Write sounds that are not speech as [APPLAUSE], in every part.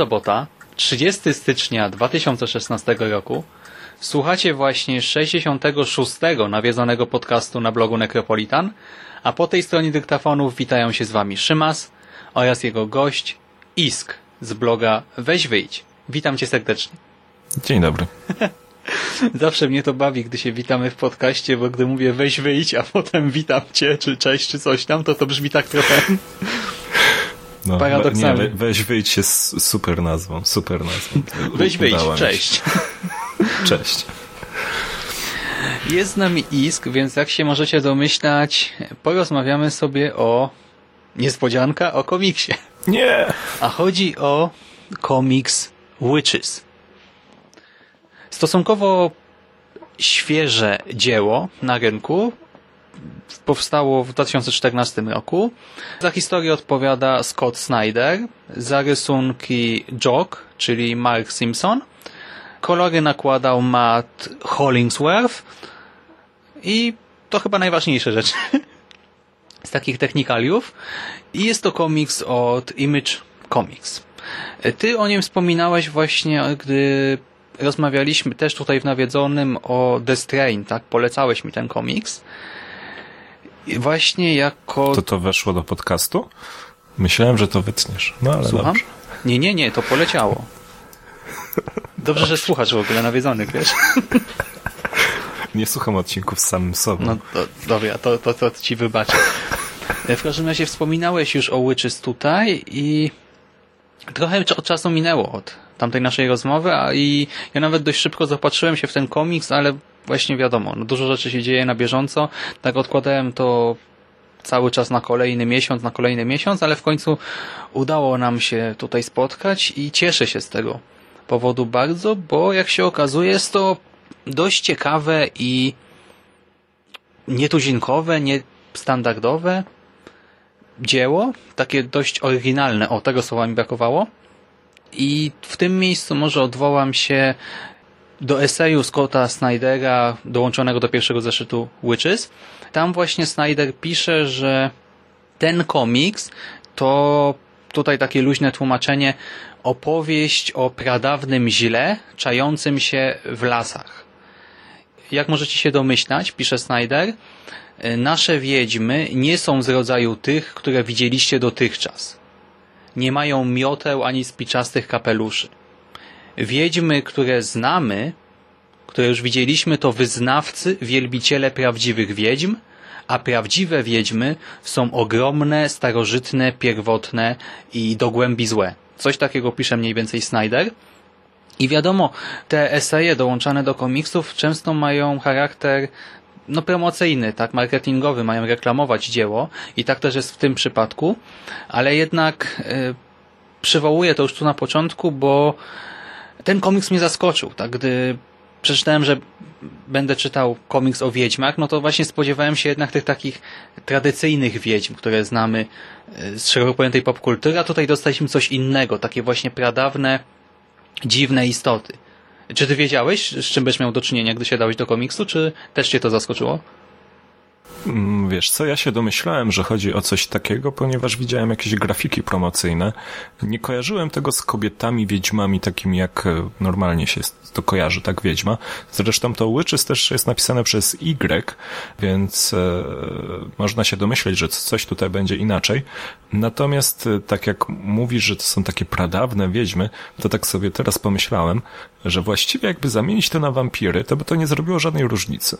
Sobota, 30 stycznia 2016 roku. Słuchacie właśnie 66. nawiedzonego podcastu na blogu Necropolitan, a po tej stronie dyktafonów witają się z Wami Szymas oraz jego gość Isk z bloga Weź Wyjdź. Witam Cię serdecznie. Dzień dobry. [LAUGHS] Zawsze mnie to bawi, gdy się witamy w podcaście, bo gdy mówię weź wyjdź, a potem witam Cię, czy cześć, czy coś tam, to to brzmi tak trochę No, Paradoksalnie. Nie, we- weź wyjdź jest super nazwą, super nazwą. weź wyjdź, się. cześć. [LAUGHS] Cześć. Jest z nami Isk, więc jak się możecie domyślać, porozmawiamy sobie o niespodzianka, o komiksie. Nie! A chodzi o komiks Witches. Stosunkowo świeże dzieło na rynku. Powstało w 2014 roku. Za historię odpowiada Scott Snyder. Za rysunki Jock, czyli Mark Simpson. Kolory nakładał Matt Hollingsworth. I to chyba najważniejsze rzeczy [LAUGHS] z takich technikaliów. I jest to komiks od Image Comics. Ty o nim wspominałeś właśnie, gdy rozmawialiśmy też tutaj w Nawiedzonym o The Strain, tak? Polecałeś mi ten komiks. Właśnie jako... To to weszło do podcastu? Myślałem, że to wytniesz. No ale Słucham? dobrze. Nie, nie, nie, to poleciało. Dobrze, że słuchasz w ogóle Nawiedzonych, wiesz? Nie słucham odcinków z samym sobą. No to, dobra, to, to, to ci wybaczę. W każdym razie wspominałeś już o Witches tutaj i trochę cza- czasu minęło od tamtej naszej rozmowy, a i ja nawet dość szybko zapatrzyłem się w ten komiks, ale właśnie wiadomo, no dużo rzeczy się dzieje na bieżąco, tak odkładałem to cały czas na kolejny miesiąc, na kolejny miesiąc, ale w końcu udało nam się tutaj spotkać i cieszę się z tego powodu bardzo, bo jak się okazuje jest to dość ciekawe i nietuzinkowe, niestandardowe dzieło, takie dość oryginalne, o tego słowa mi brakowało. I w tym miejscu może odwołam się do eseju Scotta Snydera dołączonego do pierwszego zeszytu Witches. Tam właśnie Snyder pisze, że ten komiks to tutaj takie luźne tłumaczenie opowieść o pradawnym źle czającym się w lasach. Jak możecie się domyślać, pisze Snyder, nasze wiedźmy nie są z rodzaju tych, które widzieliście dotychczas. Nie mają mioteł ani spiczastych kapeluszy. Wiedźmy, które znamy, które już widzieliśmy, to wyznawcy, wielbiciele prawdziwych wiedźm, a prawdziwe wiedźmy są ogromne, starożytne, pierwotne i do głębi złe. Coś takiego pisze mniej więcej Snyder. I wiadomo, te eseje dołączane do komiksów często mają charakter no promocyjny, tak, marketingowy, mają reklamować dzieło i tak też jest w tym przypadku, ale jednak y, przywołuję to już tu na początku, bo ten komiks mnie zaskoczył, tak, gdy przeczytałem, że będę czytał komiks o wiedźmach, no to właśnie spodziewałem się jednak tych takich tradycyjnych wiedźm, które znamy y, z szeroko pojętej popkultury, a tutaj dostaliśmy coś innego, takie właśnie pradawne, dziwne istoty. Czy ty wiedziałeś, z czym będziesz miał do czynienia, gdy się dałeś do komiksu, czy też cię to zaskoczyło? Mm, wiesz co, ja się domyślałem, że chodzi o coś takiego, ponieważ widziałem jakieś grafiki promocyjne. Nie kojarzyłem tego z kobietami wiedźmami takimi jak e, normalnie się to kojarzy, tak wiedźma. Zresztą to Witches też jest napisane przez Y, więc e, można się domyśleć, że coś tutaj będzie inaczej. Natomiast e, tak jak mówisz, że to są takie pradawne wiedźmy, to tak sobie teraz pomyślałem, że właściwie jakby zamienić to na wampiry, to by to nie zrobiło żadnej różnicy.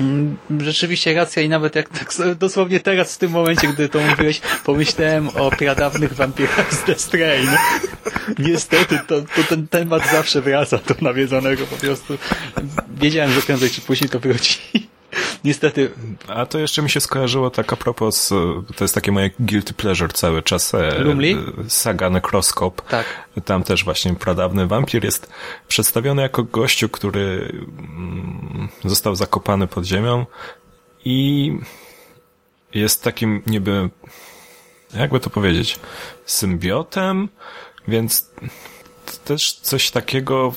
Mm, rzeczywiście racja i nawet jak tak dosłownie teraz w tym momencie, gdy to mówiłeś, pomyślałem o pradawnych wampirach z The Strain. Niestety to, to ten temat zawsze wraca do nawiedzonego po prostu. Wiedziałem, że prędzej czy później to wróci. Niestety. A to jeszcze mi się skojarzyło tak a propos, to jest takie moje guilty pleasure cały czas. E, Lumley? Saga Necroscope. Tak. Tam też właśnie pradawny wampir jest przedstawiony jako gościu, który mm, został zakopany pod ziemią i jest takim niby, jakby to powiedzieć, symbiotem, więc też coś takiego,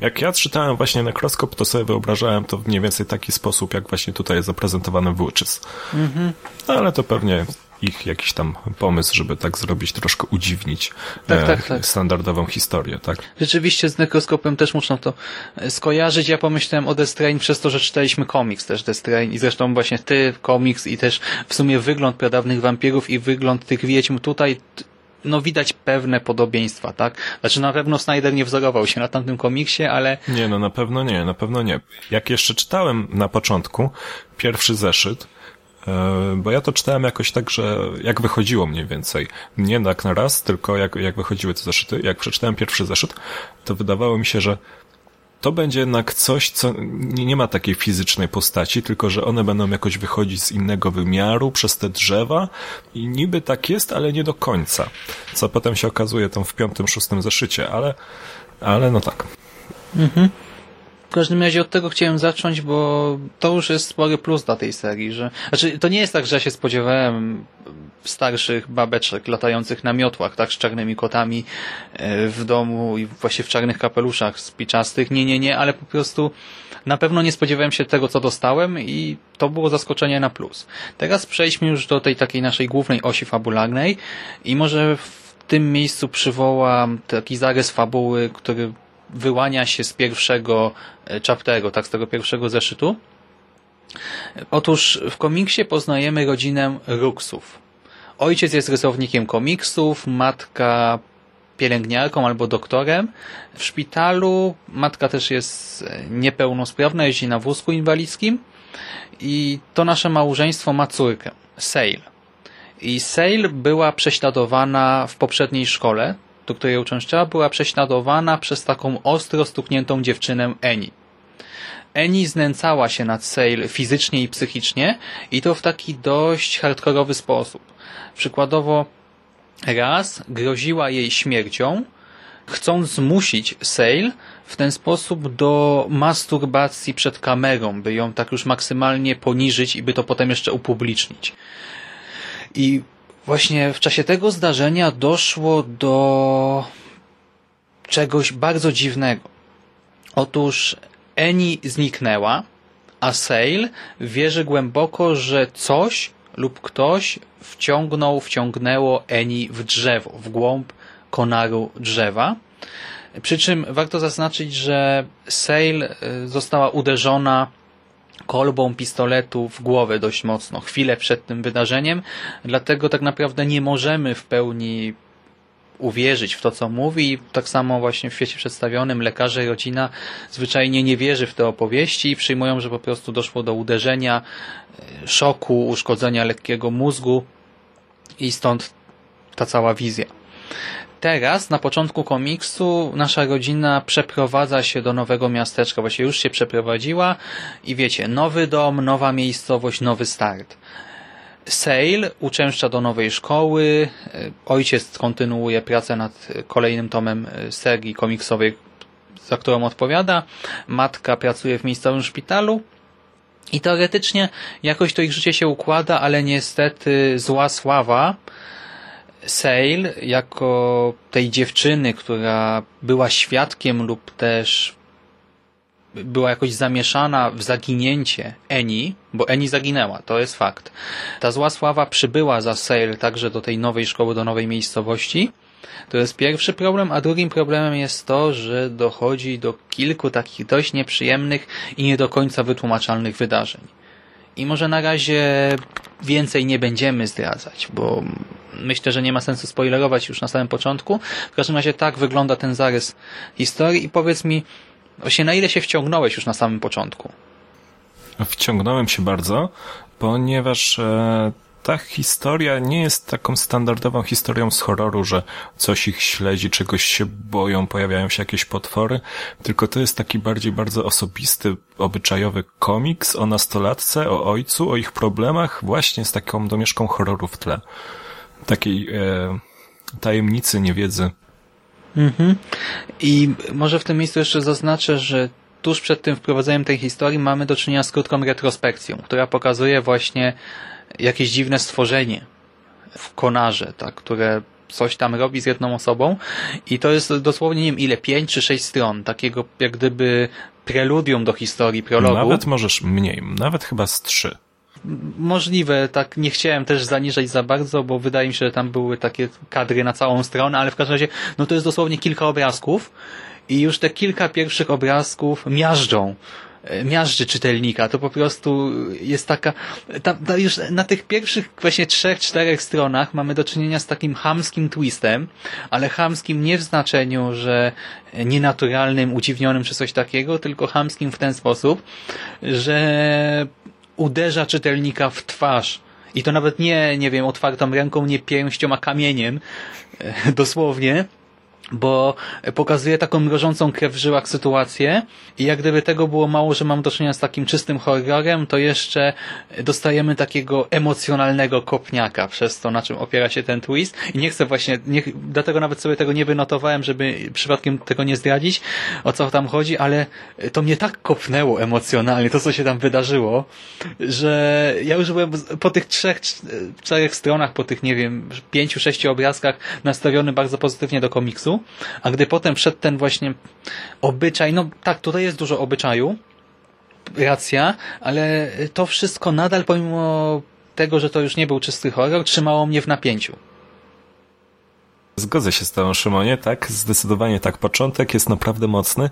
jak ja czytałem właśnie Nekroskop, to sobie wyobrażałem to w mniej więcej taki sposób, jak właśnie tutaj jest zaprezentowany w Witches. Mhm. Ale to pewnie ich jakiś tam pomysł, żeby tak zrobić, troszkę udziwnić tak, e, tak, tak. standardową historię, tak? Rzeczywiście z Nekroskopem też można to e, skojarzyć. Ja pomyślałem o The Strain przez to, że czytaliśmy komiks też The Strain i zresztą właśnie ty, komiks i też w sumie wygląd pradawnych wampirów i wygląd tych wiedźm tutaj no widać pewne podobieństwa, tak? Znaczy na pewno Snyder nie wzorował się na tamtym komiksie, ale... Nie, no na pewno nie, na pewno nie. Jak jeszcze czytałem na początku pierwszy zeszyt, e, bo ja to czytałem jakoś tak, że jak wychodziło mniej więcej, nie tak na raz, tylko jak, jak wychodziły te zeszyty, jak przeczytałem pierwszy zeszyt, to wydawało mi się, że to będzie jednak coś, co nie, ma takiej fizycznej postaci, tylko że one będą jakoś wychodzić z innego wymiaru przez te drzewa i niby tak jest, ale nie do końca. Co potem się okazuje tam w piątym, szóstym zeszycie, ale, ale no tak. Mhm. W każdym razie od tego chciałem zacząć, bo to już jest spory plus dla tej serii, że, znaczy to nie jest tak, że ja się spodziewałem starszych babeczek latających na miotłach, tak, z czarnymi kotami e, w domu i właśnie w czarnych kapeluszach spiczastych. Nie, nie, nie, ale po prostu na pewno nie spodziewałem się tego, co dostałem i to było zaskoczenie na plus. Teraz przejdźmy już do tej takiej naszej głównej osi fabularnej i może w tym miejscu przywołam taki zarys fabuły, który wyłania się z pierwszego e, chapteru, tak, z tego pierwszego zeszytu. Otóż w komiksie poznajemy rodzinę Ruxów. Ojciec jest rysownikiem komiksów, matka pielęgniarką albo doktorem. W szpitalu matka też jest niepełnosprawna, jeździ na wózku inwalidzkim i to nasze małżeństwo ma córkę, Sale. I Sale była prześladowana w poprzedniej szkole, do której uczęszczała, była prześladowana przez taką ostro stukniętą dziewczynę Eni. Eni znęcała się nad Sale fizycznie i psychicznie i to w taki dość hardkorowy sposób. Przykładowo raz groziła jej śmiercią, chcąc zmusić Sale w ten sposób do masturbacji przed kamerą, by ją tak już maksymalnie poniżyć i by to potem jeszcze upublicznić. I właśnie w czasie tego zdarzenia doszło do czegoś bardzo dziwnego. Otóż Eni zniknęła, a Sale wierzy głęboko, że coś lub ktoś wciągnął, wciągnęło Eni w drzewo, w głąb konaru drzewa. Przy czym warto zaznaczyć, że Sale została uderzona kolbą pistoletu w głowę dość mocno, chwilę przed tym wydarzeniem, dlatego tak naprawdę nie możemy w pełni uwierzyć w to, co mówi. Tak samo właśnie w świecie przedstawionym lekarze i rodzina zwyczajnie nie wierzy w te opowieści i przyjmują, że po prostu doszło do uderzenia, e, szoku, uszkodzenia lekkiego mózgu i stąd ta cała wizja. Teraz, na początku komiksu, nasza rodzina przeprowadza się do nowego miasteczka, właśnie już się przeprowadziła i wiecie, nowy dom, nowa miejscowość, nowy start. Sale uczęszcza do nowej szkoły, ojciec kontynuuje pracę nad kolejnym tomem serii komiksowej, za którą odpowiada, matka pracuje w miejscowym szpitalu. I teoretycznie jakoś to ich życie się układa, ale niestety zła sława Sale jako tej dziewczyny, która była świadkiem lub też była jakoś zamieszana w zaginięcie Eni, bo Eni zaginęła, to jest fakt. Ta zła sława przybyła za Sale także do tej nowej szkoły, do nowej miejscowości. To jest pierwszy problem, a drugim problemem jest to, że dochodzi do kilku takich dość nieprzyjemnych i nie do końca wytłumaczalnych wydarzeń. I może na razie więcej nie będziemy zdradzać, bo myślę, że nie ma sensu spoilerować już na samym początku. W każdym razie tak wygląda ten zarys historii i powiedz mi, właśnie na ile się wciągnąłeś już na samym początku? Wciągnąłem się bardzo, ponieważ e, ta historia nie jest taką standardową historią z horroru, że coś ich śledzi, czegoś się boją, pojawiają się jakieś potwory, tylko to jest taki bardziej bardzo osobisty, obyczajowy komiks o nastolatce, o ojcu, o ich problemach, właśnie z taką domieszką horroru w tle. Takiej e, tajemnicy, niewiedzy. Mhm. I może w tym miejscu jeszcze zaznaczę, że tuż przed tym wprowadzeniem tej historii mamy do czynienia z krótką retrospekcją, która pokazuje właśnie jakieś dziwne stworzenie w konarze, tak, które coś tam robi z jedną osobą i to jest dosłownie, nie wiem ile, pięć czy sześć stron, takiego jak gdyby preludium do historii, prologu. Nawet możesz mniej, nawet chyba z trzy. Możliwe, tak nie chciałem też zaniżać za bardzo, bo wydaje mi się, że tam były takie kadry na całą stronę, ale w każdym razie, no to jest dosłownie kilka obrazków i już te kilka pierwszych obrazków miażdżą miażdży czytelnika. To po prostu jest taka, już na tych pierwszych właśnie trzech, czterech stronach mamy do czynienia z takim hamskim twistem, ale hamskim nie w znaczeniu, że nienaturalnym, udziwnionym czy coś takiego, tylko hamskim w ten sposób, że uderza czytelnika w twarz. I to nawet nie, nie wiem, otwartą ręką, nie pięścią, a kamieniem, e, dosłownie, bo pokazuje taką mrożącą krew w żyłach sytuację i jak gdyby tego było mało, że mam do czynienia z takim czystym horrorem, to jeszcze dostajemy takiego emocjonalnego kopniaka przez to, na czym opiera się ten twist. I nie chcę właśnie, nie, dlatego nawet sobie tego nie wynotowałem, żeby przypadkiem tego nie zdradzić, o co tam chodzi, ale to mnie tak kopnęło emocjonalnie, to co się tam wydarzyło, że ja już byłem po tych trzech, czterech stronach, po tych, nie wiem, pięciu, sześciu obrazkach nastawiony bardzo pozytywnie do komiksu a gdy potem wszedł ten właśnie obyczaj, no tak, tutaj jest dużo obyczaju, racja, ale to wszystko nadal pomimo tego, że to już nie był czysty horror, trzymało mnie w napięciu. Zgodzę się z Tobą, Szymonie, tak, zdecydowanie tak. Początek jest naprawdę mocny.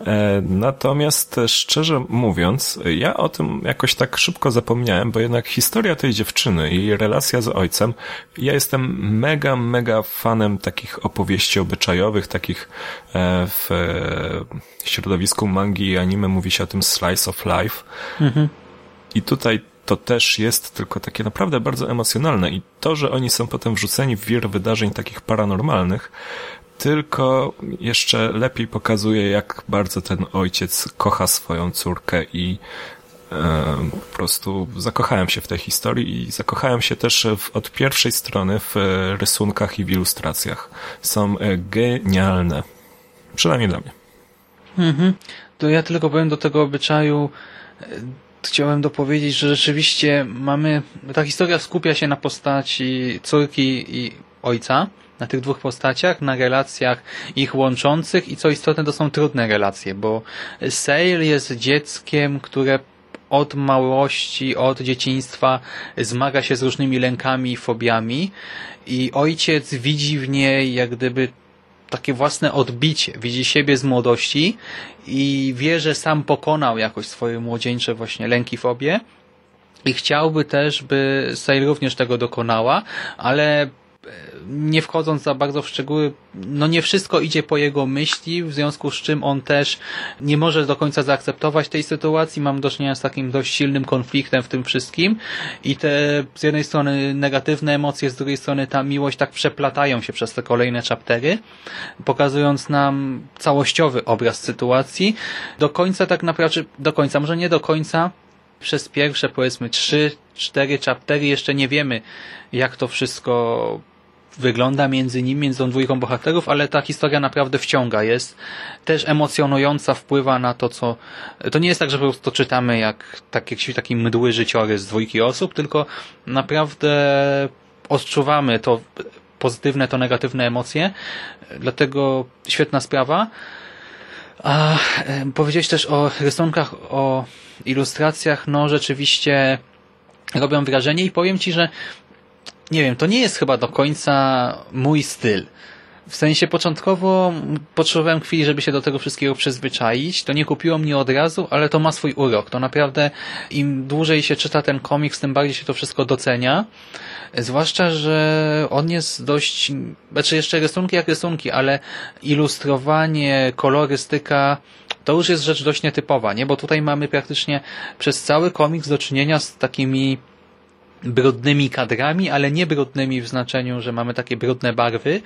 E, natomiast szczerze mówiąc, ja o tym jakoś tak szybko zapomniałem, bo jednak historia tej dziewczyny i jej relacja z ojcem, ja jestem mega, mega fanem takich opowieści obyczajowych, takich e, w środowisku mangi i anime mówi się o tym slice of life. Mhm. I tutaj to też jest tylko takie naprawdę bardzo emocjonalne i to, że oni są potem wrzuceni w wir wydarzeń takich paranormalnych, tylko jeszcze lepiej pokazuje, jak bardzo ten ojciec kocha swoją córkę i e, po prostu zakochałem się w tej historii i zakochałem się też w, od pierwszej strony w rysunkach i w ilustracjach. Są e, genialne. Przynajmniej dla mnie. Mhm. To ja tylko powiem do tego obyczaju chciałem dopowiedzieć, że rzeczywiście mamy, ta historia skupia się na postaci córki i ojca, na tych dwóch postaciach, na relacjach ich łączących i co istotne to są trudne relacje, bo Sale jest dzieckiem, które od małości, od dzieciństwa zmaga się z różnymi lękami i fobiami i ojciec widzi w niej jak gdyby takie własne odbicie, widzi siebie z młodości i wie, że sam pokonał jakoś swoje młodzieńcze właśnie lęki, fobie i chciałby też, by Sale również tego dokonała, ale nie wchodząc za bardzo w szczegóły, no nie wszystko idzie po jego myśli, w związku z czym on też nie może do końca zaakceptować tej sytuacji. Mam do czynienia z takim dość silnym konfliktem w tym wszystkim i te z jednej strony negatywne emocje, z drugiej strony ta miłość tak przeplatają się przez te kolejne chaptery, pokazując nam całościowy obraz sytuacji. Do końca tak naprawdę, do końca, może nie do końca, przez pierwsze powiedzmy trzy, cztery chaptery jeszcze nie wiemy, jak to wszystko wygląda między nimi, między tą dwójką bohaterów, ale ta historia naprawdę wciąga, jest też emocjonująca, wpływa na to, co... To nie jest tak, że po prostu czytamy jak tak, jakiś taki mdły życiory z dwójki osób, tylko naprawdę odczuwamy to pozytywne, to negatywne emocje, dlatego świetna sprawa. A powiedziałeś też o rysunkach, o ilustracjach, no rzeczywiście robią wrażenie i powiem Ci, że nie wiem, to nie jest chyba do końca mój styl. W sensie początkowo potrzebowałem chwili, żeby się do tego wszystkiego przyzwyczaić. To nie kupiło mnie od razu, ale to ma swój urok. To naprawdę im dłużej się czyta ten komiks, tym bardziej się to wszystko docenia. Zwłaszcza, że on jest dość, znaczy jeszcze rysunki jak rysunki, ale ilustrowanie, kolorystyka, to już jest rzecz dość nietypowa, nie? Bo tutaj mamy praktycznie przez cały komiks do czynienia z takimi brudnymi kadrami, ale nie brudnymi w znaczeniu, że mamy takie brudne barwy,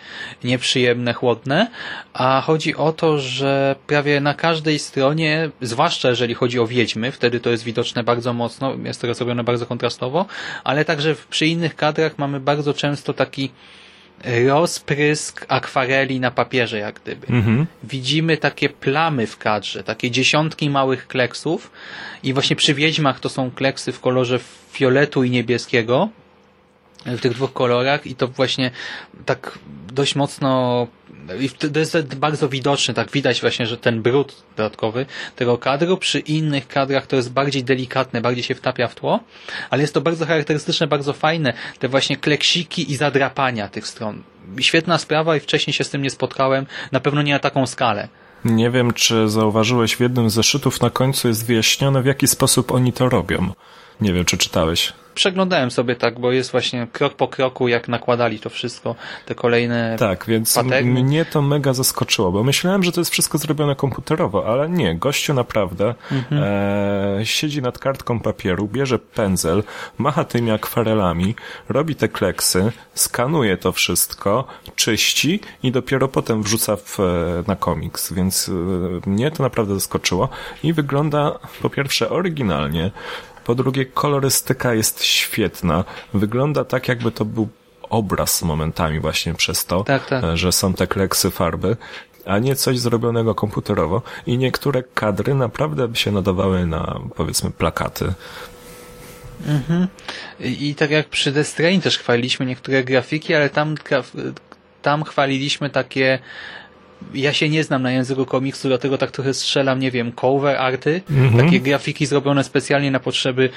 nieprzyjemne, chłodne, a chodzi o to, że prawie na każdej stronie, zwłaszcza jeżeli chodzi o wiedźmy, wtedy to jest widoczne bardzo mocno, jest to zrobione bardzo kontrastowo, ale także przy innych kadrach mamy bardzo często taki rozprysk akwareli na papierze, jak gdyby. Mhm. Widzimy takie plamy w kadrze, takie dziesiątki małych kleksów i właśnie przy Wiedźmach to są kleksy w kolorze fioletu i niebieskiego, w tych dwóch kolorach i to właśnie tak dość mocno i to jest bardzo widoczne, tak widać właśnie, że ten brud dodatkowy tego kadru przy innych kadrach to jest bardziej delikatne, bardziej się wtapia w tło, ale jest to bardzo charakterystyczne, bardzo fajne, te właśnie kleksiki i zadrapania tych stron. Świetna sprawa i wcześniej się z tym nie spotkałem, na pewno nie na taką skalę. Nie wiem, czy zauważyłeś, w jednym z zeszytów na końcu jest wyjaśnione, w jaki sposób oni to robią. Nie wiem, czy czytałeś przeglądałem sobie tak, bo jest właśnie krok po kroku, jak nakładali to wszystko, te kolejne Tak, więc paterny. mnie to mega zaskoczyło, bo myślałem, że to jest wszystko zrobione komputerowo, ale nie, gościu naprawdę mhm. e, siedzi nad kartką papieru, bierze pędzel, macha tymi akwarelami, robi te kleksy, skanuje to wszystko, czyści i dopiero potem wrzuca w, na komiks, więc e, mnie to naprawdę zaskoczyło i wygląda po pierwsze oryginalnie, po drugie, kolorystyka jest świetna. Wygląda tak, jakby to był obraz momentami właśnie przez to, tak, tak. że są te kleksy farby, a nie coś zrobionego komputerowo. I niektóre kadry naprawdę by się nadawały na, powiedzmy, plakaty. Mhm. I, tak jak przy Strain też chwaliliśmy niektóre grafiki, ale tam, tam chwaliliśmy takie ja się nie znam na języku komiksu, dlatego tak trochę strzelam, nie wiem, cover arty, mhm. takie grafiki zrobione specjalnie na potrzeby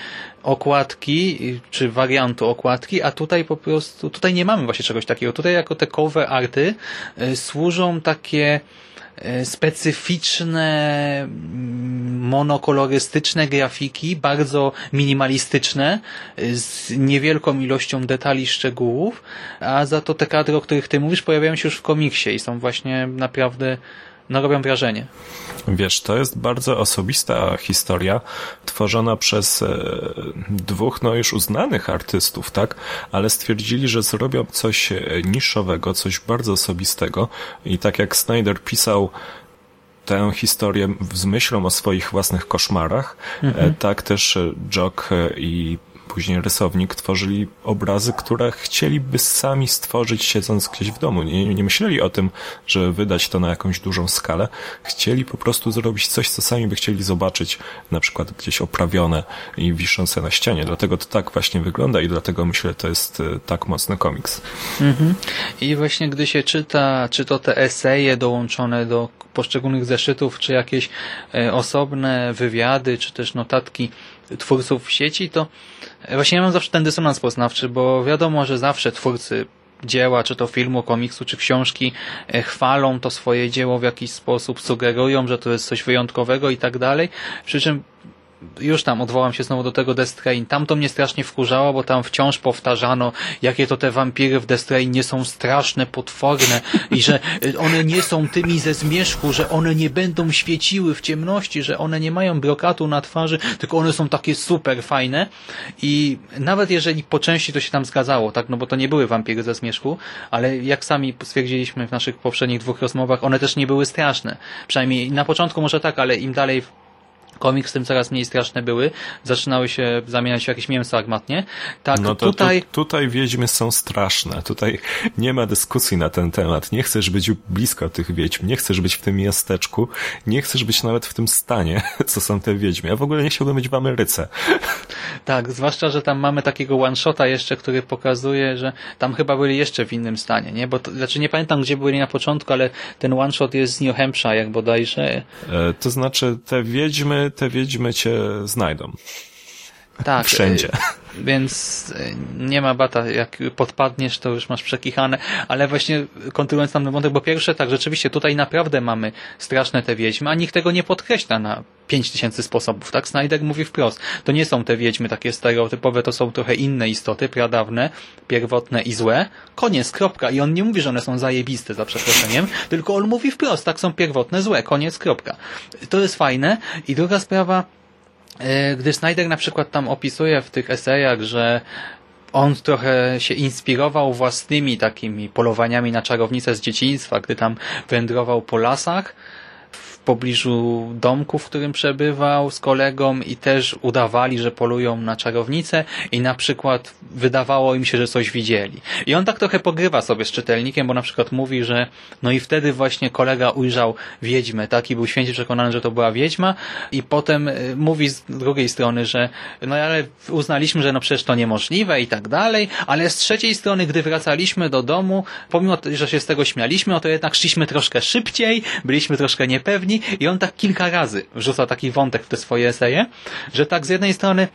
okładki, czy wariantu okładki, a tutaj po prostu, tutaj nie mamy właśnie czegoś takiego. Tutaj jako te cover arty y, służą takie specyficzne, mm, monokolorystyczne grafiki, bardzo minimalistyczne, e, z niewielką ilością detali, szczegółów, a za to te kadry, o których ty mówisz, pojawiają się już w komiksie i są właśnie naprawdę no robią wrażenie. Wiesz, to jest bardzo osobista historia, tworzona przez e, dwóch, no już uznanych artystów, tak? Ale stwierdzili, że zrobią coś e, niszowego, coś bardzo osobistego i tak jak Snyder pisał tę historię z myślą o swoich własnych koszmarach, e, mhm. tak też Jock i później rysownik tworzyli obrazy, które chcieliby sami stworzyć siedząc gdzieś w domu. Nie, nie myśleli o tym, żeby wydać to na jakąś dużą skalę. Chcieli po prostu zrobić coś, co sami by chcieli zobaczyć, na przykład gdzieś oprawione i wiszące na ścianie. Dlatego to tak właśnie wygląda i dlatego myślę, to jest e, tak mocny komiks. Mhm. I właśnie gdy się czyta, czy to te eseje dołączone do poszczególnych zeszytów, czy jakieś e, osobne wywiady, czy też notatki twórców w sieci, to właśnie ja mam zawsze ten dysonans poznawczy, bo wiadomo, że zawsze twórcy dzieła, czy to filmu, komiksu, czy książki, e, chwalą to swoje dzieło w jakiś sposób, sugerują, że to jest coś wyjątkowego i tak dalej. Przy czym już tam odwołam się znowu do tego Death Train. Tam to mnie strasznie wkurzało, bo tam wciąż powtarzano, jakie to te wampiry w Death Train nie są straszne, potworne i że y, one nie są tymi ze zmierzchu, że one nie będą świeciły w ciemności, że one nie mają brokatu na twarzy, tylko one są takie super fajne i nawet jeżeli po części to się tam zgadzało, tak, no bo to nie były wampiry ze zmierzchu, ale jak sami stwierdziliśmy w naszych poprzednich dwóch rozmowach, one też nie były straszne. Przynajmniej na początku może tak, ale im dalej komiks, tym coraz mniej straszne były. Zaczynały się zamieniać w jakieś mięso armatnie. Tak, no to tutaj... Tu, tutaj wiedźmy są straszne. Tutaj nie ma dyskusji na ten temat. Nie chcesz być blisko tych wiedźm, nie chcesz być w tym miasteczku, nie chcesz być nawet w tym stanie, [LAUGHS] co są te wiedźmy. Ja w ogóle nie chciałbym być w Ameryce. [LAUGHS] Tak, zwłaszcza, że tam mamy takiego one-shota jeszcze, który pokazuje, że tam chyba byli jeszcze w innym stanie, nie? Bo to, znaczy nie pamiętam, gdzie byli na początku, ale ten one-shot jest z New Hampshire, jak bodajże. E, to znaczy, te wiedźmy, te wiedźmy cię znajdą. Tak. Wszędzie. E, więc e, nie ma bata, jak podpadniesz, to już masz przekichane, ale właśnie kontynuując tam ten wątek, bo pierwsze tak, rzeczywiście tutaj naprawdę mamy straszne te wiedźmy, a nikt tego nie podkreśla na 5000 sposobów, tak? Snyder mówi wprost, to nie są te wiedźmy takie stereotypowe, to są trochę inne istoty, pradawne, pierwotne i złe. Koniec, kropka. I on nie mówi, że one są zajebiste, za przeproszeniem, tylko on mówi wprost, tak są pierwotne, złe, koniec, kropka. To jest fajne. I druga sprawa, gdy Snyder na przykład tam opisuje w tych esejach, że on trochę się inspirował własnymi takimi polowaniami na czarownicę z dzieciństwa, gdy tam wędrował po lasach, pobliżu domku, w którym przebywał z kolegą i też udawali, że polują na czarownicę i na przykład wydawało im się, że coś widzieli. I on tak trochę pogrywa sobie z czytelnikiem, bo na przykład mówi, że no i wtedy właśnie kolega ujrzał wiedźmę, tak, i był święcie przekonany, że to była wiedźma i potem y, mówi z drugiej strony, że no ale uznaliśmy, że no przecież to niemożliwe i tak dalej, ale z trzeciej strony, gdy wracaliśmy do domu, pomimo, że się z tego śmialiśmy, no to jednak szliśmy troszkę szybciej, byliśmy troszkę niepewni, i on tak kilka razy wrzuca taki wątek w te swoje eseje, że tak z jednej strony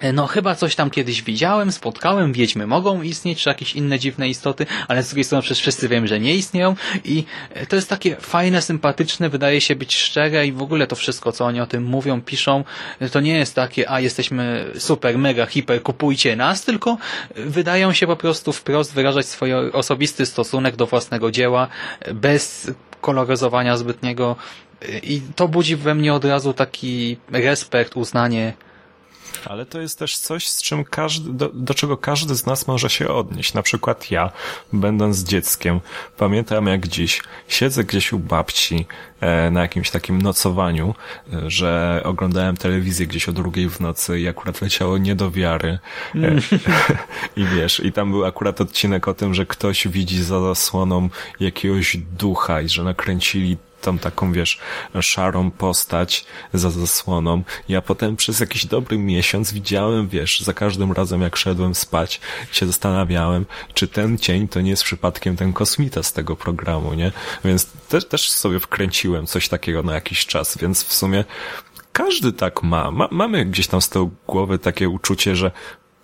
e, no chyba coś tam kiedyś widziałem, spotkałem, wiedźmy mogą istnieć, czy jakieś inne dziwne istoty, ale z drugiej strony przecież wszyscy wiemy, że nie istnieją i e, to jest takie fajne, sympatyczne, wydaje się być szczere i w ogóle to wszystko, co oni o tym mówią, piszą, e, to nie jest takie, a jesteśmy super, mega, hiper, kupujcie nas, tylko wydają się po prostu wprost wyrażać swój osobisty stosunek do własnego dzieła, bez koloryzowania zbytniego. I to budzi we mnie od razu taki respekt, uznanie ale to jest też coś, z czym każdy, do, do, czego każdy z nas może się odnieść. Na przykład ja, będąc dzieckiem, pamiętam jak dziś, siedzę gdzieś u babci e, na jakimś takim nocowaniu, e, że oglądałem telewizję gdzieś o drugiej w nocy i akurat leciało nie do wiary. E, [LAUGHS] I wiesz, i tam był akurat odcinek o tym, że ktoś widzi za zasłoną jakiegoś ducha i że nakręcili tą taką, wiesz, szarą postać za zasłoną. Ja potem przez jakiś dobry miesiąc widziałem, wiesz, za każdym razem jak szedłem spać, się zastanawiałem, czy ten cień to nie jest przypadkiem ten kosmita z tego programu, nie? Więc też, też sobie wkręciłem coś takiego na jakiś czas, więc w sumie każdy tak ma. ma. Mamy gdzieś tam z tyłu głowy takie uczucie, że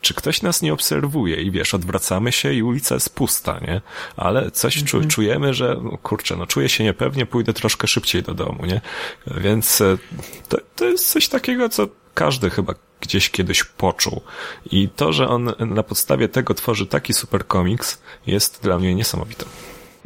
czy ktoś nas nie obserwuje i wiesz, odwracamy się i ulica jest pusta, nie? Ale coś czu, mhm. czujemy, że no, kurczę, no czuję się niepewnie, pójdę troszkę szybciej do domu, nie? Więc e, to, to jest coś takiego, co każdy chyba gdzieś kiedyś poczuł. I to, że on na podstawie tego tworzy taki super komiks, jest dla mnie niesamowite.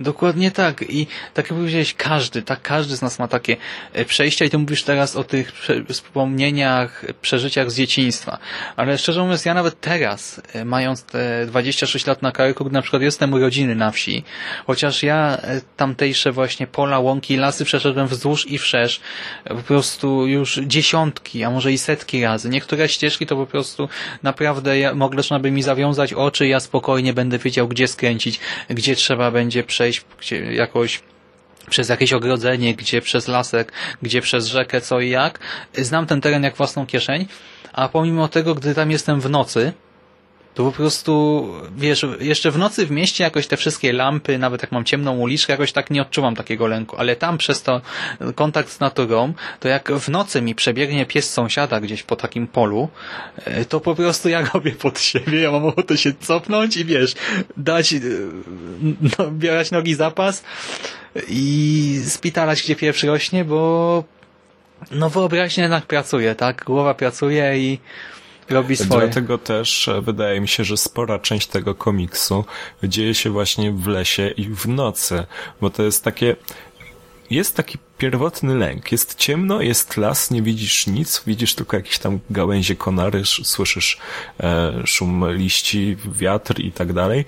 Dokładnie tak. I tak jak powiedziałeś, każdy, tak każdy z nas ma takie e, przejścia i ty mówisz teraz o tych wspomnieniach, przeżyciach z dzieciństwa. Ale szczerze mówiąc, ja nawet teraz, e, mając te 26 lat na karku, na przykład jestem urodziny na wsi, chociaż ja e, tamtejsze właśnie pola, łąki, lasy przeszedłem wzdłuż i wszerz, po prostu już dziesiątki, a może i setki razy. Niektóre ścieżki to po prostu naprawdę ja, można by mi zawiązać oczy, ja spokojnie będę wiedział, gdzie skręcić, gdzie trzeba będzie przejść przejść gdzie jakoś przez jakieś ogrodzenie, gdzie przez lasek, gdzie przez rzekę, co i jak. Znam ten teren jak własną kieszeń, a pomimo tego, gdy tam jestem w nocy, to po prostu, wiesz, jeszcze w nocy w mieście jakoś te wszystkie lampy, nawet jak mam ciemną uliczkę, jakoś tak nie odczuwam takiego lęku, ale tam przez to kontakt z naturą, to jak w nocy mi przebiegnie pies sąsiada gdzieś po takim polu, e, to po prostu ja robię pod siebie, ja mam ochotę się cofnąć i wiesz, dać, e, no, bierać nogi zapas i spitalać, gdzie pierwszy rośnie, bo no wyobraźnia jednak pracuje, tak? Głowa pracuje i robi swoje. Dlatego też e, wydaje mi się, że spora część tego komiksu dzieje się właśnie w lesie i w nocy, bo to jest takie jest taki pierwotny lęk. Jest ciemno, jest las, nie widzisz nic, widzisz tylko jakieś tam gałęzie konary, słyszysz e, szum liści, wiatr i tak dalej.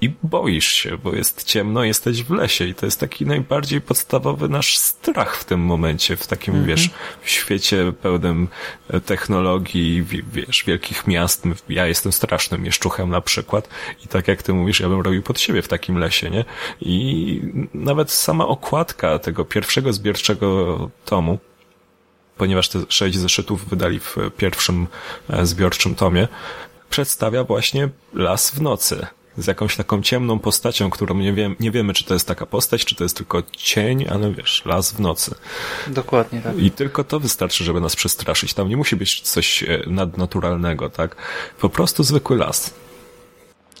I boisz się, bo jest ciemno, jesteś w lesie i to jest taki najbardziej podstawowy nasz strach w tym momencie, w takim, mm -hmm. wiesz, w świecie pełnym e, technologii, wiesz, wielkich miast. Ja jestem strasznym mieszczuchem na przykład i tak jak ty mówisz, ja bym robił pod siebie w takim lesie, nie? I nawet sama okładka tego pierwszego zbiorczego tomu, ponieważ te sześć zeszytów wydali w pierwszym e, zbiorczym tomie, przedstawia właśnie las w nocy z jakąś taką ciemną postacią, którą nie, wiem, nie wiemy, czy to jest taka postać, czy to jest tylko cień, ale wiesz, las w nocy. Dokładnie tak. I tylko to wystarczy, żeby nas przestraszyć. Tam nie musi być coś e, nadnaturalnego, tak? Po prostu zwykły las.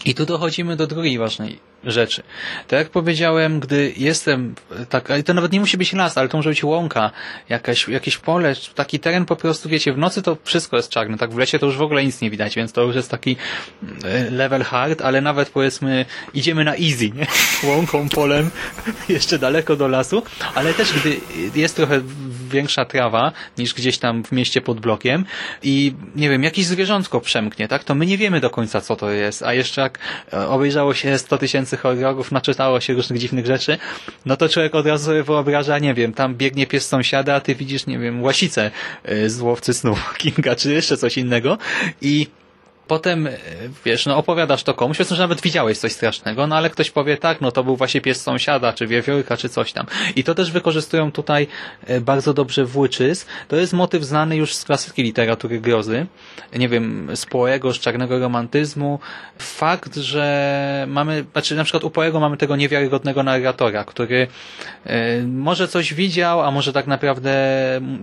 I tu dochodzimy do drugiej ważnej rzeczy. Tak jak powiedziałem, gdy jestem, tak, to nawet nie musi być las, ale to może być łąka, jakaś, jakieś pole, taki teren po prostu, wiecie, w nocy to wszystko jest czarne, tak w lesie to już w ogóle nic nie widać, więc to już jest taki e, level hard, ale nawet powiedzmy idziemy na easy, nie? [LAUGHS] Łąką, polem, [LAUGHS] jeszcze daleko do lasu, ale też gdy jest trochę większa trawa niż gdzieś tam w mieście pod blokiem i nie wiem, jakieś zwierzątko przemknie, tak? To my nie wiemy do końca co to jest, a jeszcze jak e, obejrzało się 100 tysięcy horrorów, naczytało się różnych dziwnych rzeczy, no to człowiek od razu wyobraża, nie wiem, tam biegnie pies sąsiada, a ty widzisz, nie wiem, łasicę e, z łowcy snów [LAUGHS] Kinga, czy jeszcze coś innego. I Potem, e, wiesz, no opowiadasz to komuś, powiedzmy, że nawet widziałeś coś strasznego, no ale ktoś powie tak, no to był właśnie pies sąsiada, czy wiewiórka, czy coś tam. I to też wykorzystują tutaj e, bardzo dobrze w Witches. To jest motyw znany już z klasyki literatury grozy. Nie wiem, z Poego, z czarnego romantyzmu. Fakt, że mamy, znaczy na przykład u Poego mamy tego niewiarygodnego narratora, który e, może coś widział, a może tak naprawdę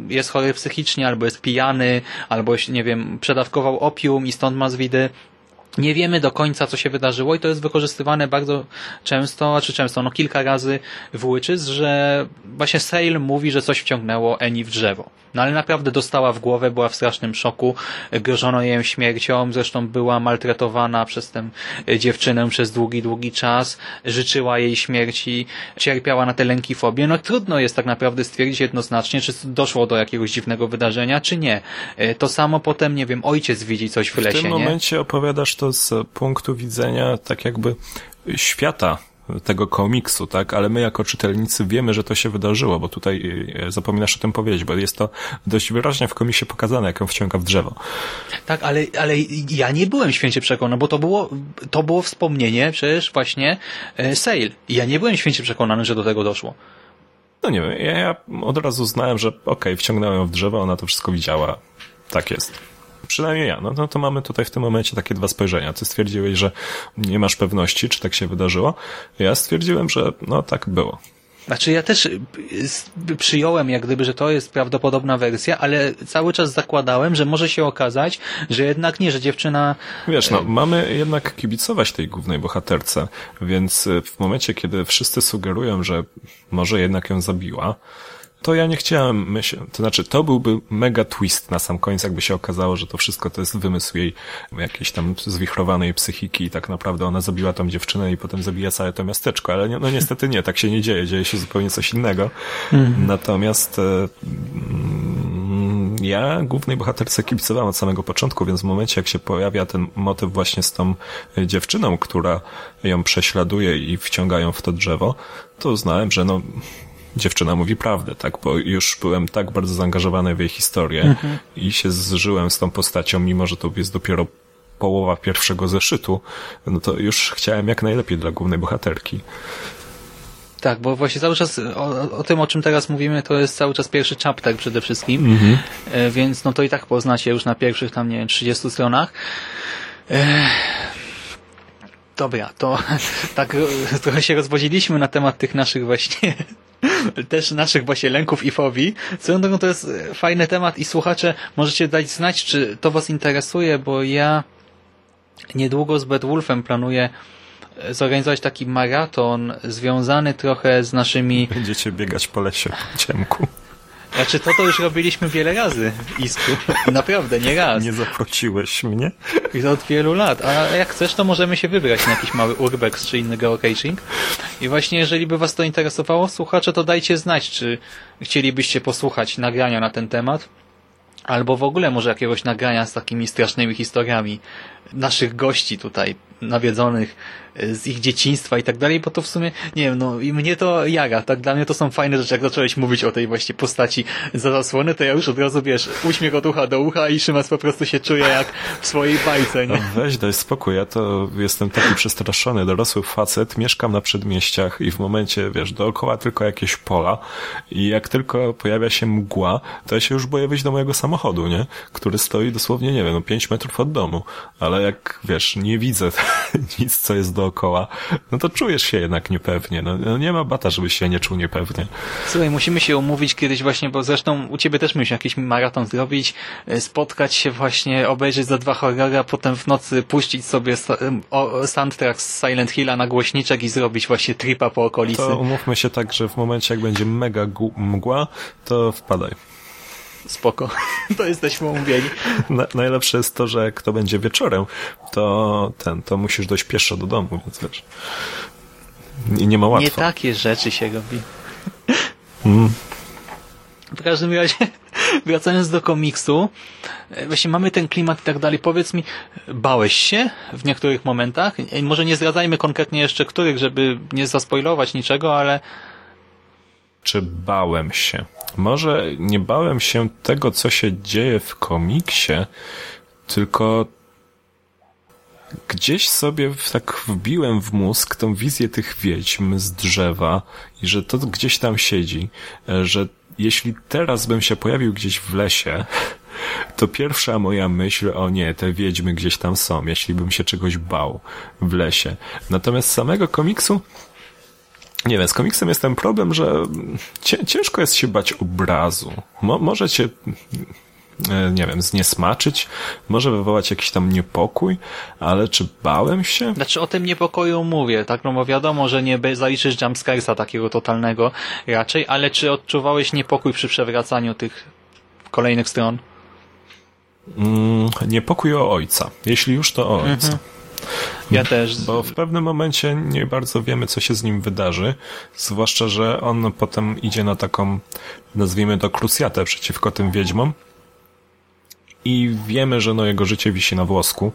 jest chory psychicznie, albo jest pijany, albo, nie wiem, przedawkował opium i stąd ma z widy nie wiemy do końca, co się wydarzyło i to jest wykorzystywane bardzo często, czy często, no kilka razy w Witches, że właśnie Sale mówi, że coś wciągnęło Eni w drzewo. No ale naprawdę dostała w głowę, była w strasznym szoku, grożono jej śmiercią, zresztą była maltretowana przez tę dziewczynę przez długi, długi czas, życzyła jej śmierci, cierpiała na te lęki fobie. No trudno jest tak naprawdę stwierdzić jednoznacznie, czy doszło do jakiegoś dziwnego wydarzenia, czy nie. To samo potem, nie wiem, ojciec widzi coś w lesie, W tym nie? momencie opowiadasz to z punktu widzenia tak jakby świata tego komiksu, tak? Ale my jako czytelnicy wiemy, że to się wydarzyło, bo tutaj e, zapominasz o tym powiedzieć, bo jest to dość wyraźnie w komiksie pokazane, jak ją wciąga w drzewo. Tak, ale, ale ja nie byłem święcie przekonany, bo to było, to było wspomnienie przecież właśnie e, Sale. Ja nie byłem święcie przekonany, że do tego doszło. No nie wiem, ja, ja od razu znałem, że okej, okay, wciągnąłem ją w drzewo, ona to wszystko widziała. Tak jest przynajmniej ja, no, no to mamy tutaj w tym momencie takie dwa spojrzenia. Ty stwierdziłeś, że nie masz pewności, czy tak się wydarzyło. Ja stwierdziłem, że no tak było. Znaczy ja też y, przyjąłem jak gdyby, że to jest prawdopodobna wersja, ale cały czas zakładałem, że może się okazać, że jednak nie, że dziewczyna... Wiesz, no, mamy jednak kibicować tej głównej bohaterce, więc y, w momencie, kiedy wszyscy sugerują, że może jednak ją zabiła, to ja nie chciałem myśleć, to znaczy to byłby mega twist na sam koniec, jakby się okazało, że to wszystko to jest wymysł jej jakiejś tam zwichrowanej psychiki i tak naprawdę ona zabiła tą dziewczynę i potem zabija całe to miasteczko, ale no niestety nie, tak się nie dzieje, dzieje się zupełnie coś innego. Mhm. Natomiast e, mm, ja głównej bohaterce kibicowałem od samego początku, więc w momencie jak się pojawia ten motyw właśnie z tą dziewczyną, która ją prześladuje i wciąga ją w to drzewo, to uznałem, że no dziewczyna mówi prawdę, tak? Bo już byłem tak bardzo zaangażowany w jej historię mhm. i się zżyłem z tą postacią, mimo że to jest dopiero połowa pierwszego zeszytu, no to już chciałem jak najlepiej dla głównej bohaterki. Tak, bo właśnie cały czas o, o, tym, o czym teraz mówimy, to jest cały czas pierwszy chapter przede wszystkim, mhm. e, więc no to i tak poznacie już na pierwszych tam, nie wiem, 30 stronach. E, dobra, to [LAUGHS] tak trochę się rozwodziliśmy na temat tych naszych właśnie [LAUGHS] też naszych właśnie lęków i fobii. Swoją drogą to jest e, fajny temat i słuchacze możecie dać znać, czy to Was interesuje, bo ja niedługo z Wolfem planuję e, zorganizować taki maraton związany trochę z naszymi... Będziecie biegać po lesie po ciemku. Znaczy to to już robiliśmy wiele razy w Isku. Naprawdę, nie raz. Nie zaprosiłeś mnie? I to od wielu lat. A jak chcesz, to możemy się wybrać na jakiś mały urbex czy inny geocaching. I właśnie jeżeli by was to interesowało, słuchacze, to dajcie znać, czy chcielibyście posłuchać nagrania na ten temat. Albo w ogóle może jakiegoś nagrania z takimi strasznymi historiami naszych gości tutaj nawiedzonych z ich dzieciństwa i tak dalej, bo to w sumie, nie wiem, no i mnie to jaga, tak dla mnie to są fajne rzeczy, jak zacząłeś mówić o tej właśnie postaci za zasłony, to ja już od razu, wiesz, uśmiech od ucha do ucha i Szymas po prostu się czuje jak w swojej bajce, nie? No weź, daj spokój, ja to jestem taki przestraszony, dorosły facet, mieszkam na przedmieściach i w momencie, wiesz, dookoła tylko jakieś pola i jak tylko pojawia się mgła, to ja się już boję wyjść do mojego samochodu, nie? Który stoi dosłownie, nie wiem, no 5 metrów od domu, ale jak, wiesz, nie widzę [LAUGHS] nic, co jest dookoła, no to czujesz się jednak niepewnie, no, no nie ma bata, żebyś się nie czuł niepewnie. Słuchaj, musimy się umówić kiedyś właśnie, bo zresztą u ciebie też musimy jakiś maraton zrobić, e, spotkać się właśnie, obejrzeć za dwa horrory, a potem w nocy puścić sobie soundtrack z Silent Hilla na głośniczek i zrobić właśnie tripa po okolicy. To umówmy się tak, że w momencie jak będzie mega mgła, to wpadaj. Spoko. [LAUGHS] To jesteśmy umówieni. Na, najlepsze jest to, że jak to będzie wieczorem, to ten, to musisz dojść pieszo do domu, więc wiesz. I nie ma łatwo. Nie takie rzeczy się robi. Mm. W każdym razie, [LAUGHS] wracając do komiksu, e, właśnie mamy ten klimat i tak dalej. Powiedz mi, bałeś się w niektórych momentach? Może nie zdradzajmy konkretnie jeszcze których, żeby nie zaspoilować niczego, ale... Czy bałem się? Może nie bałem się tego, co się dzieje w komiksie, tylko gdzieś sobie tak wbiłem w mózg tą wizję tych wiedźm z drzewa i że to gdzieś tam siedzi, e, że jeśli teraz bym się pojawił gdzieś w lesie, [LAUGHS] to pierwsza moja myśl, o nie, te wiedźmy gdzieś tam są, jeśli bym się czegoś bał w lesie. Natomiast samego komiksu, nie wiem, z komiksem jest ten problem, że ciężko jest się bać obrazu. Mo może cię E, nie wiem, zniesmaczyć, może wywołać jakiś tam niepokój, ale czy bałem się? Znaczy o tym niepokoju mówię, tak, no bo wiadomo, że nie zaliczysz jumpscaresa takiego totalnego raczej, ale czy odczuwałeś niepokój przy przewracaniu tych kolejnych stron? Mm, niepokój o ojca. Jeśli już, to o ojca. Mhm. Ja też. Bo w pewnym momencie nie bardzo wiemy, co się z nim wydarzy. Zwłaszcza, że on potem idzie na taką, nazwijmy to, krucjatę przeciwko tym wiedźmom i wiemy, że no jego życie wisi na włosku,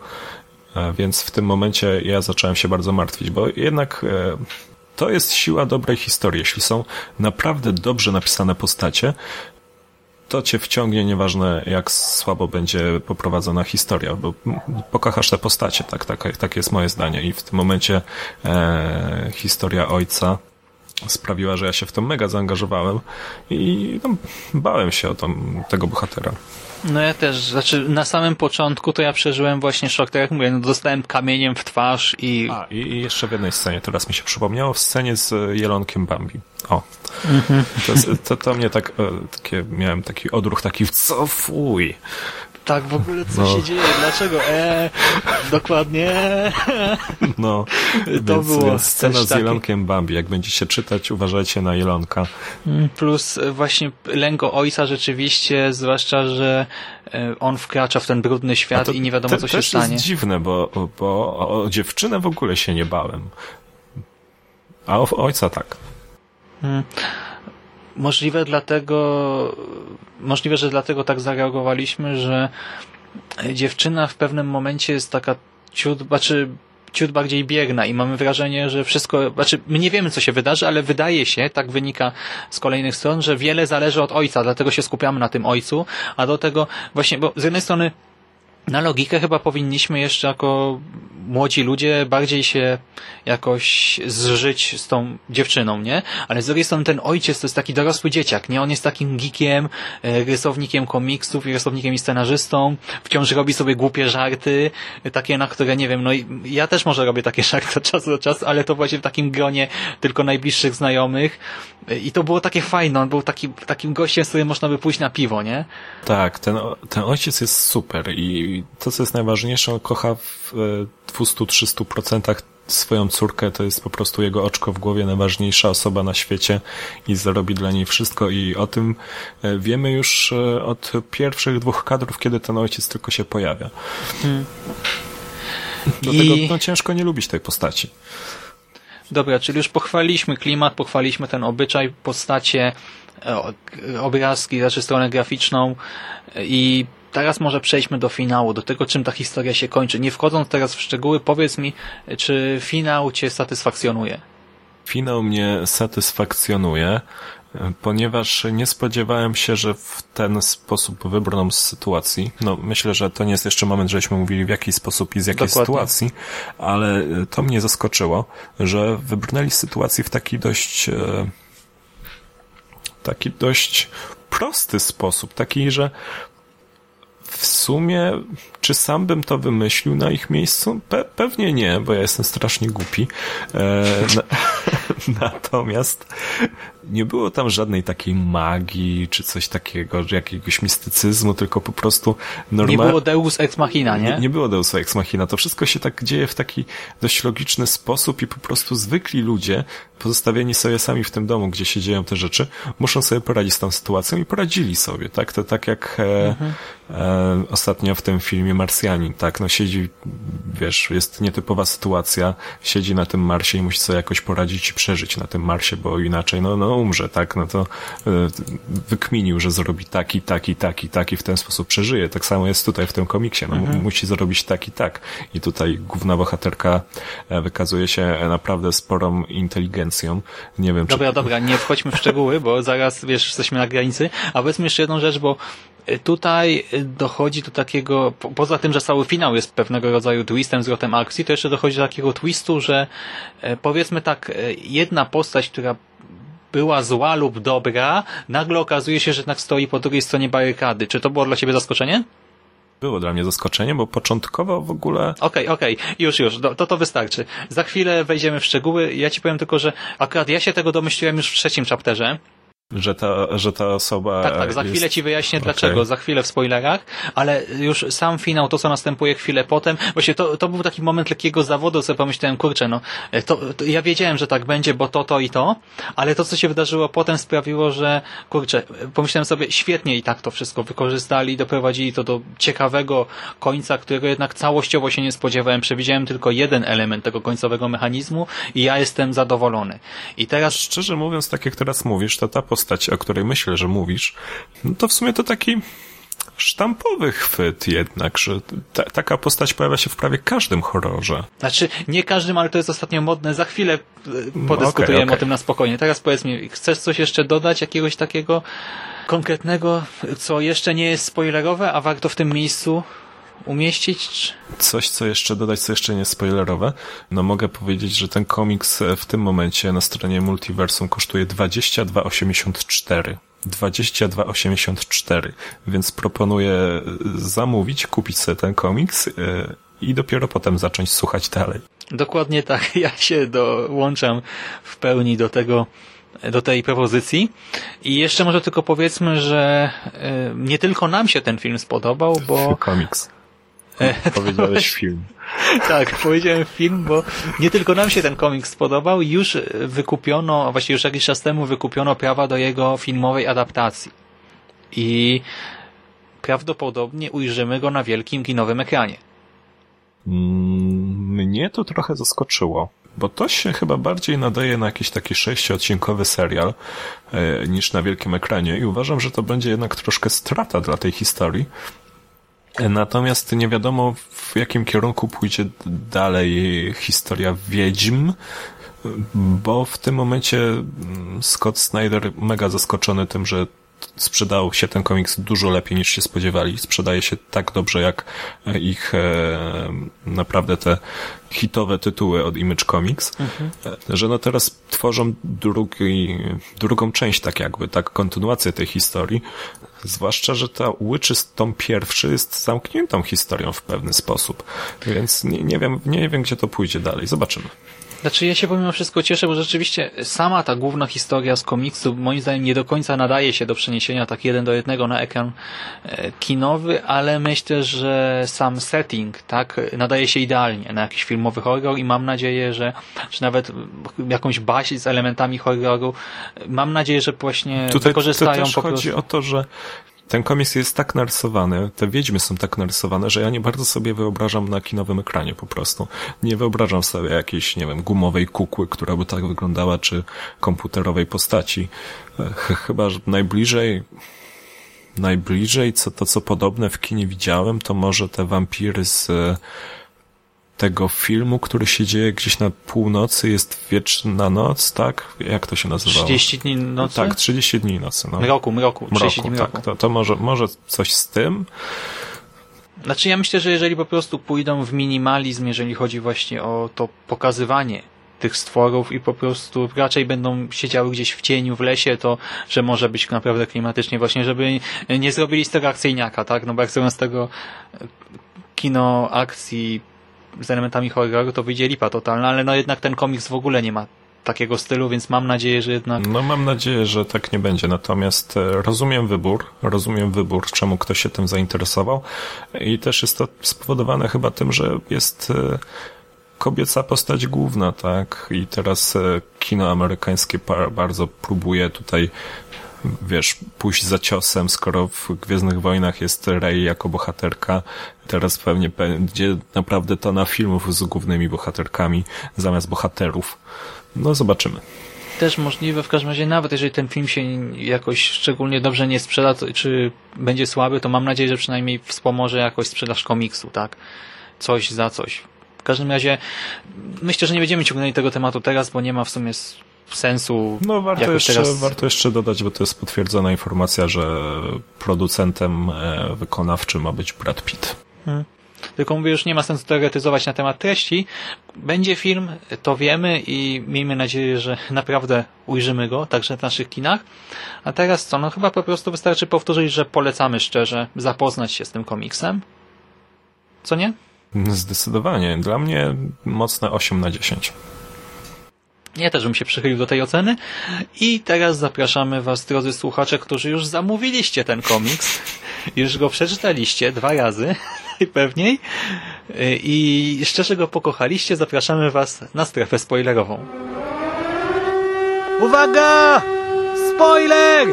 e, więc w tym momencie ja zacząłem się bardzo martwić, bo jednak e, to jest siła dobrej historii. Jeśli są naprawdę dobrze napisane postacie, to cię wciągnie, nieważne jak słabo będzie poprowadzona historia, bo pokochasz te postacie, tak, tak, tak jest moje zdanie. I w tym momencie e, historia ojca sprawiła, że ja się w to mega zaangażowałem i no, bałem się o tam, tego bohatera. No ja też, znaczy na samym początku to ja przeżyłem właśnie szok, tak jak mówię, no dostałem kamieniem w twarz i... A, i jeszcze w jednej scenie, teraz mi się przypomniało, w scenie z Jelonkiem Bambi. O. Mhm. To, to, to mnie tak, e, takie, miałem taki odruch taki, co fuj tak, w ogóle co no. się dzieje, dlaczego, e, dokładnie. [LAUGHS] No, to więc, było więc scena z Jelonkiem Bambi, jak będziecie czytać, uważajcie na Jelonka. Mm, plus właśnie lęk ojca rzeczywiście, zwłaszcza, że e, on wkracza w ten brudny świat i nie wiadomo, te, co się stanie. To jest dziwne, bo, bo o dziewczynę w ogóle się nie bałem. A o ojca tak. Hmm. Możliwe dlatego, możliwe, że dlatego tak zareagowaliśmy, że dziewczyna w pewnym momencie jest taka ciut, znaczy ciut bardziej bierna i mamy wrażenie, że wszystko, znaczy my nie wiemy co się wydarzy, ale wydaje się, tak wynika z kolejnych stron, że wiele zależy od ojca, dlatego się skupiamy na tym ojcu, a do tego właśnie, bo z jednej strony na logikę chyba powinniśmy jeszcze jako młodzi ludzie bardziej się jakoś zżyć z tą dziewczyną, nie? Ale z drugiej strony ten ojciec to jest taki dorosły dzieciak, nie? On jest takim geekiem, e, rysownikiem komiksów i rysownikiem i scenarzystą, wciąż robi sobie głupie żarty, takie, na które nie wiem, no i ja też może robię takie [LAUGHS] żarty od czasu do czasu, ale to właśnie w takim gronie tylko najbliższych znajomych i to było takie fajne, on był taki, takim gościem, z którym można by pójść na piwo, nie? Tak, ten, ten ojciec jest super i to, co jest najważniejsze, on kocha w 200-300% e, swoją córkę, to jest po prostu jego oczko w głowie, najważniejsza osoba na świecie i zrobi dla niej wszystko i o tym e, wiemy już e, od pierwszych dwóch kadrów, kiedy ten ojciec tylko się pojawia. Hmm. Dlatego I... no, ciężko nie lubić tej postaci. Dobra, czyli już pochwaliśmy klimat, pochwaliśmy ten obyczaj, postacie, obrazki, znaczy stronę graficzną i teraz może przejdźmy do finału, do tego, czym ta historia się kończy. Nie wchodząc teraz w szczegóły, powiedz mi, czy finał cię satysfakcjonuje? Finał mnie satysfakcjonuje, ponieważ nie spodziewałem się, że w ten sposób wybrną z sytuacji. No, myślę, że to nie jest jeszcze moment, żeśmy mówili w jaki sposób i z jakiej Dokładnie. sytuacji, ale to mnie zaskoczyło, że wybrnęli z sytuacji w taki dość, e, taki dość prosty sposób, taki, że w sumie, czy sam bym to wymyślił na ich miejscu? Pe pewnie nie, bo ja jestem strasznie głupi. E, na [LAUGHS] natomiast nie było tam żadnej takiej magii, czy coś takiego, jakiegoś mistycyzmu, tylko po prostu normalnie... Nie było Deus Ex Machina, nie? Nie, nie było Deus Ex Machina. To wszystko się tak dzieje w taki dość logiczny sposób i po prostu zwykli ludzie, pozostawieni sobie sami w tym domu, gdzie się dzieją te rzeczy, muszą sobie poradzić z tą sytuacją i poradzili sobie, tak? To tak jak e, Mhm. e, ostatnio w tym filmie Marsjanin, tak? No siedzi, wiesz, jest nietypowa sytuacja, siedzi na tym Marsie i musi sobie jakoś poradzić i przeżyć na tym Marsie, bo inaczej, no, no umrze, tak? No to e, wykminił, że zrobi taki, taki, taki, taki, w ten sposób przeżyje. Tak samo jest tutaj w tym komiksie, no Mhm. musi zrobić tak i tak. I tutaj główna bohaterka e, wykazuje się naprawdę sporą inteligencją. Nie wiem, Dobra, czy... dobra, nie wchodźmy w szczegóły, bo zaraz, wiesz, jesteśmy na granicy. A powiedzmy jeszcze jedną rzecz, bo tutaj dochodzi do takiego, po- poza tym, że cały finał jest pewnego rodzaju twistem, zwrotem akcji, to jeszcze dochodzi do takiego twistu, że e, powiedzmy tak, e, jedna postać, która była zła lub dobra, nagle okazuje się, że jednak stoi po drugiej stronie barykady. Czy to było dla ciebie zaskoczenie? Było dla mnie zaskoczenie, bo początkowo w ogóle Okej, okej, już, już, do, to to wystarczy. Za chwilę wejdziemy w szczegóły. Ja ci powiem tylko, że akurat ja się tego domyśliłem już w trzecim chapterze. Że ta, że ta osoba. Tak, tak, za jest... chwilę ci wyjaśnię Okej. dlaczego, za chwilę w spoilerach, ale już sam finał, to co następuje chwilę potem, właśnie to, to był taki moment lekkiego zawodu, sobie pomyślałem, kurczę, no, to, to ja wiedziałem, że tak będzie, bo to, to i to, ale to co się wydarzyło potem sprawiło, że, kurczę, pomyślałem sobie, świetnie i tak to wszystko wykorzystali, doprowadzili to do ciekawego końca, którego jednak całościowo się nie spodziewałem, przewidziałem tylko jeden element tego końcowego mechanizmu i ja jestem zadowolony. I teraz Szczerze mówiąc, tak jak teraz mówisz, to ta postać, o której myślę, że mówisz, no to w sumie to taki sztampowy chwyt jednak, że ta, taka postać pojawia się w prawie każdym horrorze. Znaczy, nie każdym, ale to jest ostatnio modne. Za chwilę e, podyskutujemy okej, okej. o tym na spokojnie. Teraz powiedz mi, chcesz coś jeszcze dodać, jakiegoś takiego konkretnego, co jeszcze nie jest spoilerowe, a warto w tym miejscu umieścić? Coś, co jeszcze dodać, co jeszcze nie spoilerowe, no mogę powiedzieć, że ten komiks e, w tym momencie na stronie Multiversum kosztuje 22,84. 22,84, więc proponuję e, zamówić, kupić sobie ten komiks e, i dopiero potem zacząć słuchać dalej. Dokładnie tak. [LAUGHS] Ja się dołączam w pełni do tego, do tej propozycji. I jeszcze może tylko powiedzmy, że nie tylko nam się ten film spodobał, bo [LAUGHS] Komiks. [LAUGHS] Powiedziałeś film. [LAUGHS] Tak, powiedziałem film, bo nie tylko nam się ten komiks spodobał, już wykupiono, właściwie już jakiś czas temu wykupiono prawa do jego filmowej adaptacji. I prawdopodobnie ujrzymy go na wielkim kinowym ekranie. Mm, Mnie to trochę zaskoczyło, bo to się chyba bardziej nadaje na jakiś taki sześciodcinkowy serial e, niż na wielkim ekranie i uważam, że to będzie jednak troszkę strata dla tej historii. Natomiast nie wiadomo w jakim kierunku pójdzie dalej historia Wiedźm, bo w tym momencie mm, Scott Snyder mega zaskoczony tym, że sprzedał się ten komiks dużo lepiej niż się spodziewali. Sprzedaje się tak dobrze jak e, ich e, naprawdę te hitowe tytuły od Image Comics, e, że no teraz tworzą drugi, drugą część tak jakby, tak kontynuację tej historii. Zwłaszcza, że ta Witches tom pierwszy jest zamkniętą historią w pewny sposób. Więc nie, nie wiem, nie wiem gdzie to pójdzie dalej. Zobaczymy. Znaczy ja się pomimo wszystko cieszę, bo rzeczywiście sama ta główna historia z komiksu moim zdaniem nie do końca nadaje się do przeniesienia tak jeden do jednego na ekran e, kinowy, ale myślę, że sam setting tak nadaje się idealnie na jakiś filmowy horror i mam nadzieję, że czy nawet jakąś baś z elementami horroru, mam nadzieję, że właśnie Tutaj wykorzystają to też po chodzi prostu o to, że ten komiks jest tak narysowany, te wiedźmy są tak narysowane, że ja nie bardzo sobie wyobrażam na kinowym ekranie po prostu. Nie wyobrażam sobie jakiejś, nie wiem, gumowej kukły, która by tak wyglądała, czy komputerowej postaci. Ch- Chyba, że najbliżej najbliżej, co to co podobne w kinie widziałem, to może te wampiry z tego filmu, który się dzieje gdzieś na północy, jest Wieczna Noc, tak? Jak to się nazywało? 30 dni nocy? Tak, 30 dni nocy. No. Mroku, mroku. 30 mroku, dni tak. mroku. To, to może, może coś z tym? Znaczy ja myślę, że jeżeli po prostu pójdą w minimalizm, jeżeli chodzi właśnie o to pokazywanie tych stworów i po prostu raczej będą siedziały gdzieś w cieniu, w lesie, to że może być naprawdę klimatycznie właśnie, żeby nie zrobili z tego akcyjniaka, tak? No bo jak zrobią z tego kino akcji z elementami horroru, to wyjdzie lipa totalna, ale no jednak ten komiks w ogóle nie ma takiego stylu, więc mam nadzieję, że jednak... No mam nadzieję, że tak nie będzie, natomiast e, rozumiem wybór, rozumiem wybór, czemu ktoś się tym zainteresował i też jest to spowodowane chyba tym, że jest e, kobieca postać główna, tak? I teraz e, kino amerykańskie bardzo próbuje tutaj wiesz, pójść za ciosem, skoro w Gwiezdnych Wojnach jest Rey jako bohaterka, teraz pewnie będzie naprawdę to na filmów z głównymi bohaterkami zamiast bohaterów. No zobaczymy. Też możliwe, w każdym razie nawet jeżeli ten film się jakoś szczególnie dobrze nie sprzeda, czy będzie słaby, to mam nadzieję, że przynajmniej wspomoże jakoś sprzedaż komiksu, tak? Coś za coś. W każdym razie myślę, że nie będziemy ciągnęli tego tematu teraz, bo nie ma w sumie sensu. No warto jeszcze, teraz... warto jeszcze dodać, bo to jest potwierdzona informacja, że producentem e, wykonawczym ma być Brad Pitt. Hmm. Tylko mówię, już nie ma sensu teoretyzować na temat treści. Będzie film, to wiemy i miejmy nadzieję, że naprawdę ujrzymy go, także w naszych kinach. A teraz co? No chyba po prostu wystarczy powtórzyć, że polecamy szczerze zapoznać się z tym komiksem. Co nie? Zdecydowanie. Dla mnie mocne 8 na 10. Ja też bym się przychylił do tej oceny. I teraz zapraszamy Was, drodzy słuchacze, którzy już zamówiliście ten komiks, już go przeczytaliście dwa razy, [LAUGHS] najpewniej, i szczerze go pokochaliście, zapraszamy Was na strefę spoilerową. Uwaga! Spoiler!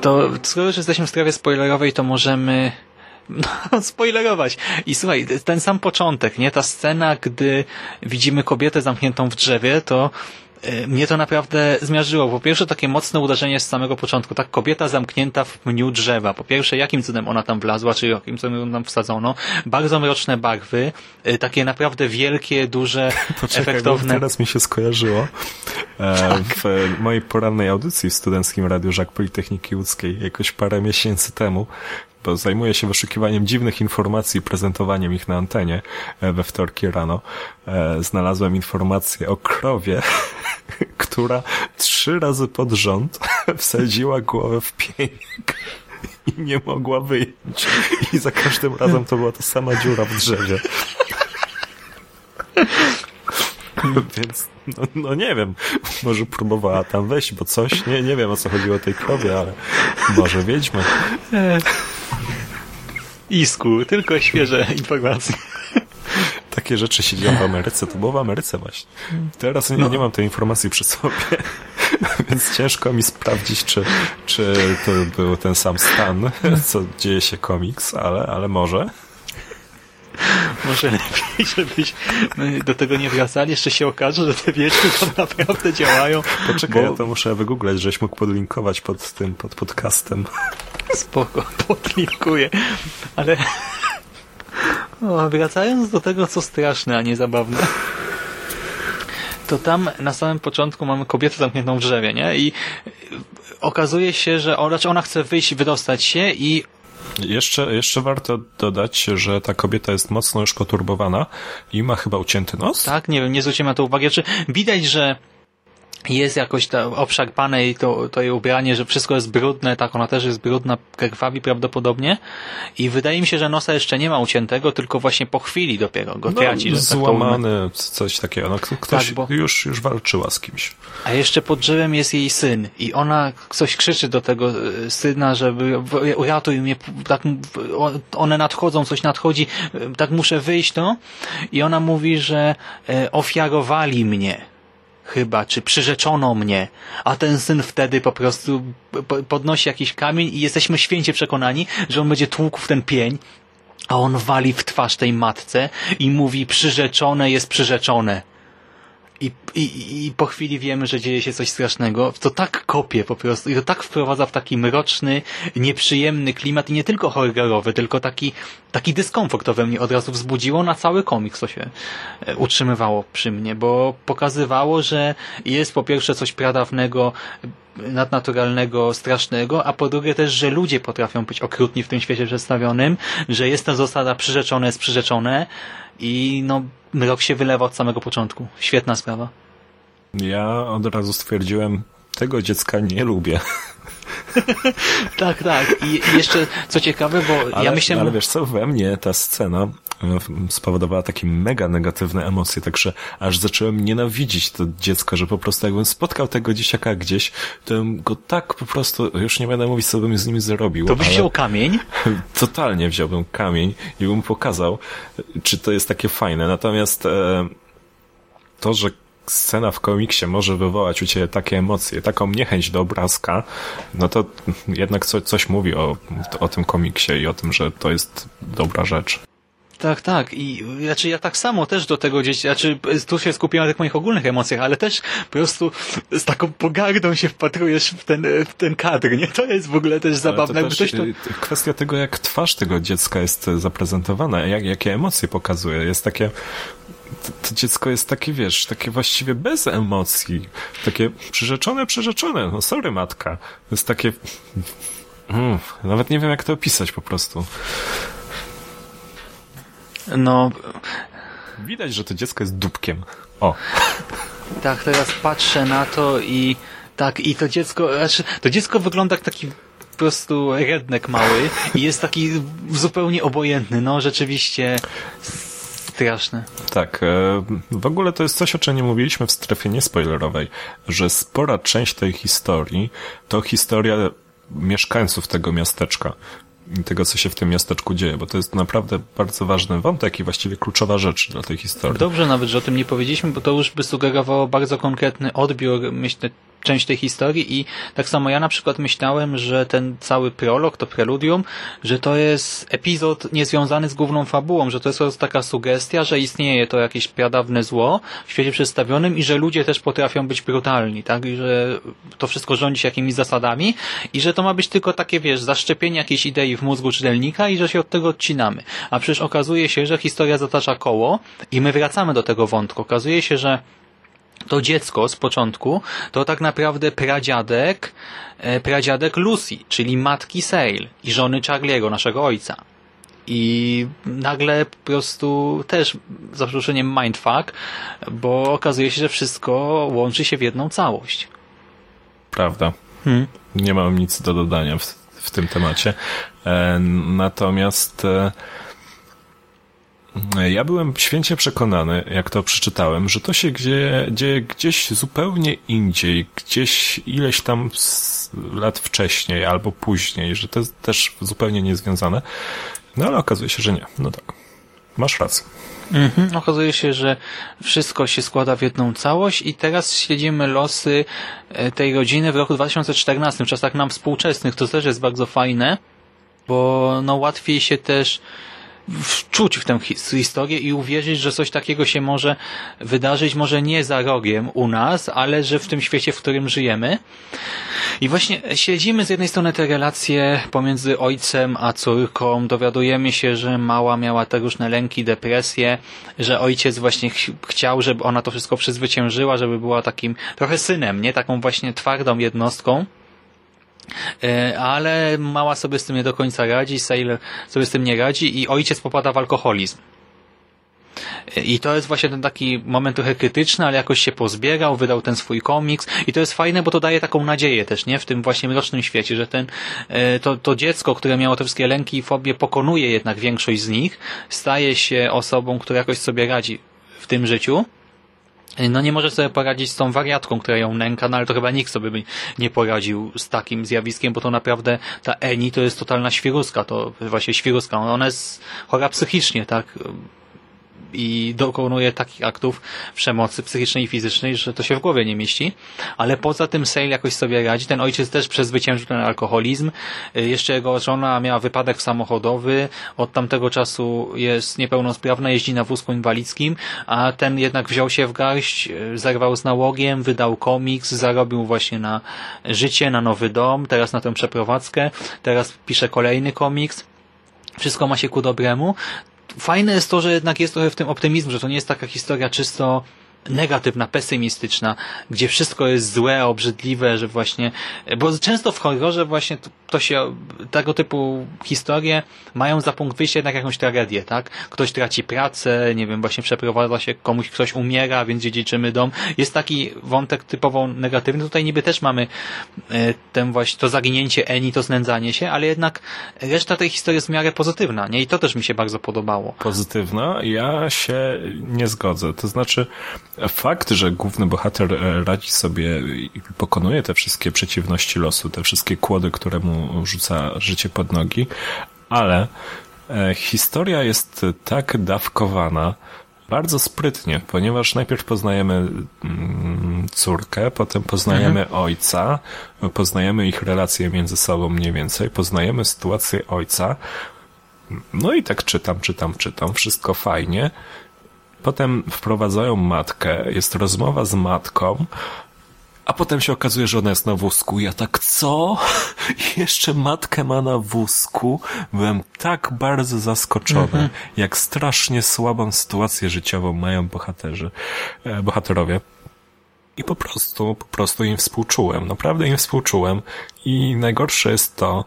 To skoro już jesteśmy w strefie spoilerowej, to możemy no, [LAUGHS] spoilerować. I słuchaj, ten sam początek, nie? Ta scena, gdy widzimy kobietę zamkniętą w drzewie, to e, mnie to naprawdę zmiażdżyło. Po pierwsze, takie mocne uderzenie z samego początku. Tak, kobieta zamknięta w pniu drzewa. Po pierwsze, jakim cudem ona tam wlazła, czy jakim cudem ją tam wsadzono. Bardzo mroczne barwy. E, takie naprawdę wielkie, duże, [LAUGHS] Poczekaj, efektowne. teraz mi się skojarzyło. E, tak. W mojej porannej audycji w Studenckim Radiu Żak Politechniki Łódzkiej jakoś parę miesięcy temu bo zajmuję się wyszukiwaniem dziwnych informacji i prezentowaniem ich na antenie e, we wtorki rano. E, znalazłem informację o krowie, [LAUGHS] która trzy razy pod rząd [LAUGHS] wsadziła głowę w pięk i nie mogła wyjść. I za każdym razem to była ta sama dziura w drzewie. [LAUGHS] Więc, no, no, nie wiem, może próbowała tam wejść, bo coś, nie, nie wiem o co chodziło tej krowie, ale może wiedźmy. Isku, tylko świeże informacje. [LAUGHS] Takie rzeczy się dzieją w Ameryce, to było w Ameryce właśnie. Teraz nie, no. nie mam tej informacji przy sobie, [LAUGHS] więc ciężko mi sprawdzić, czy, czy to był ten sam stan, [LAUGHS] co dzieje się komiks, ale, ale może. Może lepiej, żebyś do tego nie wracali. Jeszcze się okaże, że te wieczki to naprawdę działają. Poczekaj, bo... ja to muszę wygooglać, żeś mógł podlinkować pod tym, pod podcastem. Spoko, [LAUGHS] podlinkuję. Ale [LAUGHS] o, wracając do tego, co straszne, a nie zabawne to tam na samym początku mamy kobietę zamkniętą w drzewie, nie? I okazuje się, że ona, znaczy ona chce wyjść, wydostać się i jeszcze, jeszcze warto dodać, że ta kobieta jest mocno już koturbowana i ma chyba ucięty nos. Tak, nie wiem, nie zwróciłem na to uwagi. Czy widać, że jest jakoś ta obszarpane i to, to jej ubieranie, że wszystko jest brudne, tak, ona też jest brudna, krwawi prawdopodobnie i wydaje mi się, że nosa jeszcze nie ma uciętego, tylko właśnie po chwili dopiero go no, traci. No, złamany, tak coś takiego, no, ktoś tak, bo... już, już walczyła z kimś. A jeszcze pod drzewem jest jej syn i ona coś krzyczy do tego e, syna, żeby uratuj mnie, tak, one nadchodzą, coś nadchodzi, e, tak muszę wyjść, no i ona mówi, że e, ofiarowali mnie chyba, czy przyrzeczono mnie, a ten syn wtedy po prostu podnosi jakiś kamień i jesteśmy święcie przekonani, że on będzie tłukł w ten pień, a on wali w twarz tej matce i mówi przyrzeczone jest przyrzeczone. I, i, i po chwili wiemy, że dzieje się coś strasznego, to tak kopie po prostu i to tak wprowadza w taki mroczny, nieprzyjemny klimat i nie tylko horrorowy, tylko taki, taki dyskomfort to we mnie od razu wzbudziło na cały komiks, to się e, utrzymywało przy mnie, bo pokazywało, że jest po pierwsze coś pradawnego, nadnaturalnego, strasznego, a po drugie też, że ludzie potrafią być okrutni w tym świecie przedstawionym, że jest ta zasada przyrzeczone jest przyrzeczone i no mrok się wylewa od samego początku. Świetna sprawa. Ja od razu stwierdziłem, tego dziecka nie lubię. [LAUGHS] tak, tak. I jeszcze co ciekawe, bo ale, ja myślę... Ale wiesz co, we mnie ta scena spowodowała takie mega negatywne emocje, także aż zacząłem nienawidzić to dziecko, że po prostu jakbym spotkał tego dzieciaka gdzieś, to bym go tak po prostu, już nie będę mówić, co bym z nim zrobił. To byś wziął kamień? [LAUGHS] Totalnie wziąłbym kamień i bym pokazał, czy to jest takie fajne. Natomiast e, to, że scena w komiksie może wywołać u ciebie takie emocje, taką niechęć do obrazka, no to jednak co, coś mówi o, o tym komiksie i o tym, że to jest dobra rzecz. Tak, tak. I znaczy ja tak samo też do tego gdzieś, znaczy tu się skupiłem na tych moich ogólnych emocjach, ale też po prostu z taką pogardą się wpatrujesz w ten, w ten kadr, nie? To jest w ogóle też zabawne. To też to... Kwestia tego, jak twarz tego dziecka jest zaprezentowana, jak, jakie emocje pokazuje. Jest takie, to, to, dziecko jest takie, wiesz, takie właściwie bez emocji. Takie przyrzeczone, przyrzeczone. No sorry, matka. To jest takie... Mm, nawet nie wiem, jak to opisać po prostu. No... Widać, że to dziecko jest dupkiem. O. Tak, teraz patrzę na to i tak, i to dziecko, znaczy, to dziecko wygląda jak taki po prostu rednek mały i jest taki zupełnie obojętny, no rzeczywiście straszne. Tak, e, w ogóle to jest coś, o czym nie mówiliśmy w strefie niespoilerowej, że spora część tej historii to historia mieszkańców tego miasteczka tego, co się w tym miasteczku dzieje, bo to jest naprawdę bardzo ważny wątek i właściwie kluczowa rzecz dla tej historii. Dobrze nawet, że o tym nie powiedzieliśmy, bo to już by sugerowało bardzo konkretny odbiór, myślę, część tej historii i tak samo ja na przykład myślałem, że ten cały prolog, to preludium, że to jest epizod niezwiązany z główną fabułą, że to jest taka sugestia, że istnieje to jakieś pradawne zło w świecie przedstawionym i że ludzie też potrafią być brutalni, tak? I że to wszystko rządzi jakimiś zasadami i że to ma być tylko takie, wiesz, zaszczepienie jakiejś idei w mózgu czytelnika i że się od tego odcinamy. A przecież okazuje się, że historia zatacza koło i my wracamy do tego wątku. Okazuje się, że to dziecko z początku to tak naprawdę pradziadek, e, pradziadek Lucy, czyli matki Sale i żony Charlie'ego, naszego ojca. I nagle po prostu też, za przeproszeniem, mindfuck, bo okazuje się, że wszystko łączy się w jedną całość. Prawda. Hmm. Nie mam nic do dodania w, w tym temacie. E, natomiast e, ja byłem święcie przekonany, jak to przeczytałem, że to się dzieje, dzieje gdzieś zupełnie indziej, gdzieś ileś tam lat wcześniej albo później, że to jest też zupełnie niezwiązane. No ale okazuje się, że nie. No tak. Masz rację. Mhm. Okazuje się, że wszystko się składa w jedną całość i teraz śledzimy losy e, tej rodziny w roku 2014, w czasach nam współczesnych. To też jest bardzo fajne, bo no łatwiej się też wczuć w tę historię i uwierzyć, że coś takiego się może wydarzyć, może nie za rogiem u nas, ale że w tym świecie, w którym żyjemy. I właśnie śledzimy z jednej strony te relacje pomiędzy ojcem a córką, dowiadujemy się, że mała miała te różne lęki, depresje, że ojciec właśnie ch chciał, żeby ona to wszystko przezwyciężyła, żeby była takim trochę synem, nie? Taką właśnie twardą jednostką. E, ale mała sobie z tym nie do końca radzi, Sailor sobie z tym nie radzi i ojciec popada w alkoholizm. E, I to jest właśnie ten taki moment trochę krytyczny, ale jakoś się pozbierał, wydał ten swój komiks i to jest fajne, bo to daje taką nadzieję też, nie? W tym właśnie mrocznym świecie, że ten, e, to, to dziecko, które miało te wszystkie lęki i fobie, pokonuje jednak większość z nich, staje się osobą, która jakoś sobie radzi w tym życiu no nie może sobie poradzić z tą wariatką, która ją nęka, no ale to chyba nikt sobie by nie poradził z takim zjawiskiem, bo to naprawdę ta Eni to jest totalna świruska, to właśnie świruska, ona jest chora psychicznie, tak? I dokonuje takich aktów przemocy psychicznej i fizycznej, że to się w głowie nie mieści. Ale poza tym Sale jakoś sobie radzi. Ten ojciec też przezwyciężył ten alkoholizm. Y, jeszcze jego żona miała wypadek samochodowy. Od tamtego czasu jest niepełnosprawna, jeździ na wózku inwalidzkim, a ten jednak wziął się w garść, y, zerwał z nałogiem, wydał komiks, zarobił właśnie na życie, na nowy dom, teraz na tę przeprowadzkę, teraz pisze kolejny komiks. Wszystko ma się ku dobremu. Fajne jest to, że jednak jest trochę w tym optymizm, że to nie jest taka historia czysto negatywna, pesymistyczna, gdzie wszystko jest złe, obrzydliwe, że właśnie, bo często w horrorze właśnie to, to się, tego typu historie mają za punkt wyjścia jednak jakąś tragedię, tak? Ktoś traci pracę, nie wiem, właśnie przeprowadza się, komuś ktoś umiera, więc dziedziczymy dom. Jest taki wątek typowo negatywny. Tutaj niby też mamy e, ten właśnie, to zaginięcie Eni, to znędzanie się, ale jednak reszta tej historii jest w miarę pozytywna, nie? I to też mi się bardzo podobało. Pozytywna? Ja się nie zgodzę. To znaczy, fakt, że główny bohater e, radzi sobie i pokonuje te wszystkie przeciwności losu, te wszystkie kłody, które mu rzuca życie pod nogi, ale e, historia jest tak dawkowana, bardzo sprytnie, ponieważ najpierw poznajemy mm, córkę, potem poznajemy mhm. ojca, poznajemy ich relacje między sobą mniej więcej, poznajemy sytuację ojca, no i tak czytam, czytam, czytam, wszystko fajnie, Potem wprowadzają matkę, jest rozmowa z matką, a potem się okazuje, że ona jest na wózku. Ja tak, co? [LAUGHS] Jeszcze matkę ma na wózku? Byłem tak bardzo zaskoczony, -hmm. jak strasznie słabą sytuację życiową mają bohaterzy, e, bohaterowie. I po prostu, po prostu im współczułem. Naprawdę im współczułem. I najgorsze jest to,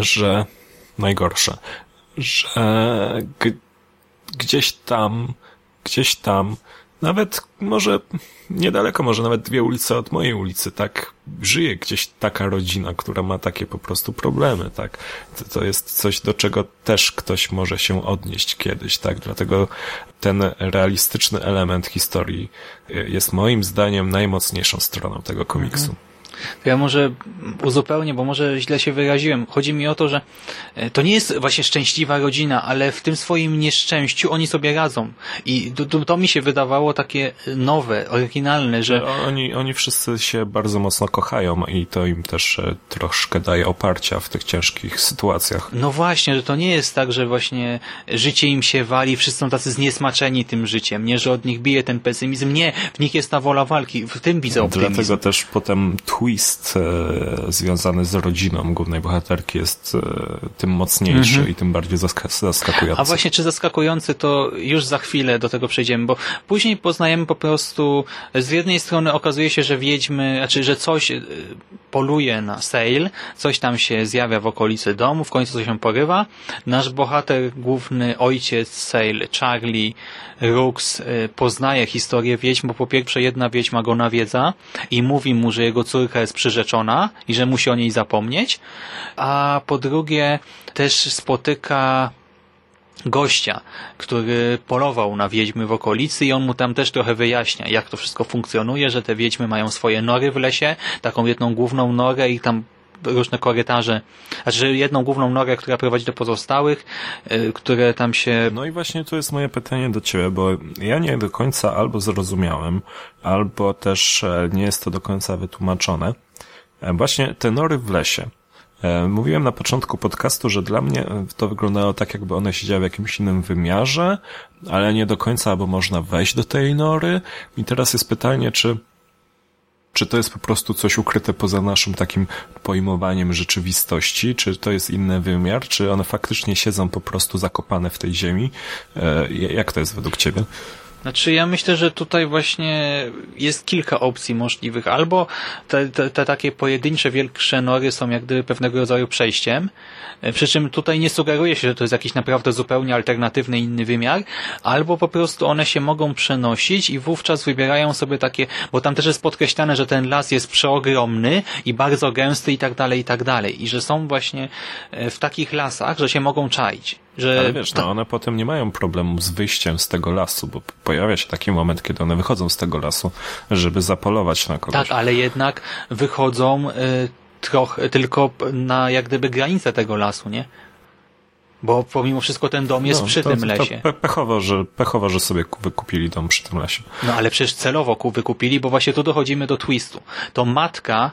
że, najgorsze, że gdzieś tam gdzieś tam, nawet może niedaleko, może nawet dwie ulice od mojej ulicy, tak żyje gdzieś taka rodzina, która ma takie po prostu problemy, tak. To, to jest coś, do czego też ktoś może się odnieść kiedyś, tak. Dlatego ten realistyczny element historii jest moim zdaniem najmocniejszą stroną tego komiksu. Mhm. To ja może uzupełnię, bo może źle się wyraziłem. Chodzi mi o to, że e, to nie jest właśnie szczęśliwa rodzina, ale w tym swoim nieszczęściu oni sobie radzą. I to, to mi się wydawało takie nowe, oryginalne, że... Oni, oni wszyscy się bardzo mocno kochają i to im też e, troszkę daje oparcia w tych ciężkich sytuacjach. No właśnie, że to nie jest tak, że właśnie życie im się wali, wszyscy są tacy zniesmaczeni tym życiem, nie, że od nich bije ten pesymizm. Nie, w nich jest ta wola walki, w tym widzę optymizm. Dlatego też potem twist twist e, związany z rodziną głównej bohaterki jest e, tym mocniejszy mhm. i tym bardziej zaskakujący. A właśnie, czy zaskakujący, to już za chwilę do tego przejdziemy, bo później poznajemy po prostu, z jednej strony okazuje się, że wiedźmy, znaczy, że coś e, poluje na Sale, coś tam się zjawia w okolicy domu, w końcu coś się porywa. Nasz bohater, główny ojciec Sale, Charlie Rooks, poznaje historię wiedźm, bo po pierwsze jedna wiedźma go nawiedza i mówi mu, że jego córka jest przyrzeczona i że musi o niej zapomnieć, a po drugie też spotyka gościa, który polował na wiedźmy w okolicy i on mu tam też trochę wyjaśnia, jak to wszystko funkcjonuje, że te wiedźmy mają swoje nory w lesie, taką jedną główną norę i tam różne korytarze, znaczy jedną główną norę, która prowadzi do pozostałych, y, które tam się... No i właśnie tu jest moje pytanie do Ciebie, bo ja nie do końca albo zrozumiałem, albo też e, nie jest to do końca wytłumaczone. E, właśnie te nory w lesie. E, mówiłem na początku podcastu, że dla mnie to wyglądało tak, jakby one siedziały w jakimś innym wymiarze, ale nie do końca, bo można wejść do tej nory. I teraz jest pytanie, czy czy to jest po prostu coś ukryte poza naszym takim pojmowaniem rzeczywistości? Czy to jest inny wymiar? Czy one faktycznie siedzą po prostu zakopane w tej ziemi? E, jak to jest według Ciebie? Znaczy ja myślę, że tutaj właśnie jest kilka opcji możliwych. Albo te, te, te takie pojedyncze, większe nory są jak gdyby pewnego rodzaju przejściem, e, przy czym tutaj nie sugeruje się, że to jest jakiś naprawdę zupełnie alternatywny, inny wymiar, albo po prostu one się mogą przenosić i wówczas wybierają sobie takie, bo tam też jest podkreślane, że ten las jest przeogromny i bardzo gęsty i tak dalej, i tak dalej. I że są właśnie e, w takich lasach, że się mogą czaić. Że Ale wiesz, no one potem nie mają problemu z wyjściem z tego lasu, bo pojawia się taki moment, kiedy one wychodzą z tego lasu, żeby zapolować na kogoś. Tak, ale jednak wychodzą y, trochę tylko na jak gdyby granicę tego lasu, nie? Bo pomimo wszystko ten dom jest no, przy to, tym to lesie. pechowo, że, pechowo, że sobie wykupili dom przy tym lesie. No ale przecież celowo wykupili, bo właśnie tu dochodzimy do twistu. To matka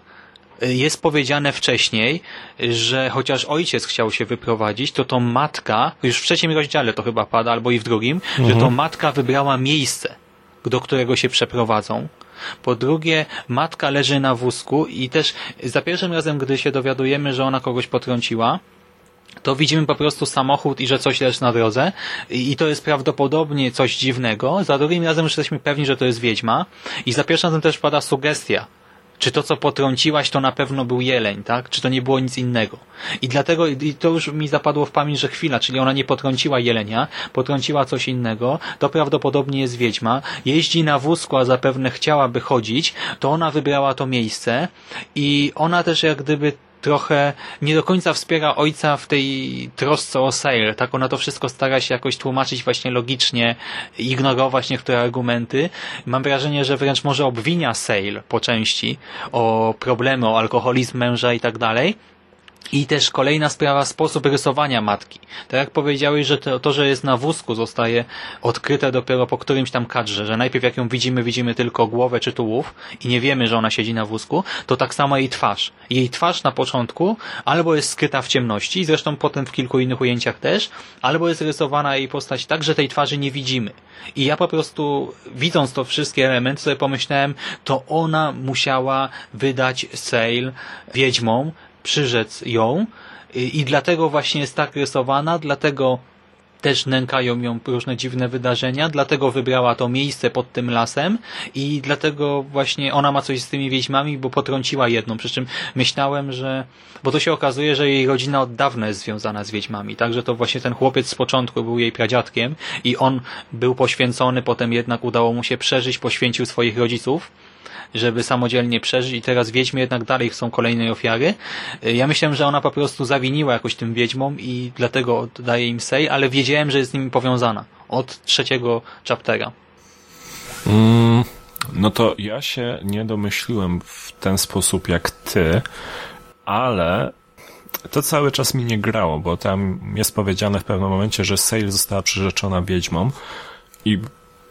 jest powiedziane wcześniej, że chociaż ojciec chciał się wyprowadzić, to to matka, już w trzecim rozdziale to chyba pada, albo i w drugim, że to Mhm. matka wybrała miejsce, do którego się przeprowadzą. Po drugie, matka leży na wózku i też za pierwszym razem, gdy się dowiadujemy, że ona kogoś potrąciła, to widzimy po prostu samochód i że coś leży na drodze i to jest prawdopodobnie coś dziwnego. Za drugim razem już jesteśmy pewni, że to jest wiedźma i za pierwszym razem też pada sugestia. Czy to, co potrąciłaś, to na pewno był jeleń, tak? Czy to nie było nic innego? I dlatego, i to już mi zapadło w pamięć, że chwila, czyli ona nie potrąciła jelenia, potrąciła coś innego, to prawdopodobnie jest wiedźma, jeździ na wózku, a zapewne chciałaby chodzić, to ona wybrała to miejsce i ona też jak gdyby trochę nie do końca wspiera ojca w tej trosce o Sale, tak? Ona to wszystko stara się jakoś tłumaczyć właśnie logicznie, ignorować niektóre argumenty. Mam wrażenie, że wręcz może obwinia Sale po części o problemy, o alkoholizm męża i tak dalej. I też kolejna sprawa, sposób rysowania matki. Tak jak powiedziałeś, że to, to, że jest na wózku zostaje odkryte dopiero po którymś tam kadrze, że najpierw jak ją widzimy, widzimy tylko głowę czy tułów i nie wiemy, że ona siedzi na wózku, to tak samo jej twarz. Jej twarz na początku albo jest skryta w ciemności, zresztą potem w kilku innych ujęciach też, albo jest rysowana jej postać tak, że tej twarzy nie widzimy. I ja po prostu, widząc to wszystkie elementy, sobie pomyślałem, to ona musiała wydać Sale wiedźmom, przyrzec ją. I, dlatego właśnie jest tak rysowana, dlatego też nękają ją różne dziwne wydarzenia, dlatego wybrała to miejsce pod tym lasem i dlatego właśnie ona ma coś z tymi wieźmami, bo potrąciła jedną, przy czym myślałem, że, bo to się okazuje, że jej rodzina od dawna jest związana z wiedźmami, także to właśnie ten chłopiec z początku był jej pradziadkiem i on był poświęcony, potem jednak udało mu się przeżyć, poświęcił swoich rodziców, żeby samodzielnie przeżyć i teraz wiedźmy jednak dalej chcą kolejnej ofiary. Ja myślałem, że ona po prostu zawiniła jakoś tym wiedźmom i dlatego daje im sej, ale wiedziałem, że jest z nimi powiązana od trzeciego chaptera. Mm, no to ja się nie domyśliłem w ten sposób jak ty, ale to cały czas mi nie grało, bo tam jest powiedziane w pewnym momencie, że Sale została przyrzeczona wiedźmą i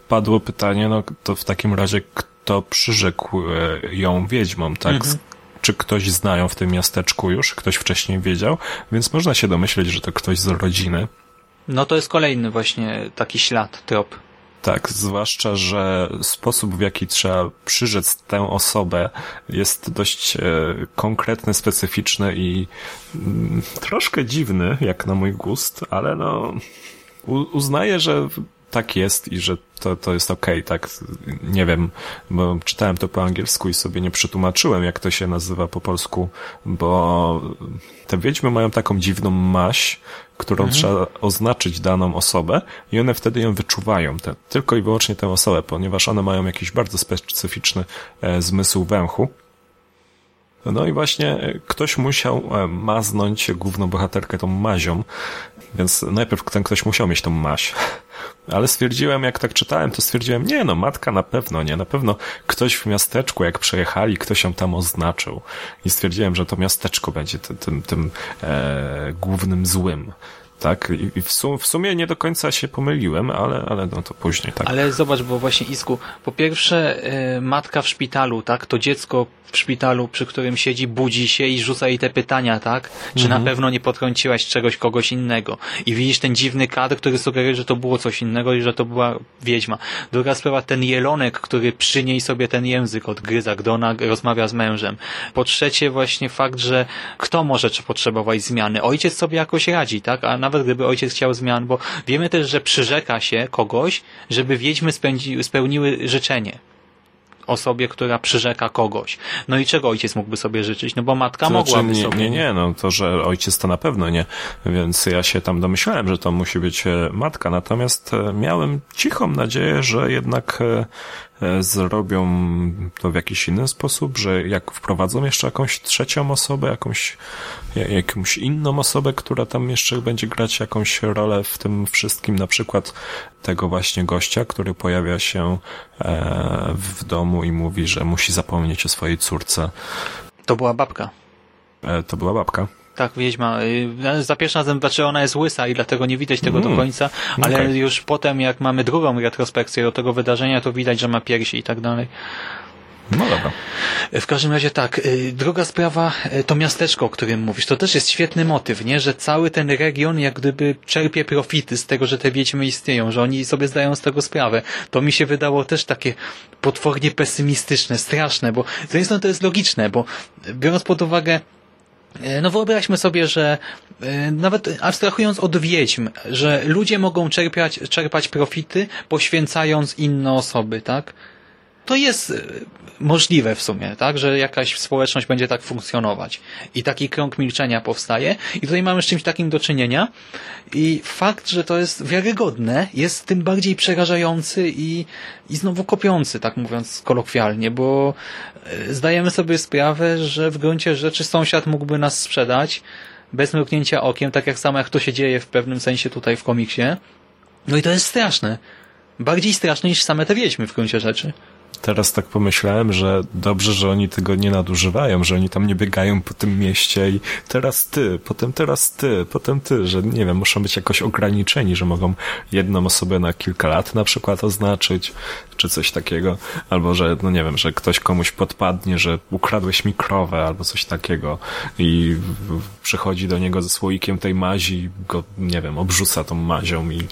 padło pytanie, no to w takim razie kto przyrzekł e, ją wiedźmą, tak? Mhm. Czy ktoś znają w tym miasteczku już? Ktoś wcześniej wiedział? Więc można się domyśleć, że to ktoś z rodziny. No to jest kolejny właśnie taki ślad, trop. Tak, zwłaszcza, że sposób w jaki trzeba przyrzec tę osobę jest dość e, konkretny, specyficzny i mm, troszkę dziwny, jak na mój gust, ale no uznaję, że tak jest i że to, to jest okej, okay, tak? Nie wiem, bo czytałem to po angielsku i sobie nie przetłumaczyłem, jak to się nazywa po polsku, bo te wiedźmy mają taką dziwną maść, którą mhm. trzeba oznaczyć daną osobę i one wtedy ją wyczuwają, te, tylko i wyłącznie tę osobę, ponieważ one mają jakiś bardzo specyficzny e, zmysł węchu. No i właśnie ktoś musiał maznąć główną bohaterkę tą mazią, więc najpierw ten ktoś musiał mieć tą maź. Ale stwierdziłem, jak tak czytałem, to stwierdziłem, nie no, matka na pewno nie, na pewno ktoś w miasteczku, jak przejechali, ktoś ją tam oznaczył. I stwierdziłem, że to miasteczko będzie tym, tym, tym e, głównym złym. Tak, i w, sum, w, sumie nie do końca się pomyliłem, ale, ale no to później, tak. Ale zobacz, bo właśnie Isku, po pierwsze e, matka w szpitalu, tak, to dziecko w szpitalu, przy którym siedzi, budzi się i rzuca jej te pytania, tak? Czy mhm. na pewno nie potrąciłaś czegoś kogoś innego? I widzisz ten dziwny kadr, który sugeruje, że to było coś innego i że to była wiedźma. Druga sprawa, ten jelonek, który przy niej sobie ten język odgryza, gdy ona rozmawia z mężem. Po trzecie właśnie fakt, że kto może potrzebować zmiany? Ojciec sobie jakoś radzi, tak? A nawet gdyby ojciec chciał zmian, bo wiemy też, że przyrzeka się kogoś, żeby wiedźmy spędzi, spełniły życzenie osobie, która przyrzeka kogoś. No i czego ojciec mógłby sobie życzyć? No bo matka to mogłaby znaczy, nie, sobie... Nie, nie, no to, że ojciec to na pewno nie, więc ja się tam domyślałem, że to musi być e, matka, natomiast e, miałem cichą nadzieję, że jednak e, zrobią to w jakiś inny sposób, że jak wprowadzą jeszcze jakąś trzecią osobę, jakąś, jakąś inną osobę, która tam jeszcze będzie grać jakąś rolę w tym wszystkim, na przykład tego właśnie gościa, który pojawia się w domu i mówi, że musi zapomnieć o swojej córce. To była babka. To była babka. Tak, Wiedźma. Y, za pierwszym razem, znaczy ona jest łysa i dlatego nie widać tego Mm. do końca, ale Okej. już potem jak mamy drugą retrospekcję do tego wydarzenia, to widać, że ma piersi i tak dalej. No dobra. W każdym razie tak, y, druga sprawa y, to miasteczko, o którym mówisz. To też jest świetny motyw, nie? Że cały ten region jak gdyby czerpie profity z tego, że te wiedźmy istnieją, że oni sobie zdają z tego sprawę. To mi się wydało też takie potwornie pesymistyczne, straszne, bo z jednej strony to jest logiczne, bo biorąc pod uwagę No wyobraźmy sobie, że e, nawet abstrahując od wiedźm, że ludzie mogą czerpać, czerpać profity, poświęcając inne osoby, tak? To jest e, możliwe w sumie, tak? Że jakaś społeczność będzie tak funkcjonować. I taki krąg milczenia powstaje. I tutaj mamy z czymś takim do czynienia. I fakt, że to jest wiarygodne, jest tym bardziej przerażający i, i znowu kopiący, tak mówiąc kolokwialnie, bo e, zdajemy sobie sprawę, że w gruncie rzeczy sąsiad mógłby nas sprzedać bez mrugnięcia okiem, tak jak samo jak to się dzieje w pewnym sensie tutaj w komiksie. No i to jest straszne. Bardziej straszne niż same te wiedźmy w gruncie rzeczy. Teraz tak pomyślałem, że dobrze, że oni tego nie nadużywają, że oni tam nie biegają po tym mieście i teraz ty, potem teraz ty, potem ty, że nie wiem, muszą być jakoś ograniczeni, że mogą jedną osobę na kilka lat na przykład oznaczyć, czy coś takiego, albo że, no nie wiem, że ktoś komuś podpadnie, że ukradłeś mi krowę, albo coś takiego i przychodzi do niego ze słoikiem tej mazi go, nie wiem, obrzuca tą mazią i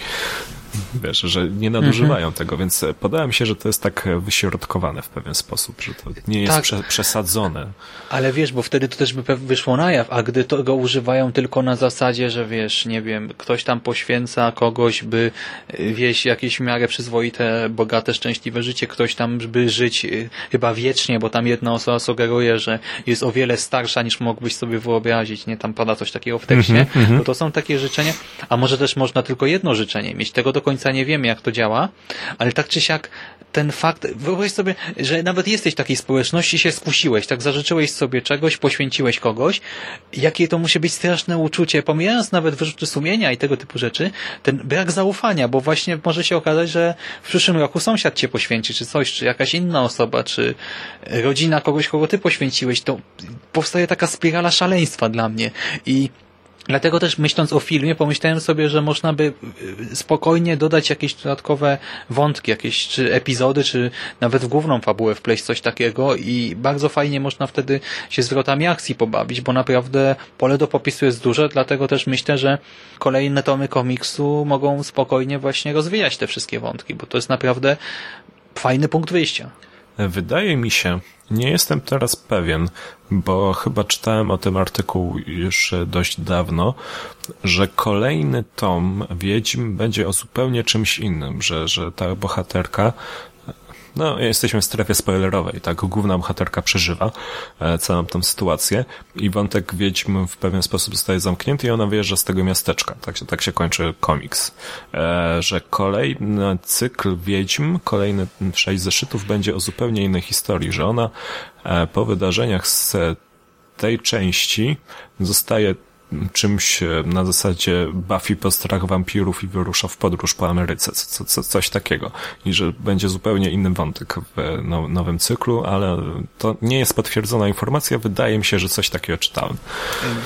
wiesz, że nie nadużywają tego, więc podałem się, że to jest tak wyśrodkowane w pewien sposób, że to nie jest Tak. prze, przesadzone. Ale wiesz, bo wtedy to też by wyszło na jaw, a gdy tego używają tylko na zasadzie, że wiesz, nie wiem, ktoś tam poświęca kogoś, by wieść jakieś w miarę przyzwoite, bogate, szczęśliwe życie, ktoś tam, by żyć y, chyba wiecznie, bo tam jedna osoba sugeruje, że jest o wiele starsza niż mógłbyś sobie wyobrazić, nie? Tam pada coś takiego w tekście. No to są takie życzenia, a może też można tylko jedno życzenie mieć. Tego do końca nie wiemy, jak to działa, ale tak czy siak ten fakt, wyobraź sobie, że nawet jesteś w takiej społeczności, się skusiłeś, tak zażyczyłeś sobie czegoś, poświęciłeś kogoś, jakie to musi być straszne uczucie, pomijając nawet wyrzuty sumienia i tego typu rzeczy, ten brak zaufania, bo właśnie może się okazać, że w przyszłym roku sąsiad cię poświęci, czy coś, czy jakaś inna osoba, czy rodzina kogoś, kogo ty poświęciłeś, to powstaje taka spirala szaleństwa dla mnie. I Dlatego też myśląc o filmie, pomyślałem sobie, że można by y, spokojnie dodać jakieś dodatkowe wątki, jakieś czy epizody, czy nawet w główną fabułę wpleść coś takiego i bardzo fajnie można wtedy się zwrotami akcji pobawić, bo naprawdę pole do popisu jest duże, dlatego też myślę, że kolejne tomy komiksu mogą spokojnie właśnie rozwijać te wszystkie wątki, bo to jest naprawdę fajny punkt wyjścia. Wydaje mi się, nie jestem teraz pewien, bo chyba czytałem o tym artykuł już dość dawno, że kolejny tom Wiedźm będzie o zupełnie czymś innym, że, że ta bohaterka no, jesteśmy w strefie spoilerowej, tak? Główna bohaterka przeżywa e, całą tą sytuację i wątek Wiedźm w pewien sposób zostaje zamknięty i ona wyjeżdża z tego miasteczka. Tak się, tak się kończy komiks. E, że kolejny cykl Wiedźm, kolejne sześć zeszytów będzie o zupełnie innej historii, że ona e, po wydarzeniach z tej części zostaje czymś e, na zasadzie Buffy po strach wampirów i wyrusza w podróż po Ameryce, co, co, coś takiego. I że będzie zupełnie inny wątek w now, nowym cyklu, ale to nie jest potwierdzona informacja. Wydaje mi się, że coś takiego czytałem.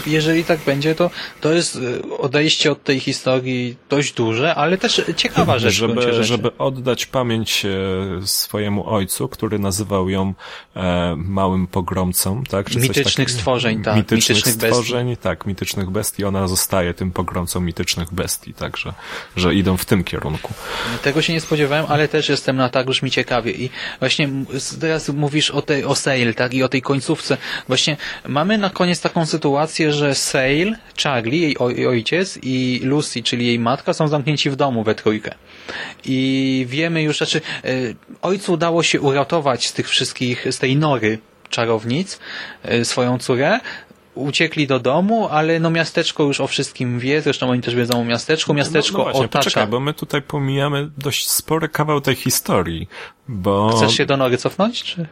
Jeżeli tak będzie, to to jest y, odejście od tej historii dość duże, ale też ciekawa rzecz. Żeby, żeby oddać pamięć e, swojemu ojcu, który nazywał ją e, małym pogromcą, tak? Czy Mitycznych takiego? stworzeń, tak, Mitycznych, mitycznych bestii. stworzeń, tak, mitycznych bestii. Ona zostaje tym pogromcą mitycznych bestii, także, że idą w tym kierunku. Tego się nie spodziewałem, ale też jestem na tak, już mi ciekawie. I właśnie teraz mówisz o tej, o Sale, tak, i o tej końcówce. Właśnie mamy na koniec taką sytuację, że Sale, Charlie, jej oj- ojciec i Lucy, czyli jej matka, są zamknięci w domu we trójkę. I wiemy już, znaczy, y, ojcu udało się uratować z tych wszystkich, z tej nory czarownic, y, swoją córę, uciekli do domu, ale no miasteczko już o wszystkim wie, zresztą oni też wiedzą o miasteczku, miasteczko no, no właśnie, otacza. Poczekaj, bo my tutaj pomijamy dość spory kawał tej historii, bo... Chcesz się do nory cofnąć, czy?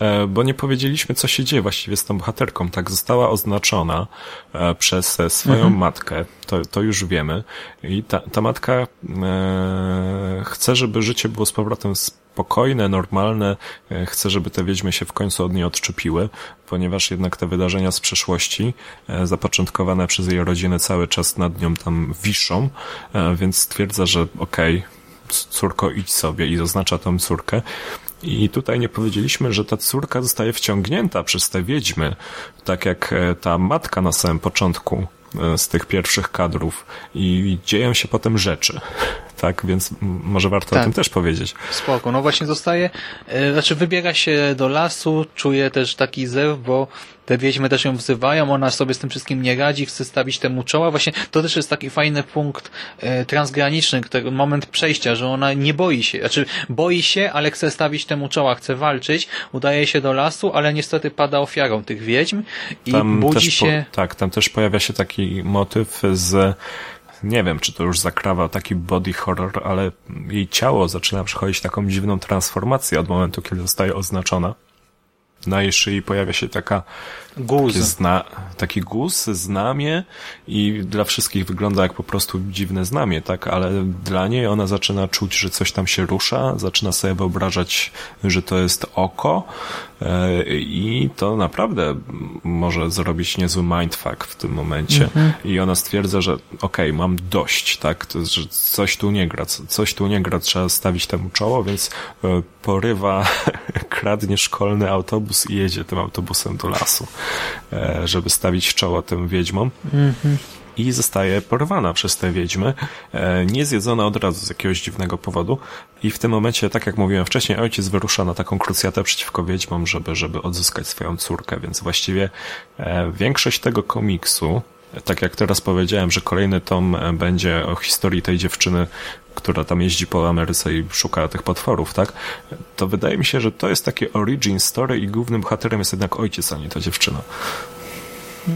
E, bo nie powiedzieliśmy, co się dzieje właściwie z tą bohaterką. Tak, została oznaczona e, przez e, swoją Mhm. matkę, to, to już wiemy. I ta, ta matka e, chce, żeby życie było z powrotem z spokojne, normalne. E, chcę, żeby te wiedźmy się w końcu od niej odczepiły, ponieważ jednak te wydarzenia z przeszłości, e, zapoczątkowane przez jej rodzinę, cały czas nad nią tam wiszą, e, więc stwierdza, że okej, okay, córko idź sobie i zaznacza tą córkę. I tutaj nie powiedzieliśmy, że ta córka zostaje wciągnięta przez te wiedźmy, tak jak ta matka na samym początku z tych pierwszych kadrów i dzieją się potem rzeczy tak? Więc może warto tak. o tym też powiedzieć. Spoko. No właśnie zostaje, yy, znaczy wybiega się do lasu, czuje też taki zew, bo te wiedźmy też ją wzywają, ona sobie z tym wszystkim nie radzi, chce stawić temu czoła. Właśnie to też jest taki fajny punkt e, transgraniczny, który, moment przejścia, że ona nie boi się, znaczy boi się, ale chce stawić temu czoła, chce walczyć, udaje się do lasu, ale niestety pada ofiarą tych wiedźm i tam budzi się... Po, tak, tam też pojawia się taki motyw z nie wiem, czy to już zakrawa taki body horror, ale jej ciało zaczyna przechodzić taką dziwną transformację od momentu, kiedy zostaje oznaczona. Na jej szyi pojawia się taka Guz. Zna, taki guz, znamie i dla wszystkich wygląda jak po prostu dziwne znamie, tak? Ale dla niej ona zaczyna czuć, że coś tam się rusza, zaczyna sobie wyobrażać, że to jest oko e, i to naprawdę może zrobić niezły mindfuck w tym momencie. Mhm. I ona stwierdza, że okej, okay, mam dość, tak? To, że coś tu nie gra, coś tu nie gra, trzeba stawić temu czoło, więc e, porywa, [LAUGHS] kradnie szkolny autobus i jedzie tym autobusem do lasu. E, żeby stawić czoło tym wiedźmom. I zostaje porwana przez te wiedźmy, e, nie zjedzona od razu z jakiegoś dziwnego powodu. I w tym momencie, tak jak mówiłem wcześniej, ojciec wyrusza na taką krucjatę przeciwko wiedźmom, żeby, żeby odzyskać swoją córkę, więc właściwie e, większość tego komiksu, tak jak teraz powiedziałem, że kolejny tom będzie o historii tej dziewczyny, która tam jeździ po Ameryce i szuka tych potworów, tak? To wydaje mi się, że to jest takie origin story i głównym bohaterem jest jednak ojciec, a nie ta dziewczyna.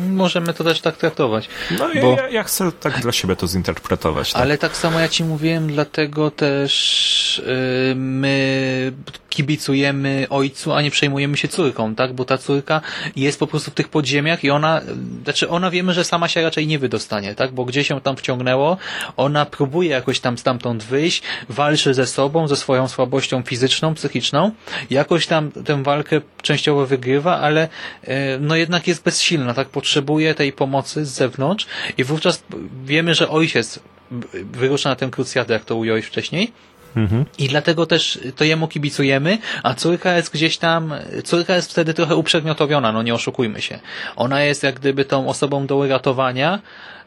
Możemy to też tak traktować. No bo... ja, ja chcę tak dla siebie to zinterpretować. Tak? Ale tak samo ja ci mówiłem, dlatego też yy, my kibicujemy ojcu, a nie przejmujemy się córką, tak? Bo ta córka jest po prostu w tych podziemiach i ona, znaczy ona wiemy, że sama się raczej nie wydostanie, tak? Bo gdzieś ją tam wciągnęło, ona próbuje jakoś tam stamtąd wyjść, walczy ze sobą, ze swoją słabością fizyczną, psychiczną, jakoś tam tę walkę częściowo wygrywa, ale yy, no jednak jest bezsilna, tak? Potrzebuje tej pomocy z zewnątrz i wówczas wiemy, że ojciec wyrusza na tę krucjatę, jak to ująłeś wcześniej, Mhm. I dlatego też to jemu kibicujemy, a córka jest gdzieś tam, córka jest wtedy trochę uprzedmiotowiona, no nie oszukujmy się. Ona jest jak gdyby tą osobą do uratowania,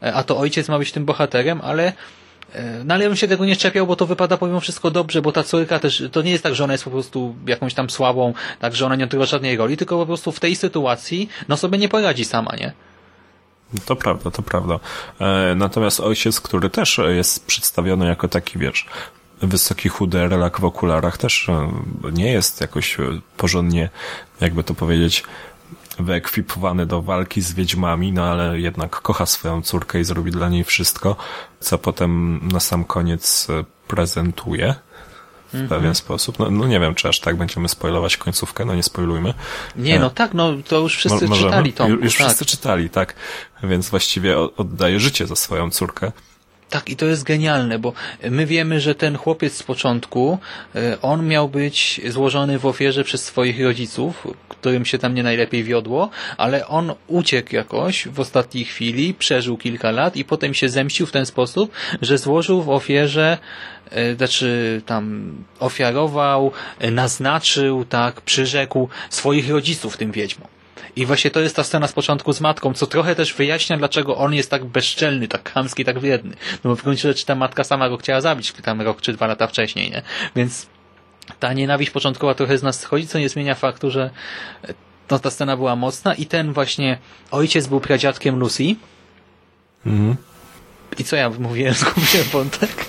a to ojciec ma być tym bohaterem, ale no ale ja bym się tego nie czepiał, bo to wypada pomimo wszystko dobrze, bo ta córka też, to nie jest tak, że ona jest po prostu jakąś tam słabą, tak, że ona nie odgrywa żadnej roli, tylko po prostu w tej sytuacji, no sobie nie poradzi sama, nie? To prawda, to prawda. E, natomiast ojciec, który też jest przedstawiony jako taki, wiesz, wysoki, chudy relak w okularach, też e, nie jest jakoś porządnie, jakby to powiedzieć, wyekwipowany do walki z wiedźmami, no ale jednak kocha swoją córkę i zrobi dla niej wszystko, co potem na sam koniec e, prezentuje w mm -hmm. pewien sposób. No, no, nie wiem, czy aż tak będziemy spoilować końcówkę, no nie spoilujmy. Nie, no tak, no to już wszyscy Mo czytali to. Już tak. wszyscy czytali, tak. Więc właściwie oddaje życie za swoją córkę. Tak, i to jest genialne, bo my wiemy, że ten chłopiec z początku, e, on miał być złożony w ofierze przez swoich rodziców, którym się tam nie najlepiej wiodło, ale on uciekł jakoś w ostatniej chwili, przeżył kilka lat i potem się zemścił w ten sposób, że złożył w ofierze e, znaczy tam ofiarował, e, naznaczył, tak, przyrzekł swoich rodziców tym wiedźmom. I właśnie to jest ta scena z początku z matką, co trochę też wyjaśnia, dlaczego on jest tak bezczelny, tak chamski, tak wredny. No bo w gruncie rzeczy ta matka sama go chciała zabić tam rok czy dwa lata wcześniej, nie? Więc ta nienawiść początkowa trochę z nas schodzi, co nie zmienia faktu, że no, ta scena była mocna i ten właśnie ojciec był pradziadkiem Lucy. Mhm. I co ja mówiłem? [LAUGHS] Zgubiłem wątek.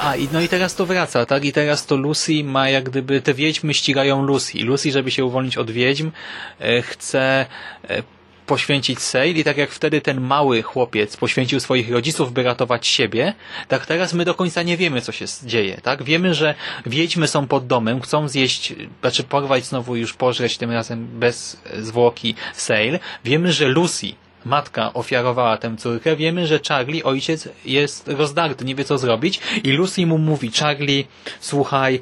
A, i, no i teraz to wraca, tak? I teraz to Lucy ma jak gdyby, te wiedźmy ścigają Lucy. Lucy, żeby się uwolnić od wiedźm, e, chce e, poświęcić Sale i tak jak wtedy ten mały chłopiec poświęcił swoich rodziców, by ratować siebie, tak teraz my do końca nie wiemy, co się dzieje, tak? Wiemy, że wiedźmy są pod domem, chcą zjeść, znaczy porwać znowu już pożreć tym razem bez zwłoki Sale. Wiemy, że Lucy matka ofiarowała tę córkę, wiemy, że Charlie, ojciec, jest rozdarty, nie wie co zrobić. I Lucy mu mówi, Charlie, słuchaj,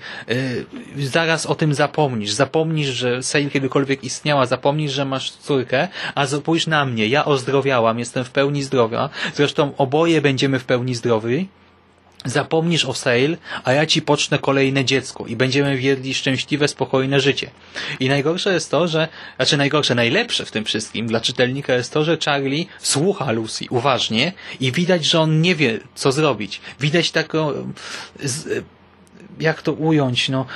yy, zaraz o tym zapomnisz, zapomnisz, że Sale kiedykolwiek istniała, zapomnisz, że masz córkę, a spójrz na mnie, ja ozdrowiałam, jestem w pełni zdrowa, zresztą oboje będziemy w pełni zdrowi, Zapomnisz o Sale, a ja ci pocznę kolejne dziecko i będziemy wiedli szczęśliwe, spokojne życie. I najgorsze jest to, że, znaczy najgorsze, najlepsze w tym wszystkim dla czytelnika jest to, że Charlie słucha Lucy uważnie i widać, że on nie wie, co zrobić. Widać taką, jak to ująć, no,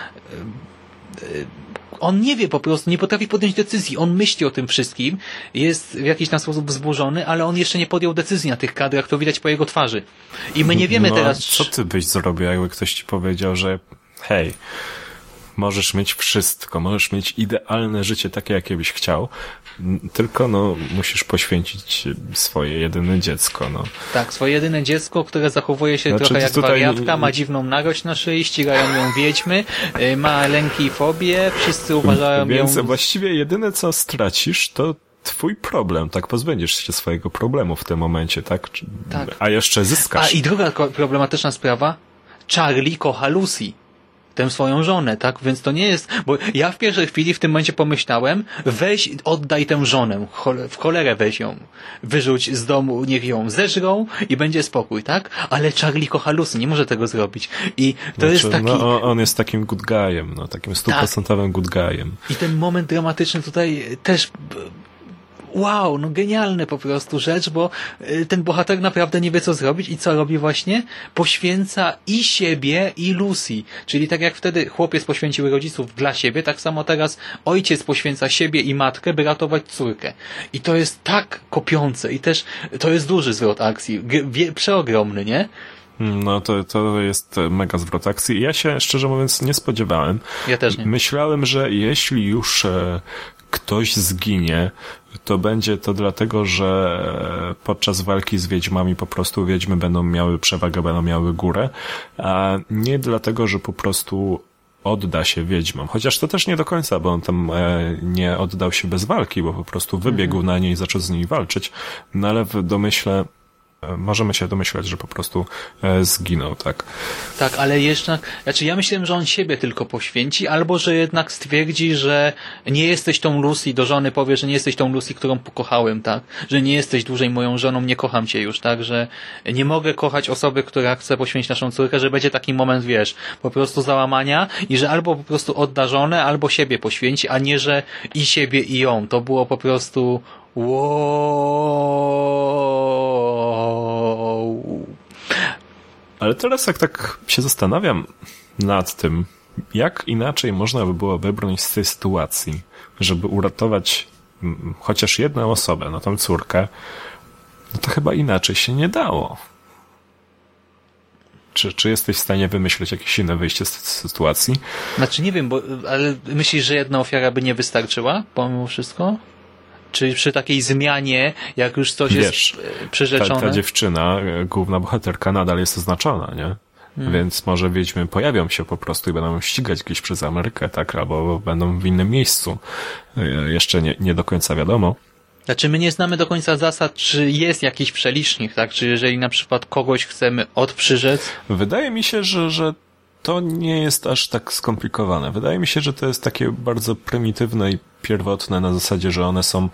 on nie wie po prostu, nie potrafi podjąć decyzji. On myśli o tym wszystkim, jest w jakiś tam sposób wzburzony, ale on jeszcze nie podjął decyzji na tych kadrach, to widać po jego twarzy. I my nie wiemy no, teraz... Co ty byś zrobił, jakby ktoś ci powiedział, że hej, możesz mieć wszystko, możesz mieć idealne życie takie, jakie byś chciał, tylko no, musisz poświęcić swoje jedyne dziecko. No. Tak, swoje jedyne dziecko, które zachowuje się znaczy, trochę jak tutaj... wariatka, ma dziwną nagość na szyi, ścigają ją wiedźmy, y, ma lęki i fobie, wszyscy uważają Więc ją... właściwie jedyne, co stracisz, to twój problem, tak? Pozbędziesz się swojego problemu w tym momencie, tak? tak. A jeszcze zyskasz. A i druga problematyczna sprawa, Charlie kocha Lucy tę swoją żonę, tak? Więc to nie jest, bo ja w pierwszej chwili w tym momencie pomyślałem, weź, oddaj tę żonę, w cholerę weź ją, wyrzuć z domu, niech ją zeżrą i będzie spokój, tak? Ale Charlie kocha Lucy, nie może tego zrobić. I to znaczy, jest taki... No, on jest takim good guyem, no, takim stuprocentowym tak. good guyem. I ten moment dramatyczny tutaj też wow, no genialne po prostu rzecz, bo y, ten bohater naprawdę nie wie co zrobić i co robi właśnie? Poświęca i siebie i Lucy. Czyli tak jak wtedy chłopiec poświęcił rodziców dla siebie, tak samo teraz ojciec poświęca siebie i matkę, by ratować córkę. I to jest tak kopiące i też to jest duży zwrot akcji, przeogromny, nie? No to, to jest mega zwrot akcji. Ja się szczerze mówiąc nie spodziewałem. Ja też nie. Myślałem, że jeśli już e, ktoś zginie, to będzie to dlatego, że podczas walki z wiedźmami po prostu wiedźmy będą miały przewagę, będą miały górę, a nie dlatego, że po prostu odda się wiedźmom. Chociaż to też nie do końca, bo on tam e, nie oddał się bez walki, bo po prostu wybiegł mhm. na niej i zaczął z nimi walczyć. No ale w domyśle możemy się domyślać, że po prostu e, zginął, tak? Tak, ale jeszcze, znaczy ja myślałem, że on siebie tylko poświęci, albo że jednak stwierdzi, że nie jesteś tą Lucy, do żony powie, że nie jesteś tą Lucy, którą pokochałem, tak? Że nie jesteś dłużej moją żoną, nie kocham cię już, tak? Że nie mogę kochać osoby, która chce poświęcić naszą córkę, że będzie taki moment, wiesz, po prostu załamania i że albo po prostu odda żonę, albo siebie poświęci, a nie, że i siebie, i ją. To było po prostu Wow. Ale teraz jak tak się zastanawiam nad tym, jak inaczej można by było wybrnąć z tej sytuacji, żeby uratować chociaż jedną osobę, no tą córkę, no to chyba inaczej się nie dało. Czy, czy jesteś w stanie wymyślić jakieś inne wyjście z tej sytuacji? Znaczy nie wiem, bo ale myślisz, że jedna ofiara by nie wystarczyła pomimo wszystko? Czy przy takiej zmianie, jak już coś Wiesz, jest przyrzeczone? Ta, ta dziewczyna, e, główna bohaterka nadal jest oznaczona, nie? Hmm. Więc może wiedźmy pojawią się po prostu i będą ścigać gdzieś przez Amerykę, tak? Albo będą w innym miejscu. E, jeszcze nie, nie do końca wiadomo. Znaczy my nie znamy do końca zasad, czy jest jakiś przelicznik, tak? Czy jeżeli na przykład kogoś chcemy odprzyrzec? Wydaje mi się, że, że to nie jest aż tak skomplikowane. Wydaje mi się, że to jest takie bardzo prymitywne i pierwotne na zasadzie, że one są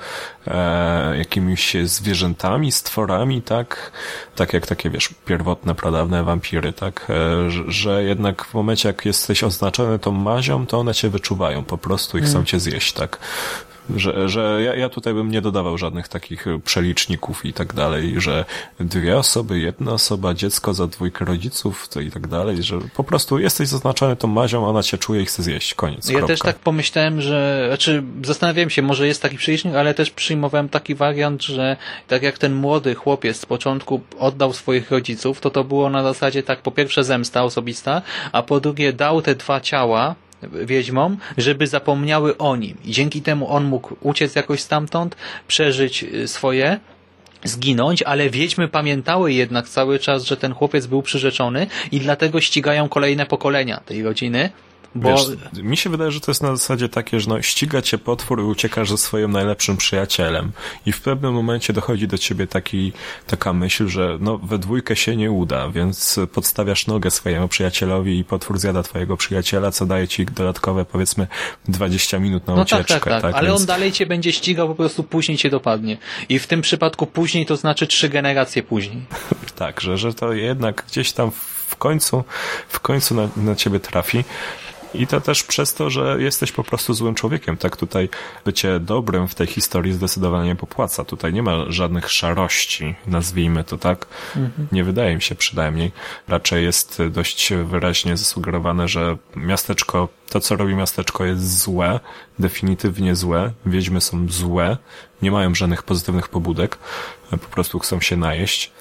e, jakimiś zwierzętami, stworami, tak? Tak jak takie, wiesz, pierwotne, pradawne wampiry, tak? E, że, jednak w momencie, jak jesteś oznaczony tą mazią, to one cię wyczuwają po prostu i chcą mm. cię zjeść, tak? Że, że ja, ja tutaj bym nie dodawał żadnych takich przeliczników i tak dalej, że dwie osoby, jedna osoba, dziecko za dwójkę rodziców to i tak dalej, że po prostu jesteś zaznaczony tą mazią, ona cię czuje i chce zjeść, koniec. Ja kropka. też tak pomyślałem, że, znaczy zastanawiałem się, może jest taki przelicznik, ale też przyjmowałem taki wariant, że tak jak ten młody chłopiec z początku oddał swoich rodziców, to to było na zasadzie tak po pierwsze zemsta osobista, a po drugie dał te dwa ciała wiedźmom, żeby zapomniały o nim. I dzięki temu on mógł uciec jakoś stamtąd, przeżyć y, swoje, zginąć, ale wiedźmy pamiętały jednak cały czas, że ten chłopiec był przyrzeczony i dlatego ścigają kolejne pokolenia tej rodziny, Bo... Wiesz, mi się wydaje, że to jest na zasadzie takie, że no, ściga cię potwór i uciekasz ze swoim najlepszym przyjacielem. I w pewnym momencie dochodzi do ciebie taki, taka myśl, że no, we dwójkę się nie uda, więc podstawiasz nogę swojemu przyjacielowi i potwór zjada twojego przyjaciela, co daje ci dodatkowe, powiedzmy, 20 minut na no ucieczkę. Tak, tak, tak. tak ale więc... on dalej cię będzie ścigał, po prostu później cię dopadnie. I w tym przypadku później to znaczy trzy generacje później. tak, że, że to jednak gdzieś tam w końcu, w końcu na, na ciebie trafi. I to też przez to, że jesteś po prostu złym człowiekiem. Tak tutaj bycie dobrym w tej historii zdecydowanie popłaca. Tutaj nie ma żadnych szarości, nazwijmy to tak. Mhm. Nie wydaje mi się przynajmniej. Raczej jest dość wyraźnie zasugerowane, że miasteczko, to co robi miasteczko jest złe, definitywnie złe. Wiedźmy są złe, nie mają żadnych pozytywnych pobudek, po prostu chcą się najeść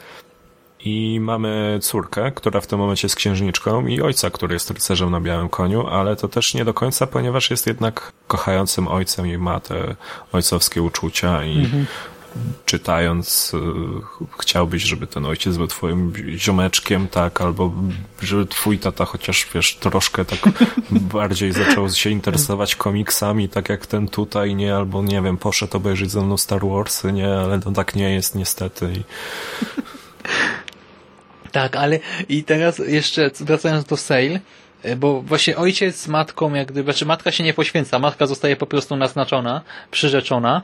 i mamy córkę, która w tym momencie jest księżniczką i ojca, który jest rycerzem na białym koniu, ale to też nie do końca, ponieważ jest jednak kochającym ojcem i ma te ojcowskie uczucia i mhm. czytając y, chciałbyś, żeby ten ojciec był twoim ziomeczkiem, tak, albo żeby twój tata chociaż, wiesz, troszkę tak [LAUGHS] bardziej zaczął się interesować komiksami, tak jak ten tutaj, nie, albo nie wiem, poszedł obejrzeć ze mną Star Warsy, nie, ale to tak nie jest niestety. I [LAUGHS] tak, ale i teraz jeszcze wracając do Sale, bo właśnie ojciec z matką, jak gdyby, znaczy matka się nie poświęca, matka zostaje po prostu naznaczona, przyrzeczona.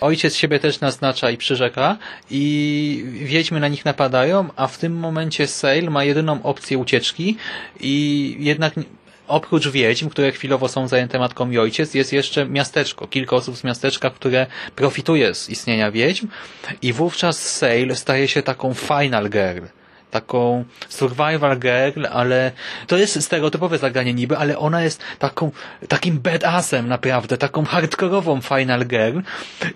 Ojciec siebie też naznacza i przyrzeka i wiedźmy na nich napadają, a w tym momencie Sale ma jedyną opcję ucieczki i jednak oprócz wiedźm, które chwilowo są zajęte matką i ojciec, jest jeszcze miasteczko, kilka osób z miasteczka, które profituje z istnienia wiedźm i wówczas Sale staje się taką final girl taką survival girl, ale to jest stereotypowe zagranie niby, ale ona jest taką, takim badassem naprawdę, taką hardkorową final girl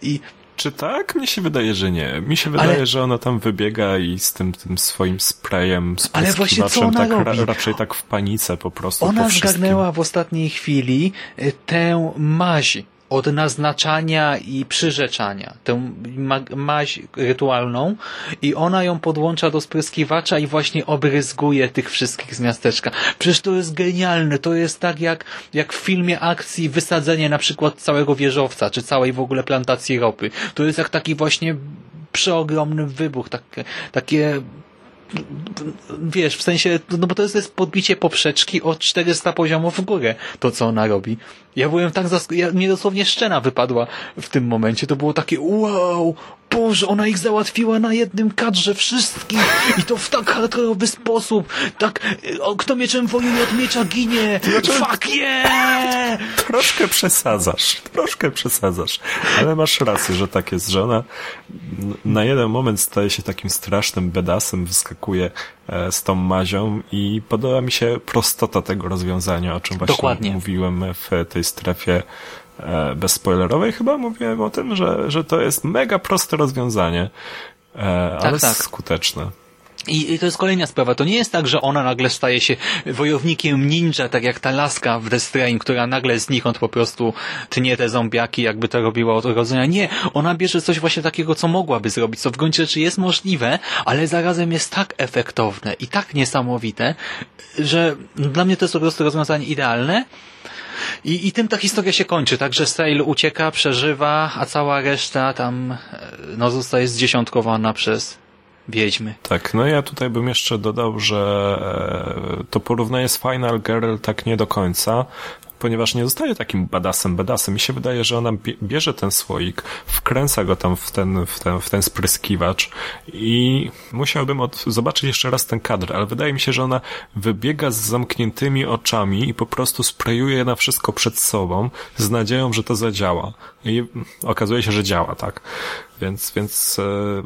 i czy tak? Mnie się wydaje, że nie. Mi się wydaje, ale... że ona tam wybiega i z tym, tym swoim sprayem, z Ale właśnie co ona tak, robi? Ra, raczej tak w panice po prostu. Ona po zgarnęła w ostatniej chwili y, tę maź od naznaczania i przyrzeczania, tę maź rytualną i ona ją podłącza do spryskiwacza i właśnie obryzguje tych wszystkich z miasteczka. Przecież to jest genialne, to jest tak jak, jak w filmie akcji wysadzenie na przykład całego wieżowca, czy całej w ogóle plantacji ropy. To jest jak taki właśnie przeogromny wybuch, takie, takie wiesz, w sensie, no bo to jest, jest podbicie poprzeczki o 400 poziomów w górę, to co ona robi. Ja byłem tak zaskoczony, ja, mnie dosłownie szczena wypadła w tym momencie, to było takie wow, Boże, ona ich załatwiła na jednym kadrze wszystkich i to w tak hardkorowy sposób. Tak, o, kto mieczem wojuje od miecza ginie. Znaczy, Fuck yeah! Troszkę przesadzasz, troszkę przesadzasz. Ale masz rację, że tak jest, że ona na jeden moment staje się takim strasznym bedasem, wyskakuje e, z tą mazią i podoba mi się prostota tego rozwiązania, o czym właśnie Dokładnie. mówiłem w tej strefie bezspoilerowej chyba mówiłem o tym, że, że to jest mega proste rozwiązanie, e, ale tak, tak. skuteczne. I, I to jest kolejna sprawa. To nie jest tak, że ona nagle staje się wojownikiem ninja, tak jak ta laska w Death Stranding, która nagle znikąd po prostu tnie te zombiaki, jakby to robiła od urodzenia. Nie, ona bierze coś właśnie takiego, co mogłaby zrobić, co w gruncie rzeczy jest możliwe, ale zarazem jest tak efektowne i tak niesamowite, że dla mnie to jest po prostu rozwiązanie idealne. I, I tym ta historia się kończy, także Sale ucieka, przeżywa, a cała reszta tam e, no, zostaje zdziesiątkowana przez wiedźmy. Tak, no ja tutaj bym jeszcze dodał, że e, to porównanie z Final Girl tak nie do końca, ponieważ nie zostaje takim badasem, badasem. Mi się wydaje, że ona bierze ten słoik, wkręca go tam w ten, w ten, w ten spryskiwacz i musiałbym od, zobaczyć jeszcze raz ten kadr, ale wydaje mi się, że ona wybiega z zamkniętymi oczami i po prostu sprayuje na wszystko przed sobą z nadzieją, że to zadziała. I okazuje się, że działa, tak. Więc, więc e,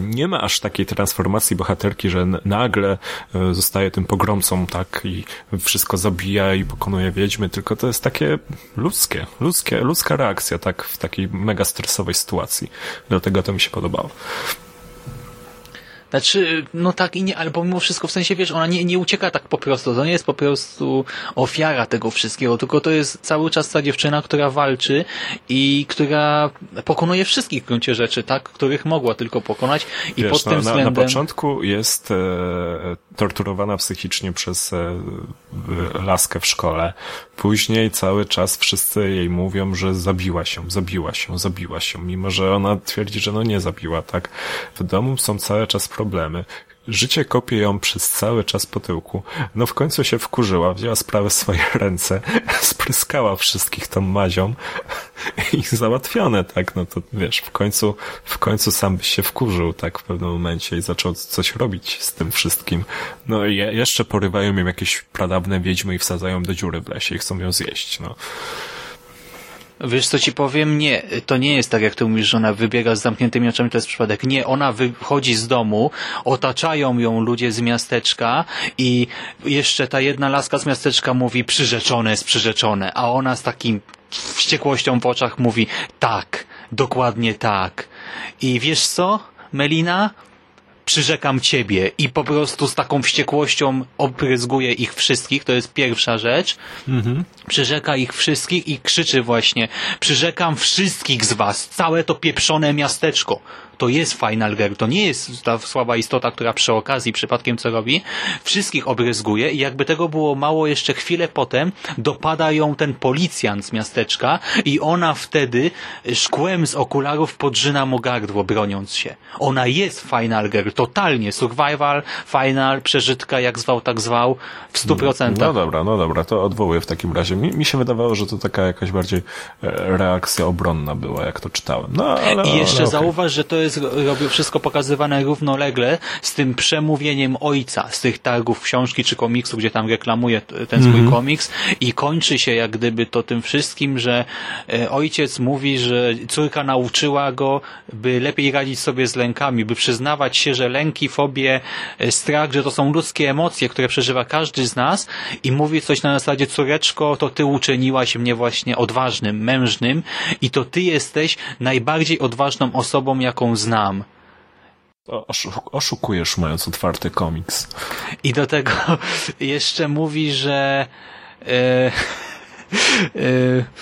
nie ma aż takiej transformacji bohaterki, że nagle e, zostaje tym pogromcą, tak, i wszystko zabija i pokonuje wiedźmy, tylko to jest takie ludzkie, ludzkie, ludzka reakcja, tak, w takiej mega stresowej sytuacji. Dlatego to mi się podobało. Znaczy, no tak i nie, ale pomimo wszystko, w sensie, wiesz, ona nie, nie ucieka tak po prostu, to nie jest po prostu ofiara tego wszystkiego, tylko to jest cały czas ta dziewczyna, która walczy i która pokonuje wszystkich w gruncie rzeczy, tak, których mogła tylko pokonać. I wiesz, pod tym na, względem... Na początku jest e, torturowana psychicznie przez e, laskę w szkole, później cały czas wszyscy jej mówią, że zabiła się, zabiła się, zabiła się, mimo że ona twierdzi, że no nie zabiła, tak. W domu są cały czas problemy. Życie kopie ją przez cały czas po tyłku. No w końcu się wkurzyła, wzięła sprawę w swoje [LAUGHS] ręce, spryskała wszystkich tą mazią [LAUGHS] i załatwione, tak, no to wiesz, w końcu, w końcu sam byś się wkurzył, tak, w pewnym momencie i zaczął coś robić z tym wszystkim. No i jeszcze porywają ją jakieś pradawne wiedźmy i wsadzają do dziury w lesie i chcą ją zjeść, no. Wiesz co ci powiem? Nie, to nie jest tak jak ty mówisz, że ona wybiega z zamkniętymi oczami, to jest przypadek. Nie, ona wychodzi z domu, otaczają ją ludzie z miasteczka i jeszcze ta jedna laska z miasteczka mówi przyrzeczone jest przyrzeczone, a ona z takim wściekłością w oczach mówi tak, dokładnie tak. I wiesz co, Melina? Przyrzekam ciebie i po prostu z taką wściekłością obryzguje ich wszystkich, to jest pierwsza rzecz. Mhm. Przyrzeka ich wszystkich i krzyczy właśnie, przyrzekam wszystkich z was, całe to pieprzone miasteczko to jest Final Girl, to nie jest ta słaba istota, która przy okazji przypadkiem co robi, wszystkich obryzguje i jakby tego było mało, jeszcze chwilę potem dopada ją ten policjant z miasteczka i ona wtedy szkłem z okularów podrzyna mu gardło, broniąc się. Ona jest Final Girl, totalnie, survival, final, przeżytka, jak zwał, tak zwał, w stu procentach. No dobra, no dobra, to odwołuję w takim razie. Mi, mi się wydawało, że to taka jakaś bardziej e, reakcja obronna była, jak to czytałem. No, ale, I jeszcze ale okay. zauważ, że to jest jest wszystko pokazywane równolegle z tym przemówieniem ojca z tych targów książki czy komiksu, gdzie tam reklamuje ten swój mm -hmm. komiks i kończy się jak gdyby to tym wszystkim, że e, ojciec mówi, że córka nauczyła go, by lepiej radzić sobie z lękami, by przyznawać się, że lęki, fobie, e, strach, że to są ludzkie emocje, które przeżywa każdy z nas i mówi coś na zasadzie córeczko, to ty uczyniłaś mnie właśnie odważnym, mężnym i to ty jesteś najbardziej odważną osobą, jaką znam. Oszukujesz mając otwarty komiks. I do tego [LAUGHS] jeszcze mówi, że yy, yy, [LAUGHS]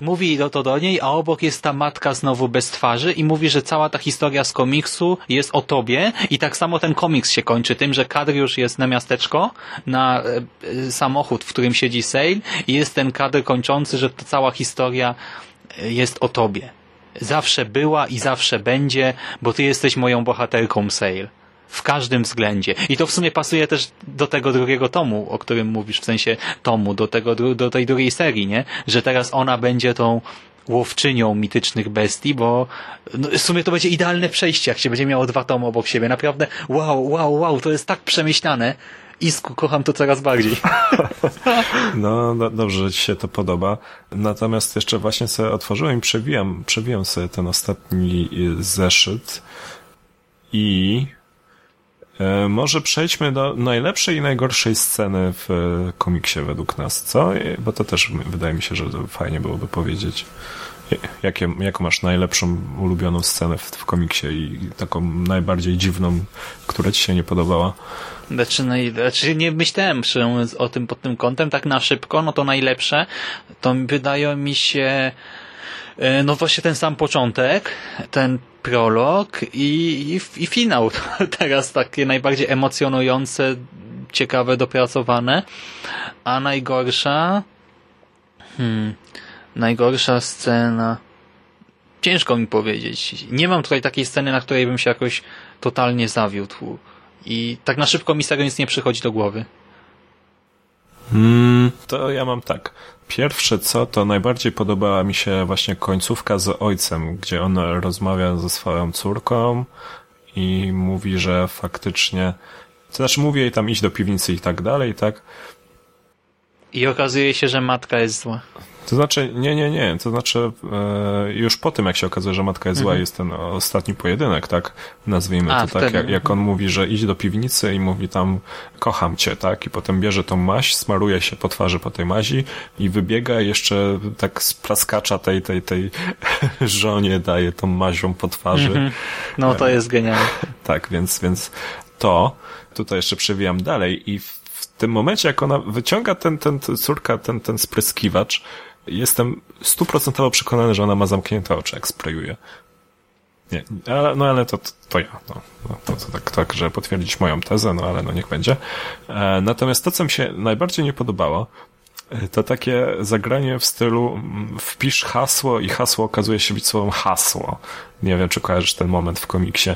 mówi to do niej, a obok jest ta matka znowu bez twarzy i mówi, że cała ta historia z komiksu jest o tobie i tak samo ten komiks się kończy tym, że kadr już jest na miasteczko, na e, samochód, w którym siedzi Sale i jest ten kadr kończący, że ta cała historia jest o tobie zawsze była i zawsze będzie, bo ty jesteś moją bohaterką, Sale. W każdym względzie. I to w sumie pasuje też do tego drugiego tomu, o którym mówisz, w sensie tomu, do, tego, do tej drugiej serii, nie? Że teraz ona będzie tą łowczynią mitycznych bestii, bo no, w sumie to będzie idealne przejście, jak się będzie miało dwa tomy obok siebie. Naprawdę wow, wow, wow, to jest tak przemyślane. Isku, kocham to coraz bardziej. [LAUGHS] No, no, dobrze, ci się to podoba. Natomiast jeszcze właśnie sobie otworzyłem i przewijam, przewijam sobie ten ostatni zeszyt i e, może przejdźmy do najlepszej i najgorszej sceny w komiksie według nas, co? Bo to też wydaje mi się, że fajnie byłoby powiedzieć. Jakie, jaką masz najlepszą ulubioną scenę w, w komiksie i taką najbardziej dziwną, która ci się nie podobała? Znaczy, naj, znaczy nie myślałem o tym pod tym kątem, tak na szybko, no to najlepsze, to wydaje mi się e, no właśnie ten sam początek, ten prolog i, i, i finał. [LAUGHS] Teraz takie najbardziej emocjonujące, ciekawe, dopracowane. A najgorsza hmm, najgorsza scena ciężko mi powiedzieć. Nie mam tutaj takiej sceny, na której bym się jakoś totalnie zawiódł. I tak na szybko mi z tego nic nie przychodzi do głowy. Hmm, to ja mam tak. Pierwsze co, to najbardziej podobała mi się właśnie końcówka z ojcem, gdzie on rozmawia ze swoją córką i mówi, że faktycznie, to znaczy mówi jej tam iść do piwnicy i tak dalej, tak? I okazuje się, że matka jest zła. To znaczy, nie, nie, nie, to znaczy e, już po tym, jak się okazuje, że matka jest zła, mhm. jest ten ostatni pojedynek, tak, nazwijmy A, to tak, jak, jak on mówi, że idź do piwnicy i mówi tam, kocham cię, tak, i potem bierze tą maść, smaruje się po twarzy po tej mazi i wybiega jeszcze tak z plaskacza tej, tej, tej [LAUGHS] żonie daje tą mazią po twarzy. Mhm. No to jest genialne. tak, więc, więc to, tutaj jeszcze przewijam dalej i w tym momencie, jak ona wyciąga ten, ten córka, ten, ten spryskiwacz, jestem stuprocentowo przekonany, że ona ma zamknięte oczy, jak sprayuje. Nie, ale, no ale to, to ja, no, no to, to tak, tak, że potwierdzić moją tezę, no ale no niech będzie. E, natomiast to, co mi się najbardziej nie podobało, e, to takie zagranie w stylu mm, wpisz hasło i hasło okazuje się być słowem hasło. Nie wiem, czy kojarzysz ten moment w komiksie,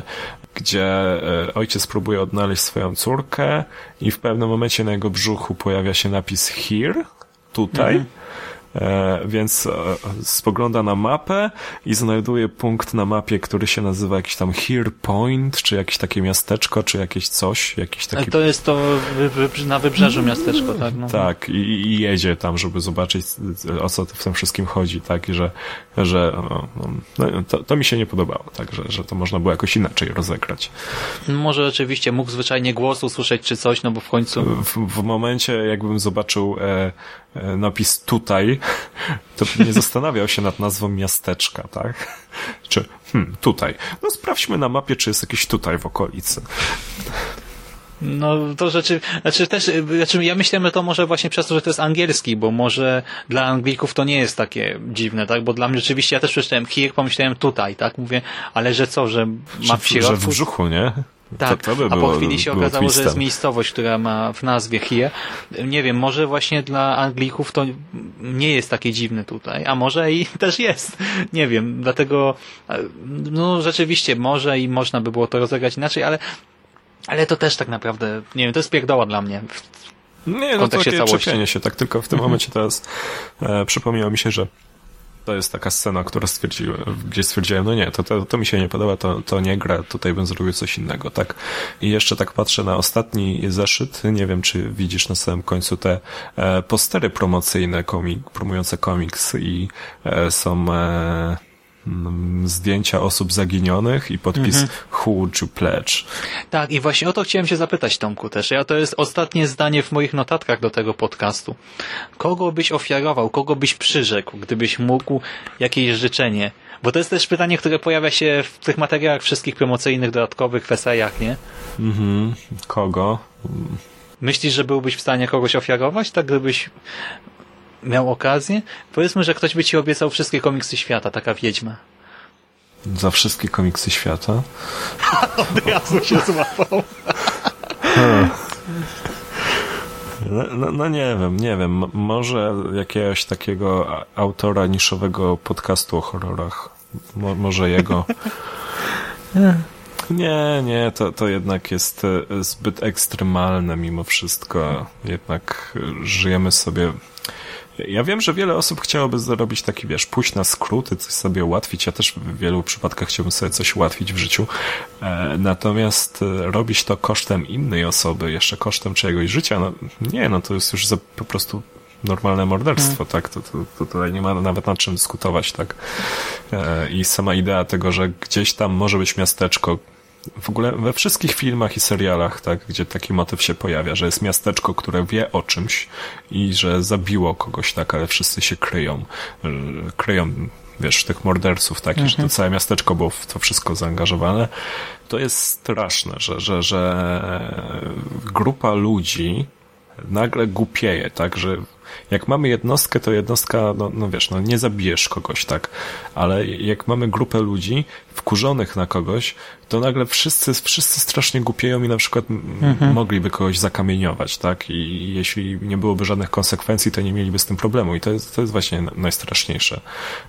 gdzie e, ojciec próbuje odnaleźć swoją córkę i w pewnym momencie na jego brzuchu pojawia się napis here, tutaj. Mhm więc e, spogląda na mapę i znajduje punkt na mapie, który się nazywa jakiś tam Here Point, czy jakieś takie miasteczko, czy jakieś coś, jakiś taki... To jest to na wybrzeżu miasteczko, tak? No. Tak, i, i, jedzie tam, żeby zobaczyć, o co w tym wszystkim chodzi, tak, i że, że no, no, to, to mi się nie podobało, tak, że, że to można było jakoś inaczej rozegrać. Może oczywiście mógł zwyczajnie głos usłyszeć, czy coś, no bo w końcu... W, w momencie, jakbym zobaczył e, E, napis tutaj, [LAUGHS] to nie zastanawiał się nad nazwą miasteczka, tak? Czy, hmm, tutaj. No sprawdźmy na mapie, czy jest jakiś tutaj w okolicy. No to rzeczy, znaczy też, znaczy ja myślę, że to może właśnie przez to, że to jest angielski, bo może dla Anglików to nie jest takie dziwne, tak? Bo dla mnie rzeczywiście, ja też przeczytałem here, pomyślałem tutaj, tak? Mówię, ale że co, że ma w środku... Że w brzuchu, nie? Tak, to, to by a po chwili się okazało, twistem. że jest miejscowość, która ma w nazwie Hie. Nie wiem, może właśnie dla Anglików to nie jest takie dziwne tutaj, a może i [LAUGHS] też jest. Nie wiem, dlatego no rzeczywiście może i można by było to rozegrać inaczej, ale ale to też tak naprawdę, nie wiem, to jest pierdoła dla mnie. Nie, no to takie czepianie się, tak tylko w tym mhm. momencie teraz e, przypomniało mi się, że to jest taka scena, która stwierdziłem, gdzie stwierdziłem, no nie, to, to, to mi się nie podoba, to, to nie gra, tutaj bym zrobił coś innego, tak? I jeszcze tak patrzę na ostatni zeszyt, nie wiem, czy widzisz na samym końcu te e, postery promocyjne, komik, promujące komiks i e, są... E, zdjęcia osób zaginionych i podpis mhm. Who would you pledge? Tak, i właśnie o to chciałem się zapytać, Tomku, też. Ja to jest ostatnie zdanie w moich notatkach do tego podcastu. Kogo byś ofiarował, kogo byś przyrzekł, gdybyś mógł jakieś życzenie? Bo to jest też pytanie, które pojawia się w tych materiałach wszystkich promocyjnych, dodatkowych, w esejach, nie? Mhm. Kogo? Myślisz, że byłbyś w stanie kogoś ofiarować, tak gdybyś miał okazję, powiedzmy, że ktoś by ci obiecał wszystkie komiksy świata, taka wiedźma. Za wszystkie komiksy świata? [LAUGHS] Od razu się złapał. [LAUGHS] No, no, no, nie wiem, nie wiem. Może jakiegoś takiego autora niszowego podcastu o horrorach. Mo, może jego. [LAUGHS] Nie, nie, to, to jednak jest e, zbyt ekstremalne mimo wszystko. Jednak żyjemy sobie ja wiem, że wiele osób chciałoby zrobić taki, wiesz, pójść na skróty, coś sobie ułatwić. Ja też w wielu przypadkach chciałbym sobie coś ułatwić w życiu. E, natomiast e, robić to kosztem innej osoby, jeszcze kosztem czyjegoś życia, no nie, no to jest już za, po prostu normalne morderstwo, tak? To, to, to tutaj nie ma nawet nad czym dyskutować, tak? E, I sama idea tego, że gdzieś tam może być miasteczko, w ogóle we wszystkich filmach i serialach, tak, gdzie taki motyw się pojawia, że jest miasteczko, które wie o czymś i że zabiło kogoś, tak, ale wszyscy się kryją. Kryją, wiesz, tych morderców, tak, mhm. że to całe miasteczko było w to wszystko zaangażowane. To jest straszne, że, że, że grupa ludzi nagle głupieje, tak, że jak mamy jednostkę, to jednostka, no, no wiesz, no nie zabijesz kogoś, tak, ale jak mamy grupę ludzi wkurzonych na kogoś, to nagle wszyscy, wszyscy strasznie głupieją i na przykład mhm. mogliby kogoś zakamieniować, tak, i jeśli nie byłoby żadnych konsekwencji, to nie mieliby z tym problemu. I to jest, to jest właśnie najstraszniejsze.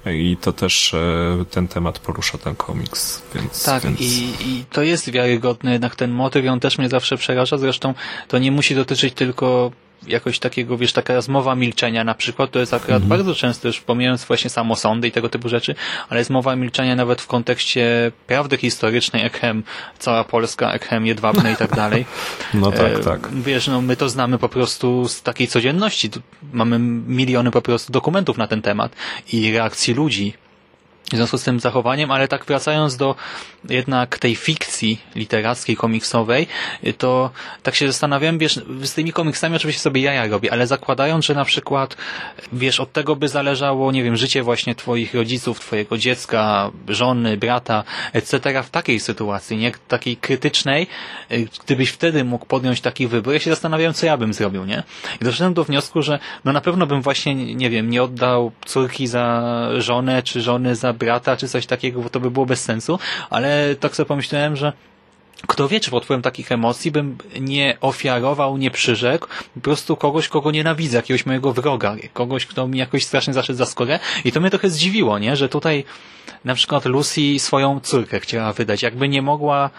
I to też e, ten temat porusza ten komiks, więc... Tak, więc... I, i to jest wiarygodny jednak ten motyw i on też mnie zawsze przeraża, zresztą to nie musi dotyczyć tylko jakoś takiego, wiesz, taka rozmowa milczenia na przykład, to jest akurat Mhm. bardzo często, już pomijając właśnie samosądy i tego typu rzeczy, ale jest mowa milczenia nawet w kontekście prawdy historycznej, ekhem cała Polska, ekhem jedwabne i tak [LAUGHS] dalej. No tak, E, tak. Wiesz, no my to znamy po prostu z takiej codzienności. Tu Mamy miliony po prostu dokumentów na ten temat i reakcji ludzi w związku z tym zachowaniem, ale tak wracając do jednak tej fikcji literackiej, komiksowej, to tak się zastanawiałem, wiesz, z tymi komiksami oczywiście sobie jaja robię, ale zakładając, że na przykład, wiesz, od tego by zależało, nie wiem, życie właśnie twoich rodziców, twojego dziecka, żony, brata, etc. w takiej sytuacji, nie? Takiej krytycznej, gdybyś wtedy mógł podjąć taki wybór, ja się zastanawiałem, co ja bym zrobił, nie? I doszedłem do wniosku, że no na pewno bym właśnie, nie wiem, nie oddał córki za żonę, czy żony za czy coś takiego, bo to by było bez sensu, ale tak sobie pomyślałem, że kto wie, czy pod wpływem takich emocji bym nie ofiarował, nie przyrzekł po prostu kogoś, kogo nienawidzę, jakiegoś mojego wroga, kogoś, kto mi jakoś strasznie zaszedł za skórę. I to mnie trochę zdziwiło, nie, że tutaj na przykład Lucy swoją córkę chciała wydać, jakby nie mogła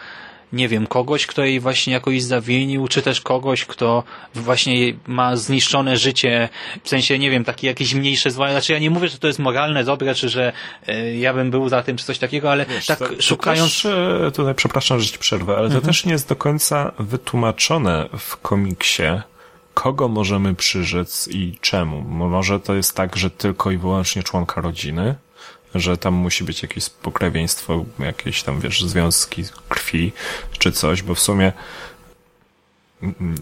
nie wiem, kogoś, kto jej właśnie jakoś zawinił, czy też kogoś, kto właśnie ma zniszczone życie, w sensie, nie wiem, takie jakieś mniejsze zła. Znaczy ja nie mówię, że to jest moralne, dobre, czy że e, ja bym był za tym, czy coś takiego, ale tak to, to szukając... Też, e, tutaj przepraszam, że ci przerwę, ale to też nie jest do końca wytłumaczone w komiksie, kogo możemy przyrzec i czemu. Może to jest tak, że tylko i wyłącznie członka rodziny, że tam musi być jakieś pokrewieństwo, jakieś tam, wiesz, związki krwi, czy coś, bo w sumie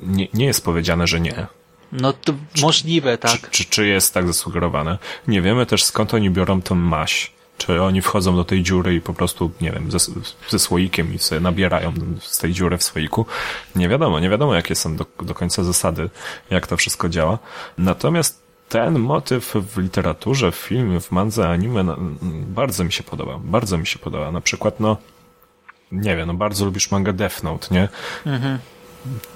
nie, nie jest powiedziane, że nie. No to możliwe, tak. Czy, czy, czy jest tak zasugerowane? Nie wiemy też skąd oni biorą tą maść. Czy oni wchodzą do tej dziury i po prostu, nie wiem, ze, ze słoikiem i sobie nabierają z tej dziury w słoiku. Nie wiadomo, nie wiadomo jakie są do, do końca zasady, jak to wszystko działa. Natomiast ten motyw w literaturze, w filmie, w mandze, anime no, bardzo mi się podoba. Bardzo mi się podoba. Na przykład, no, nie wiem, no bardzo lubisz mangę Death Note, nie?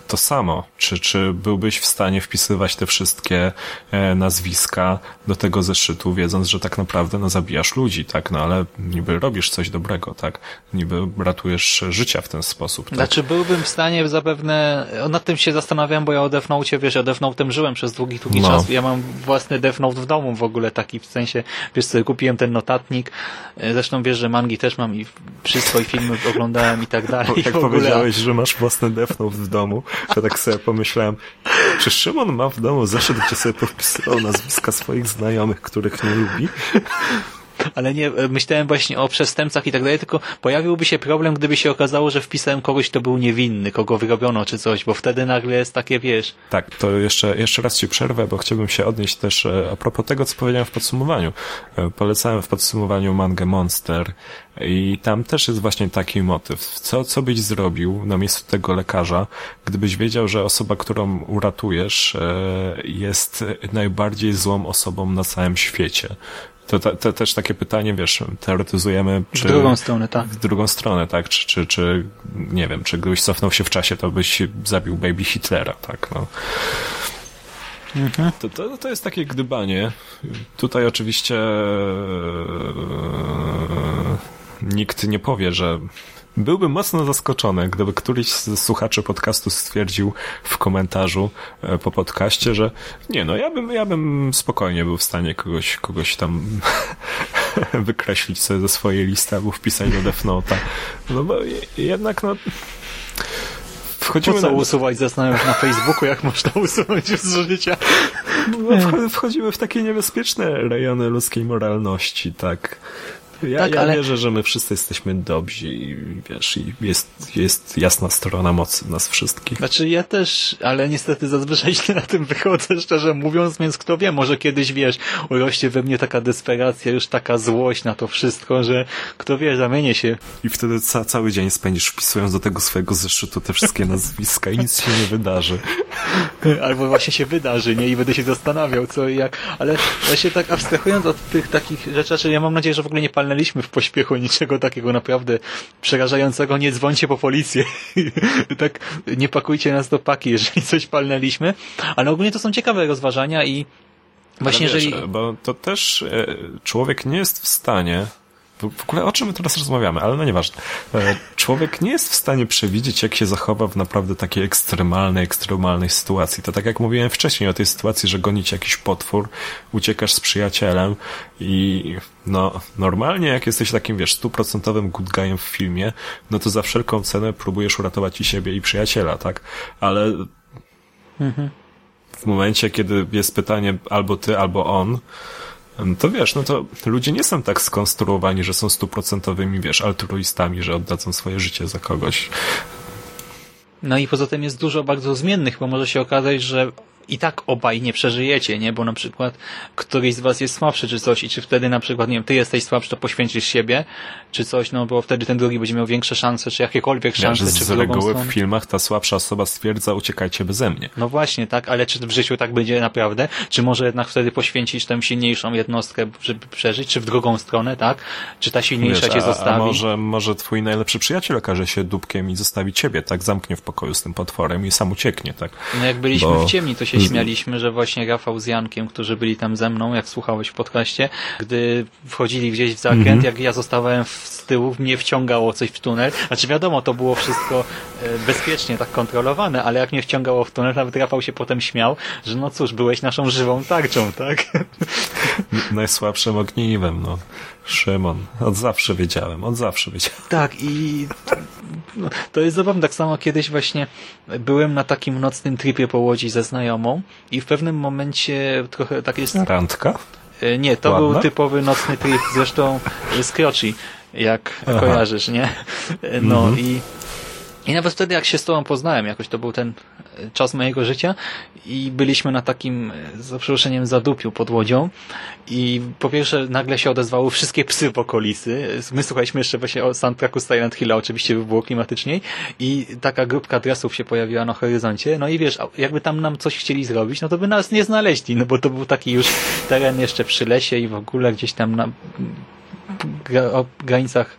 To samo. Czy, czy byłbyś w stanie wpisywać te wszystkie e, nazwiska do tego zeszytu, wiedząc, że tak naprawdę no, zabijasz ludzi, tak? No ale niby robisz coś dobrego, tak? Niby ratujesz życia w ten sposób. Tak? Znaczy byłbym w stanie zapewne, nad tym się zastanawiam, bo ja o Death Note, wiesz, ja Death Note'em żyłem przez długi, długi No. czas. Ja mam własny Death Note w domu w ogóle taki, w sensie, wiesz co, kupiłem ten notatnik, E, zresztą wiesz, że mangi też mam i wszystko i filmy oglądałem i tak [LAUGHS] dalej. Jak w ogóle. powiedziałeś, że masz własny Death Note w domu, to tak sobie pomyślałem, czy Szymon ma w domu zeszyt, gdzie sobie powpisywał nazwiska swoich znajomych, których nie lubi? Ale nie, e, myślałem właśnie o przestępcach i tak dalej, tylko pojawiłby się problem, gdyby się okazało, że wpisałem kogoś, kto był niewinny, kogo wyrobiono czy coś, bo wtedy nagle jest takie, wiesz, Tak, to jeszcze, jeszcze raz Ci przerwę, bo chciałbym się odnieść też e, a propos tego, co powiedziałem w podsumowaniu. E, Polecałem w podsumowaniu mangę Monster i tam też jest właśnie taki motyw. Co, co byś zrobił na miejscu tego lekarza, gdybyś wiedział, że osoba, którą uratujesz, jest najbardziej złą osobą na całym świecie? To, to, to też takie pytanie, wiesz, teoretyzujemy, w czy... drugą stronę, tak. w drugą stronę, tak? Czy, czy, czy, nie wiem, czy gdybyś cofnął się w czasie, to byś zabił baby Hitlera, tak? No. To, to, to jest takie gdybanie. Tutaj oczywiście e, nikt nie powie, że byłbym mocno zaskoczony, gdyby któryś z słuchaczy podcastu stwierdził w komentarzu e, po podcaście, że nie no, ja bym, ja bym spokojnie był w stanie kogoś, kogoś tam [LAUGHS] wykreślić sobie ze swojej listy albo wpisać do Death Note'a. No bo je- jednak no Po wchodzimy co na, usuwać, zastanawiam się na Facebooku, jak można usunąć z życia. no, wch- wchodzimy w takie niebezpieczne rejony ludzkiej moralności, tak. Ja, Tak, ja ale- wierzę, że my wszyscy jesteśmy dobrzy i wiesz, i jest, jest jasna strona mocy nas wszystkich. Znaczy ja też, ale niestety zazwyczaj źle na tym wychodzę, [LAUGHS] szczerze mówiąc, więc kto wie, może kiedyś, wiesz, urośnie we mnie taka desperacja, już taka złość na to wszystko, że kto wie, zamienię się. I wtedy ca cały dzień spędzisz wpisując do tego swojego zeszytu te wszystkie [LAUGHS] nazwiska i nic się nie wydarzy. [LAUGHS] Albo właśnie się wydarzy, nie? I będę się zastanawiał, co i jak. Ale właśnie tak abstrahując od tych takich rzeczy, czyli ja mam nadzieję, że w ogóle nie palnęliśmy w pośpiechu niczego takiego naprawdę przerażającego. Nie dzwońcie po policję. [LAUGHS] tak nie pakujcie nas do paki, jeżeli coś palnęliśmy. Ale ogólnie to są ciekawe rozważania i właśnie wiesz, jeżeli... Bo to też e, człowiek nie jest w stanie w ogóle o czym my teraz rozmawiamy, ale no nieważne. E, człowiek nie jest w stanie przewidzieć, jak się zachowa w naprawdę takiej ekstremalnej, ekstremalnej sytuacji. To tak jak mówiłem wcześniej o tej sytuacji, że gonić jakiś potwór, uciekasz z przyjacielem i no normalnie jak jesteś takim, wiesz, stuprocentowym good guyem w filmie, no to za wszelką cenę próbujesz uratować i siebie i przyjaciela, tak? Ale mhm. w momencie, kiedy jest pytanie albo ty, albo on, to wiesz, no to ludzie nie są tak skonstruowani, że są stuprocentowymi, wiesz, altruistami, że oddadzą swoje życie za kogoś. No i poza tym jest dużo bardzo zmiennych, bo może się okazać, że i tak obaj nie przeżyjecie, nie? Bo na przykład któryś z was jest słabszy czy coś i czy wtedy na przykład, nie wiem, ty jesteś słabszy, to poświęcisz siebie, czy coś, no bo wtedy ten drugi będzie miał większe szanse, czy jakiekolwiek szanse, Wiesz, czy z reguły w filmach ta słabsza osoba stwierdza, uciekajcie beze mnie. No właśnie, tak, ale czy w życiu tak będzie naprawdę? Czy może jednak wtedy poświęcisz tę silniejszą jednostkę, żeby przeżyć, czy w drugą stronę, tak? Czy ta silniejsza Wiesz, cię a, zostawi? A może, może twój najlepszy przyjaciel okaże się dupkiem i zostawi ciebie, tak? Zamknie w pokoju z tym potworem i sam ucieknie, tak? No jak byliśmy Bo... w ciemni, to się śmialiśmy, że właśnie Rafał z Jankiem, którzy byli tam ze mną, jak słuchałeś w podcaście, gdy wchodzili gdzieś w zakręt, mm -hmm. jak ja zostawałem z tyłu, mnie wciągało coś w tunel. Znaczy wiadomo, to było wszystko e, bezpiecznie tak kontrolowane, ale jak mnie wciągało w tunel, nawet Rafał się potem śmiał, że no cóż, byłeś naszą żywą tarczą, tak? [LAUGHS] Najsłabszym ogniwem, no. Szymon, od zawsze wiedziałem, od zawsze wiedziałem. Tak i no, to jest zabawne. Tak samo kiedyś właśnie byłem na takim nocnym tripie po Łodzi ze znajomą i w pewnym momencie trochę tak jest... Randka? E, nie, to Ładna? był typowy nocny trip, zresztą z Kroci, jak Aha. kojarzysz, nie? E, no mhm. i i nawet wtedy, jak się z tobą poznałem, jakoś to był ten e, czas mojego życia i byliśmy na takim, e, za przeproszeniem, zadupiu pod łodzią i po pierwsze nagle się odezwały wszystkie psy w okolicy. My słuchaliśmy jeszcze właśnie o soundtracku Silent Hilla, oczywiście by było klimatyczniej i taka grupka dresów się pojawiła na horyzoncie. No i wiesz, jakby tam nam coś chcieli zrobić, no to by nas nie znaleźli, no bo to był taki już teren jeszcze przy lesie i w ogóle gdzieś tam na granicach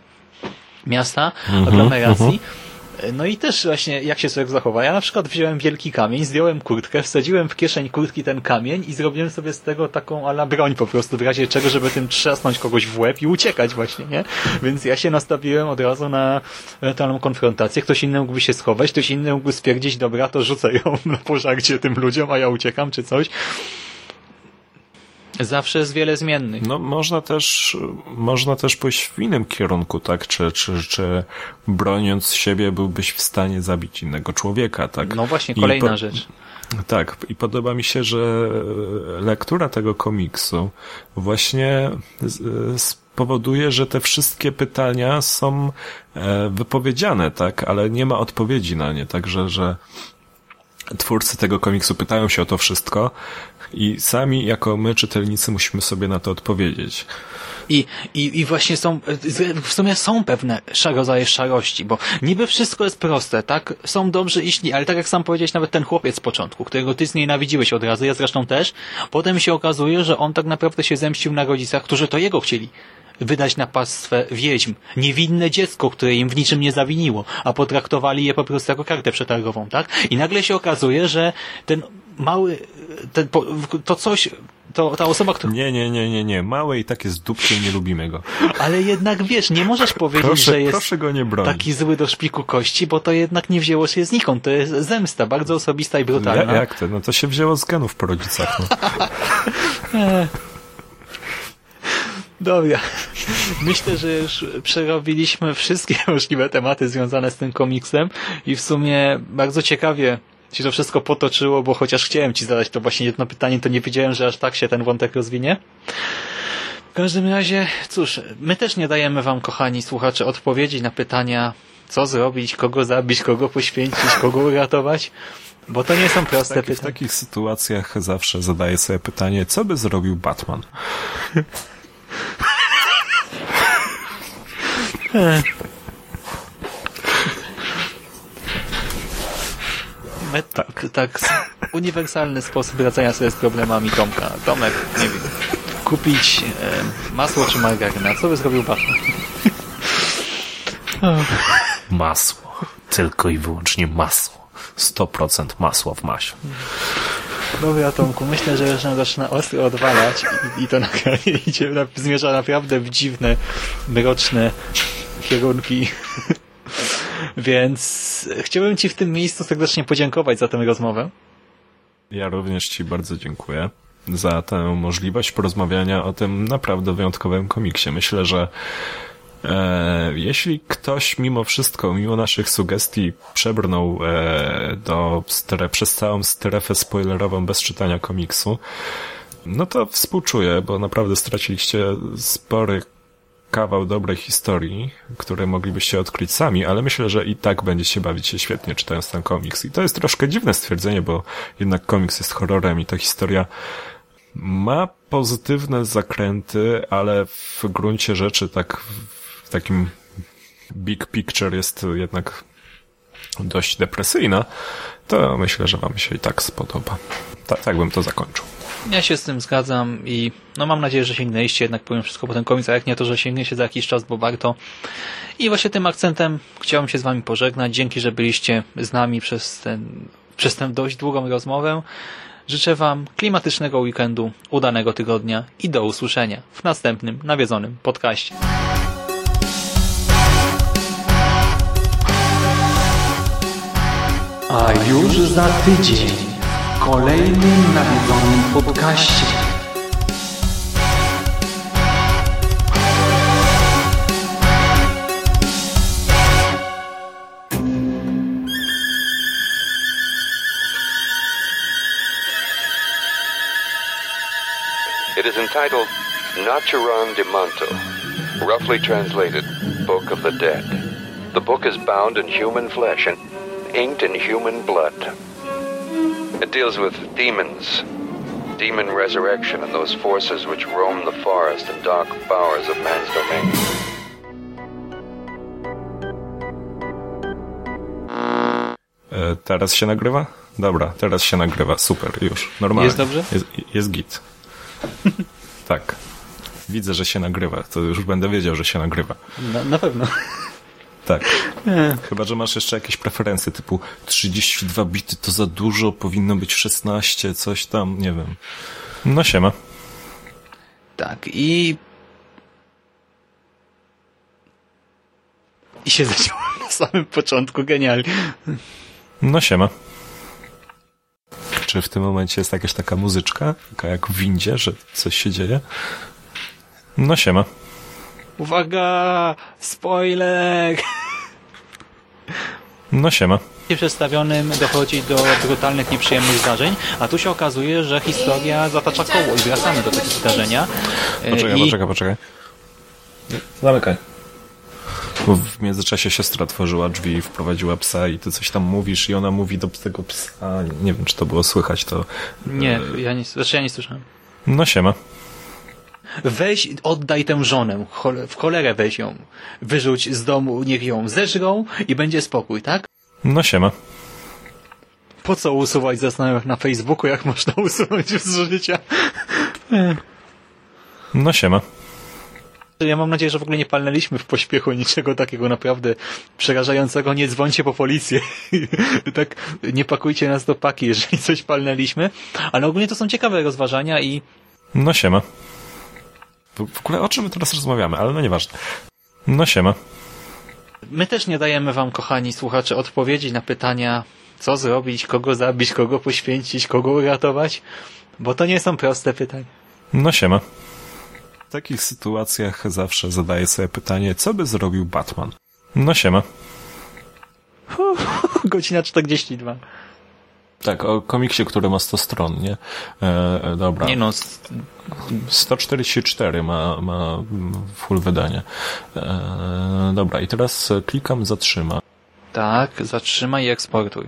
miasta, mhm, aglomeracji. Mm -hmm. No i też właśnie jak się człowiek zachowa. Ja na przykład wziąłem wielki kamień, zdjąłem kurtkę, wsadziłem w kieszeń kurtki ten kamień i zrobiłem sobie z tego taką ala broń po prostu w razie czego, żeby tym trzasnąć kogoś w łeb i uciekać właśnie, nie? Więc ja się nastawiłem od razu na ewentualną konfrontację. Ktoś inny mógłby się schować, ktoś inny mógłby stwierdzić, dobra, to rzucę ją [LAUGHS] na pożarcie tym ludziom, a ja uciekam czy coś. Zawsze jest wiele zmiennych. No można też, można też pójść w innym kierunku, tak? Czy, czy, czy broniąc siebie byłbyś w stanie zabić innego człowieka, tak? No właśnie, kolejna po... rzecz. Tak, i podoba mi się, że lektura tego komiksu właśnie spowoduje, że te wszystkie pytania są e, wypowiedziane, tak, ale nie ma odpowiedzi na nie, także, że twórcy tego komiksu pytają się o to wszystko i sami jako my czytelnicy musimy sobie na to odpowiedzieć. I, i, I właśnie są, w sumie są pewne rodzaje szarości, bo niby wszystko jest proste, tak? Są dobrzy i źli, ale tak jak sam powiedziałeś, nawet ten chłopiec z początku, którego ty znienawidziłeś od razu, ja zresztą też, potem się okazuje, że on tak naprawdę się zemścił na rodzicach, którzy to jego chcieli wydać na pastwę wiedźm. Niewinne dziecko, które im w niczym nie zawiniło, a potraktowali je po prostu jako kartę przetargową, tak? I nagle się okazuje, że ten mały, ten, to coś, to, ta osoba, która... Nie, nie, nie, nie, nie. Mały i tak jest dupkiem, nie lubimy go. Ale jednak wiesz, nie możesz powiedzieć, proszę, że jest taki zły do szpiku kości, bo to jednak nie wzięło się znikąd. To jest zemsta, bardzo osobista i brutalna. Ja, jak to? No to się wzięło z genów po rodzicach. No. [LAUGHS] Dobra. Myślę, że już przerobiliśmy wszystkie [LAUGHS] możliwe tematy związane z tym komiksem i w sumie bardzo ciekawie się to wszystko potoczyło, bo chociaż chciałem Ci zadać to właśnie jedno pytanie, to nie wiedziałem, że aż tak się ten wątek rozwinie. W każdym razie, cóż, my też nie dajemy Wam, kochani słuchacze, odpowiedzi na pytania, co zrobić, kogo zabić, kogo poświęcić, kogo uratować, bo to nie są proste pytania. W takich sytuacjach zawsze zadaję sobie pytanie, co by zrobił Batman? [LAUGHS] tak. tak uniwersalny sposób radzenia sobie z problemami Tomka. Tomek, nie wiem, kupić e, masło czy margarynę. Co by zrobił Batman? [LAUGHS] masło. Tylko i wyłącznie masło. 100% masła w masie. Dobra, Tomku, myślę, że już zaczyna ostro odwalać i, i to nagranie [LAUGHS] idzie, na, zmierza naprawdę w dziwne, mroczne kierunki. Więc chciałbym Ci w tym miejscu serdecznie podziękować za tę rozmowę. Ja również Ci bardzo dziękuję za tę możliwość porozmawiania o tym naprawdę wyjątkowym komiksie. Myślę, że e, jeśli ktoś mimo wszystko, mimo naszych sugestii przebrnął e, do stre, przez całą strefę spoilerową bez czytania komiksu, no to współczuję, bo naprawdę straciliście spory kawał dobrej historii, które moglibyście odkryć sami, ale myślę, że i tak będziecie bawić się świetnie czytając ten komiks. I to jest troszkę dziwne stwierdzenie, bo jednak komiks jest horrorem i ta historia ma pozytywne zakręty, ale w gruncie rzeczy tak w takim big picture jest jednak dość depresyjna, to myślę, że wam się i tak spodoba. Tak, tak bym to zakończył. Ja się z tym zgadzam i no mam nadzieję, że sięgnęliście jednak powiem wszystko po ten komiks, a jak nie to, że sięgniecie za jakiś czas, bo warto. I właśnie tym akcentem chciałem się z wami pożegnać. Dzięki, że byliście z nami przez ten, przez tę dość długą rozmowę. Życzę wam klimatycznego weekendu, udanego tygodnia i do usłyszenia w następnym nawiedzonym podcaście. A już za tydzień kolejnym nawiedzonym podcaście. It is entitled Nachuran de Manto, roughly translated Book of the Dead. The book is bound in human flesh and inked in human blood. It deals with demons, demon resurrection, and those forces which roam the forest and dark bowers of man's domain. E, teraz się nagrywa? Dobra, teraz się nagrywa. Super, już. Normalnie. Jest dobrze? Jest, jest git. [LAUGHS] tak. Widzę, że się nagrywa. To już będę wiedział, że się nagrywa. Na, na pewno. Tak. Chyba, że masz jeszcze jakieś preferencje typu 32 bity to za dużo, powinno być 16, coś tam, nie wiem. No siema. Tak, i... I się [LAUGHS] zaciąłem na samym początku, genialnie. No siema. Czy w tym momencie jest jakaś taka muzyczka, taka jak w windzie, że coś się dzieje? No siema. Uwaga! Spoiler! [LAUGHS] No siema. W przedstawionym dochodzi do brutalnych, nieprzyjemnych zdarzeń, a tu się okazuje, że historia zatacza koło i wracamy do tego zdarzenia. E, Poczekaj, I poczekaj, poczekaj. Zamykaj. Bo w międzyczasie siostra otworzyła drzwi i wprowadziła psa i ty coś tam mówisz i ona mówi do tego psa. Nie wiem, czy to było słychać, to... Nie, ja nie, znaczy ja nie słyszałem. No siema. Weź, oddaj tę żonę, w cholerę weź ją, wyrzuć z domu, niech ją zeżrą i będzie spokój, tak? No siema. Po co usuwać ze znajomych na Facebooku, jak można [LAUGHS] usunąć z życia? No siema. Ja mam nadzieję, że w ogóle nie palnęliśmy w pośpiechu niczego takiego naprawdę przerażającego. Nie dzwońcie po policję. [LAUGHS] tak, nie pakujcie nas do paki, jeżeli coś palnęliśmy. Ale ogólnie to są ciekawe rozważania i No siema. W, ogóle o czym my teraz rozmawiamy, ale no nieważne. No siema. my też nie dajemy wam, kochani słuchacze, odpowiedzi na pytania, co zrobić, kogo zabić, kogo poświęcić, kogo uratować, bo to nie są proste pytania. No siema. W takich sytuacjach zawsze zadaję sobie pytanie, co by zrobił Batman? No siema. [LAUGHS] Godzina 42. Tak, o komiksie, który ma 100 stron, nie? E, e, dobra. Nie no, s- 144 ma, ma full wydanie. E, dobra, i teraz klikam zatrzyma. tak, zatrzymaj i eksportuj.